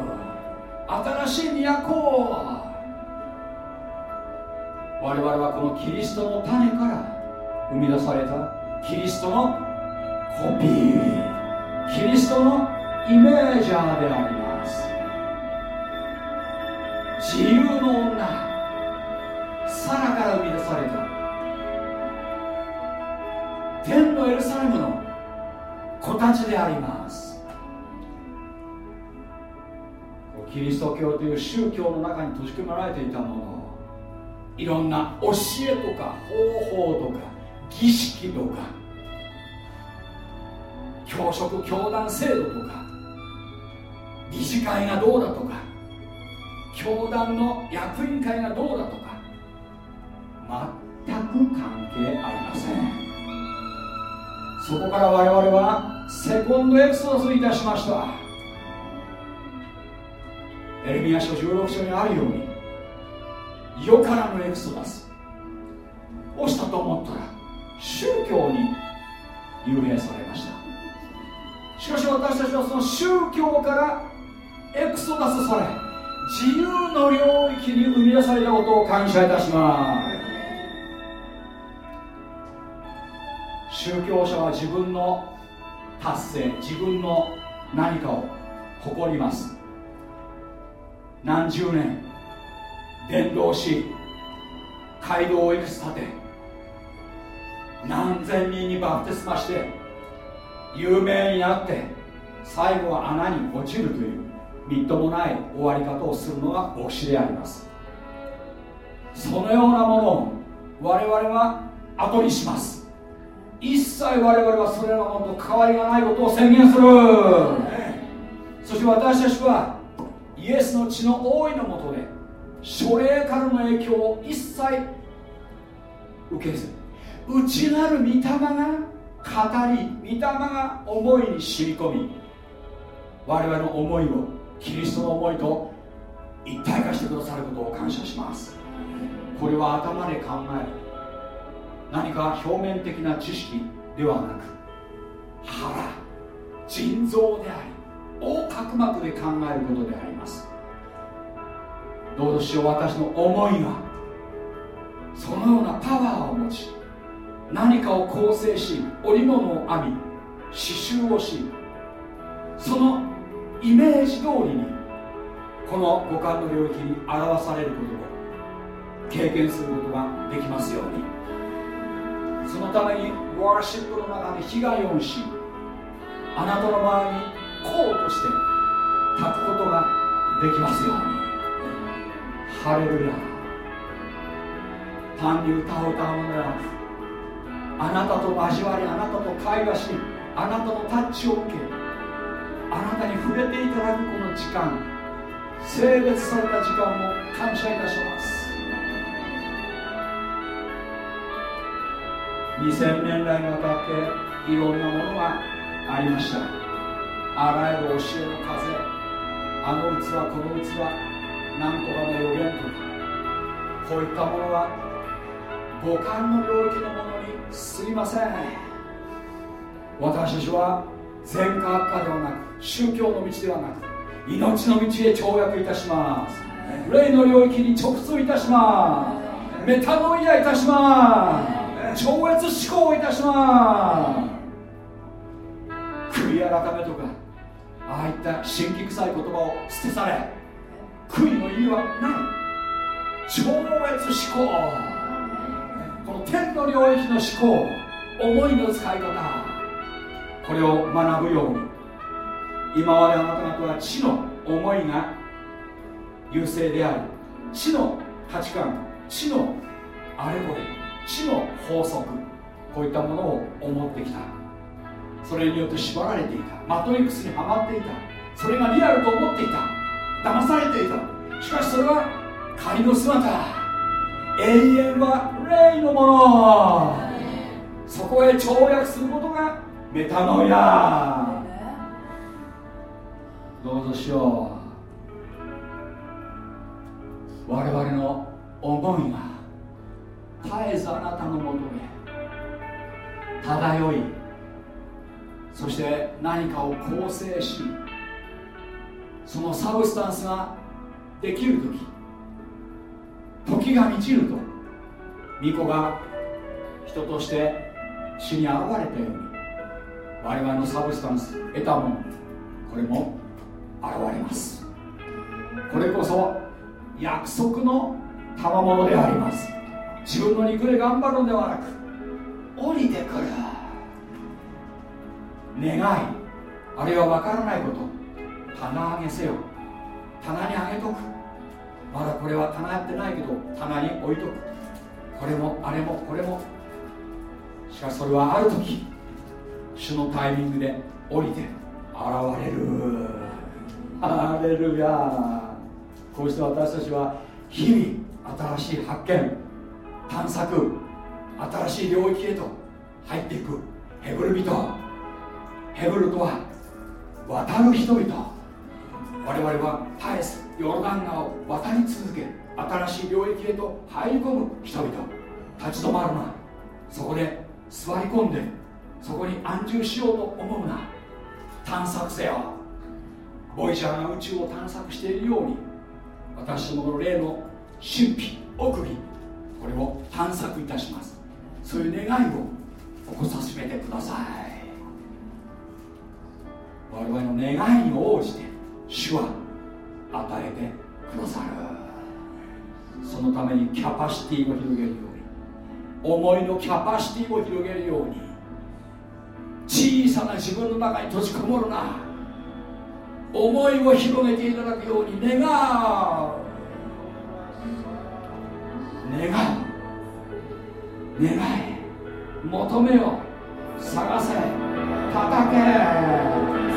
新しい都我々はこのキリストの種から生み出されたキリストのコピーキリストのイメージャーであります。自由の女サラから生み出された。天のエルサレムの子たちであります。キリスト教という宗教の中に閉じ込められていたもの。いろんな教えとか方法とか儀式とか教職教団制度とか理事会がどうだとか教団の役員会がどうだとか全く関係ありません。そこから我々はセコンドエクソダスいたしました。エレミア書16章にあるように世からのエクソダス。をしたと思ったら宗教に幽閉されました。しかし私たちはその宗教からエクソダスされ自由の領域に生み出されたことを感謝いたします。宗教者は自分の達成自分の何かを誇ります。何十年伝道し街道をいくつ立て何千人にバプテスマして有名になって最後は穴に落ちるというみっともない終わり方をするのが牧師であります。そのようなものを我々は後にします。一切我々はそれらのものと関わりがないことを宣言する。そして私たちはイエスの血の大いのもとで書霊からの影響を一切受けず内なる御霊が語り御霊が思いに染み込み我々の思いをキリストの思いと一体化してくださることを感謝します。これは頭で考える何か表面的な知識ではなく腹腎臓であり横隔膜で考えることであります。どうぞしよう私の思いがそのようなパワーを持ち何かを構成し織物を編み刺繍をしそのイメージ通りにこの五感の領域に表されることを経験することができますように。そのためにワーシップの中で被害をしあなたの前にこうとして立くことができますように。ハレルヤ。単に歌を歌うのではなくあなたと交わりあなたと会話しあなたのタッチを受けあなたに触れていただくこの時間性別された時間を感謝いたします。2000年来にわたっていろんなものがありました。あらゆる教えの風あの器この器なんとかの予言とかこういったものは五感の領域のものにすぎません私たちは全科学科ではなく宗教の道ではなく命の道へ跳躍いたします。霊の領域に直通いたします。メタノイアいたします超越思考いたします悔い改めとかああいった神気臭い言葉を捨て去れ悔いの意味はない。超越思考。この天の領域の思考思いの使い方。これを学ぶように今まであなた方は地の思いが優勢であり地の価値観地のあれこれ地の法則こういったものを思ってきた。それによって縛られていた。マトリックスにはまっていた。それがリアルと思っていた。騙されていた。しかしそれは仮の姿。永遠は霊のもの。そこへ跳躍することがメタノイア。どうぞしよう。我々の思いが絶えずあなたのもとへ漂いそして何かを構成しその substance ができる時時が満ちると御子が人として死に現れたように我々の substance 得たものこれも現れます。これこそ約束の賜物であります。自分の肉で頑張るのではなく降りてくる。願いあるいは分からないこと棚上げせよ。棚に上げとく。まだこれは棚やってないけど棚に置いとく。これもあれもこれも。しかしそれはある時主のタイミングで降りて現れる。ハレルヤ。こうして私たちは日々新しい発見探索新しい領域へと入っていく。ヘブル人。ヘブルとは渡る人々。我々は絶えずヨルダン川を渡り続け新しい領域へと入り込む人々立ち止まるな。そこで座り込んでそこに安住しようと思うな。探索せよボイジャーが宇宙を探索しているように。私どもの霊の神秘奥義これを探索いたします。そういう願いを起こさせてください。我々の願いに応じて主は与えてくださる。そのためにキャパシティを広げるように思いのキャパシティを広げるように小さな自分の中に閉じこもるな。思いを広げていただくように願う。願う。願い。求めよ。探せ。叩け。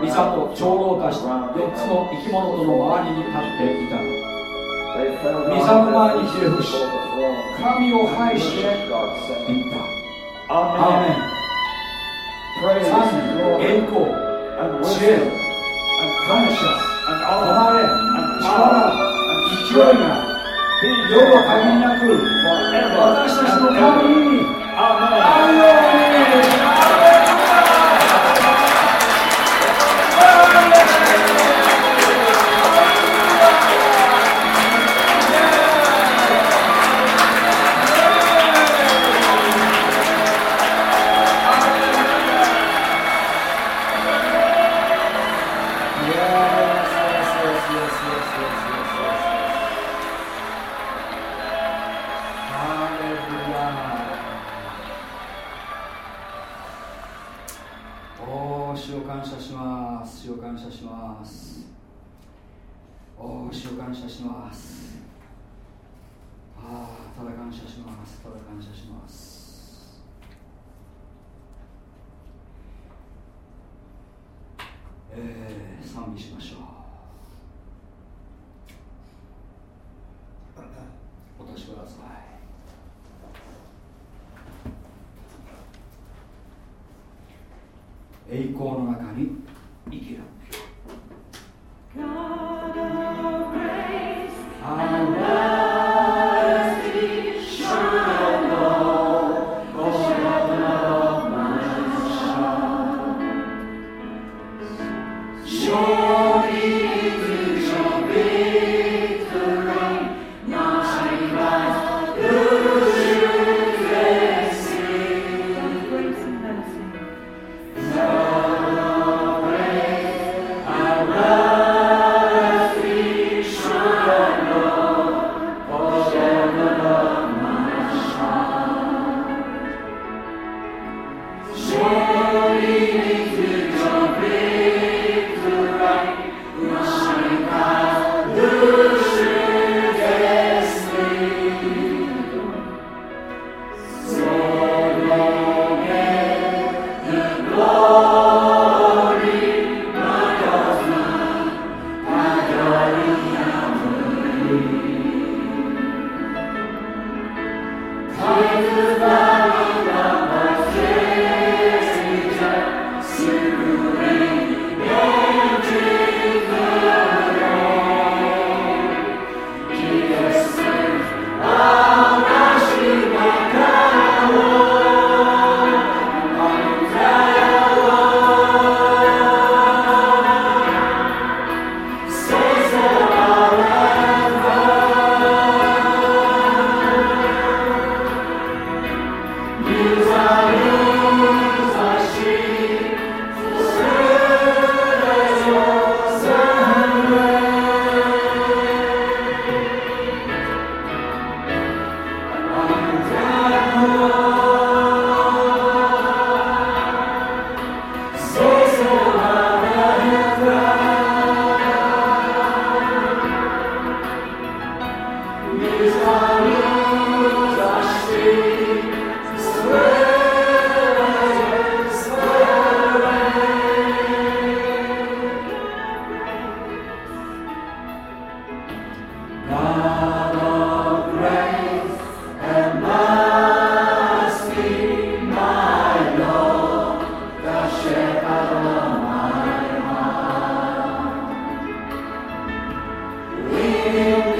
ミサと長老たちと4つの生き物との周りに立っていた。ミサの前にひれ伏し神を拝して言った。アーメン賛美栄光知恵感謝誉れ力勢いが世の限りなく私たちの神にあるように Amen.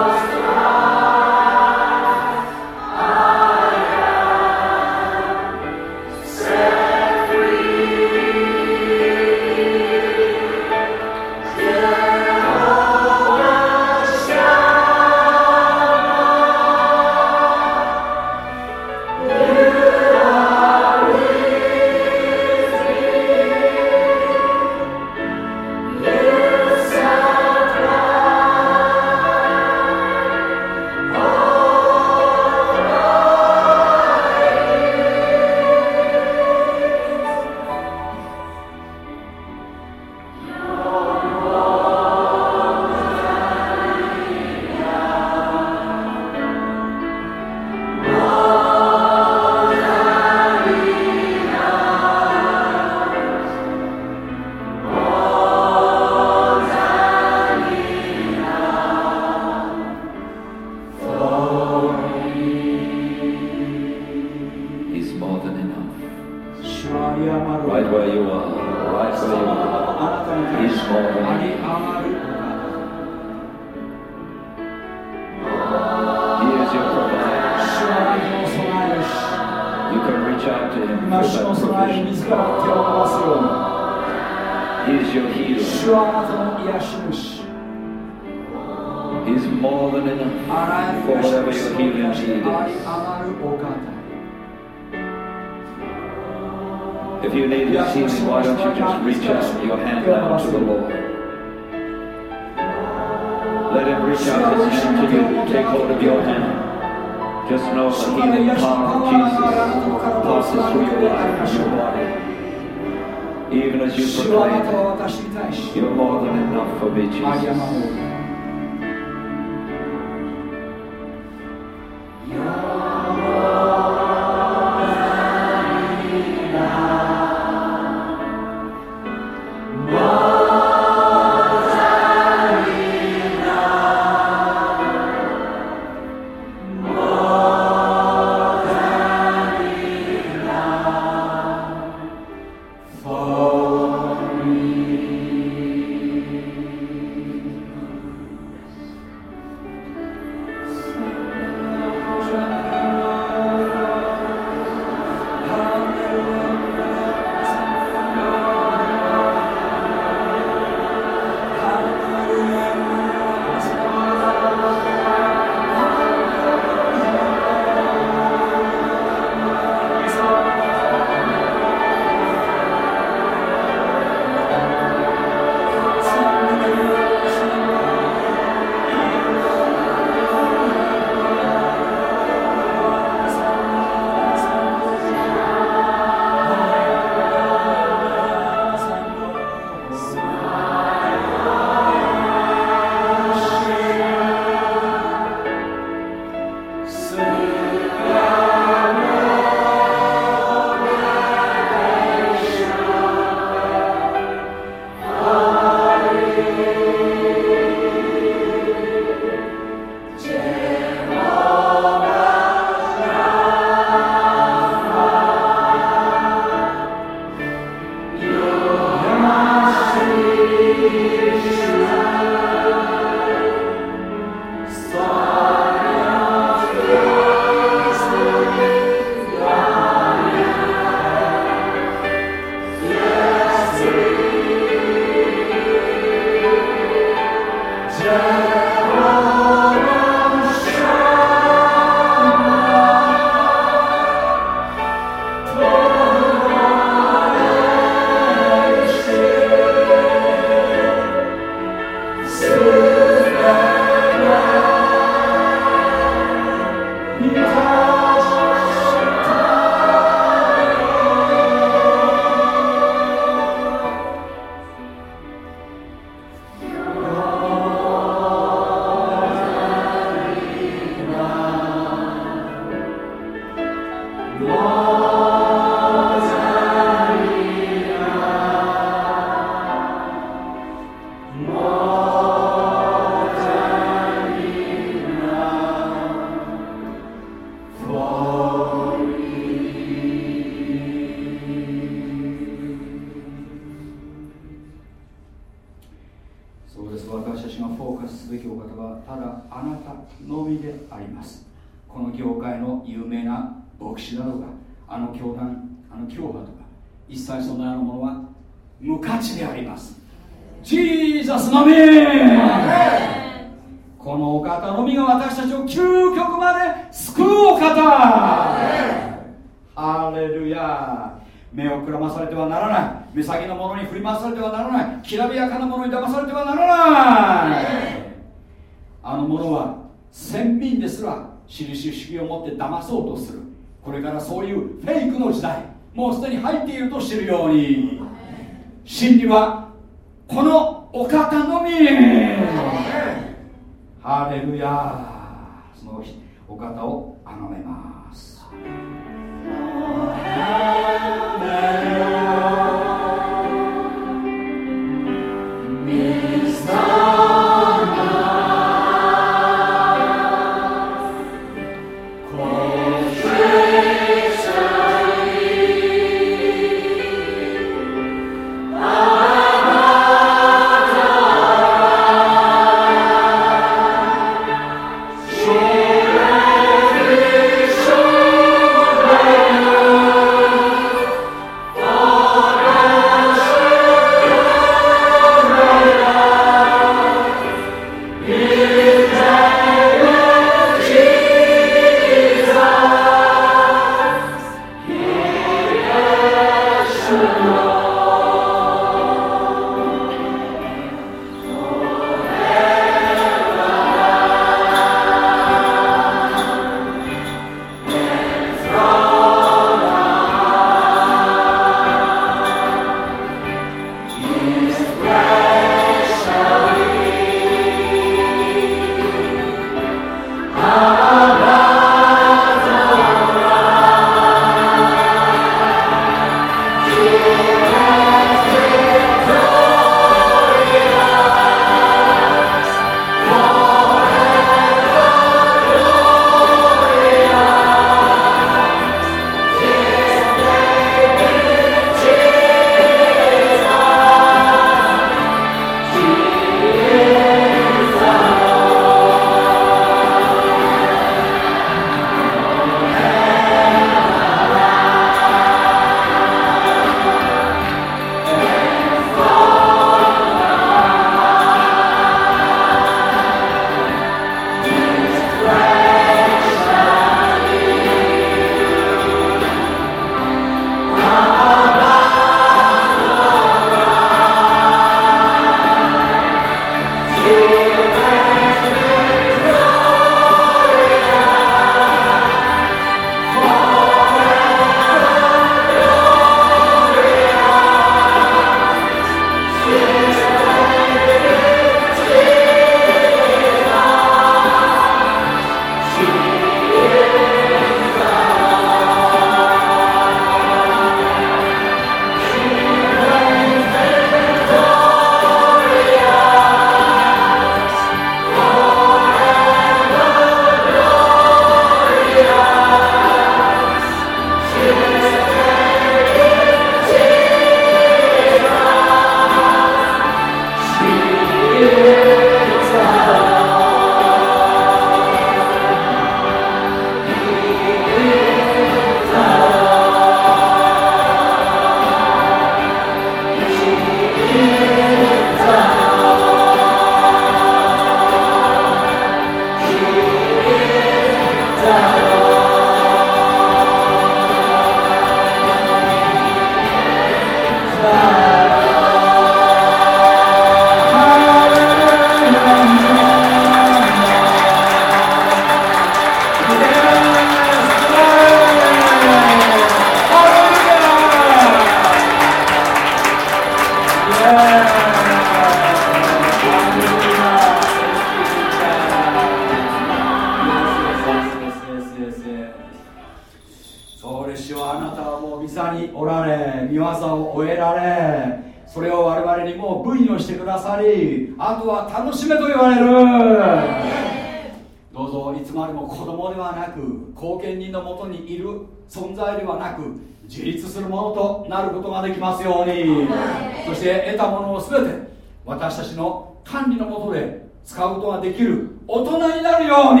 私たちの管理のもとで使うことができる大人になるように。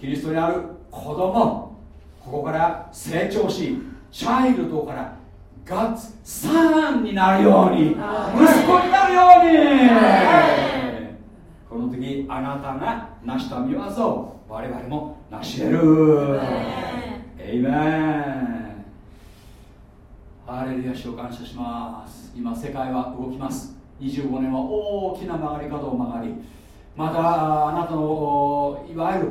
キリストにある子供。ここから成長しチャイルドからガッツサンになるように。息子になるように。この時あなたが成した見業を我々も成し得るエイメンハレルヤ主を感謝します今世界は動きます。25年は大きな曲がり角を曲がりまたあなたのいわゆる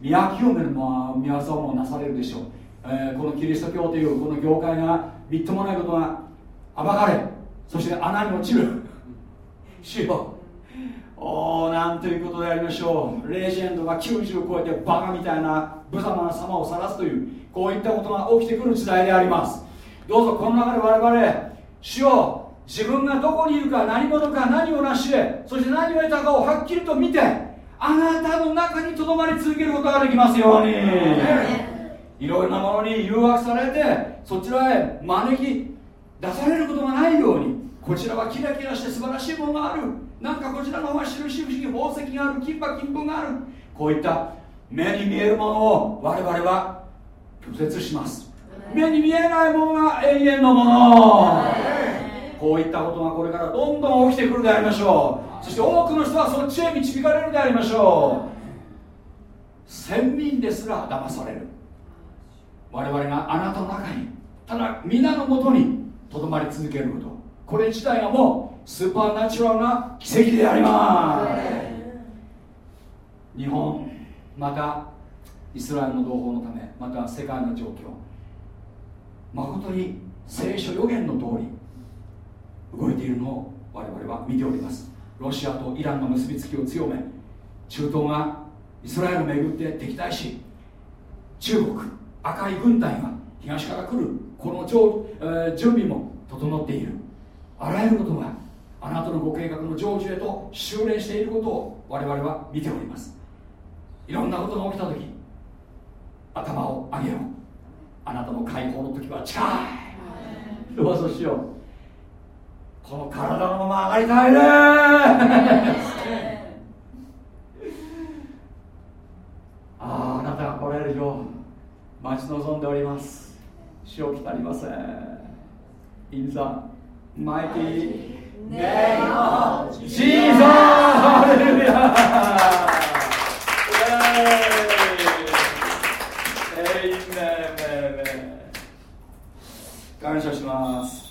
宮清めの見業もなされるでしょう、えー、このキリスト教というこの業界がみっともないことが暴かれそして穴に落ちる。[laughs] 主よおおなんということでありましょう。レジェンドが90を超えてバカみたいな無様な様を晒すというこういったことが起きてくる時代であります。どうぞこの中で我々主よ自分がどこにいるか何者か何を成し得そして何を得たかをはっきりと見てあなたの中にとどまり続けることができますように。いろいろなものに誘惑されてそちらへ招き出されることがないようにこちらはキラキラして素晴らしいものがある。なんかこちらの方は印不思議宝石がある金箔金粉がある。こういった目に見えるものを我々は拒絶します。目に見えないものが永遠のものこういったことがこれからどんどん起きてくるでありましょう。そして多くの人はそっちへ導かれるでありましょう。先民ですら騙される。我々があなたの中にただ皆のもとにとどまり続けること。これ自体がもうスーパーナチュラルな奇跡であります。日本またイスラエルの同胞のためまた世界の状況。誠に聖書予言の通り動いているのを我々は見ております。ロシアとイランの結びつきを強め中東がイスラエルを巡って敵対し中国赤い軍隊が東から来るこの、えー、準備も整っている。あらゆることがあなたのご計画の成就へと修練していることを我々は見ております。いろんなことが起きた時頭を上げようあなたの解放の時は近いどうしよう。この体のまま上がりたいね。[laughs] あああなたが来られるよ待ち望んでおります。死を来たりません。In the mighty name of Jesus! ハレルヤ。感謝します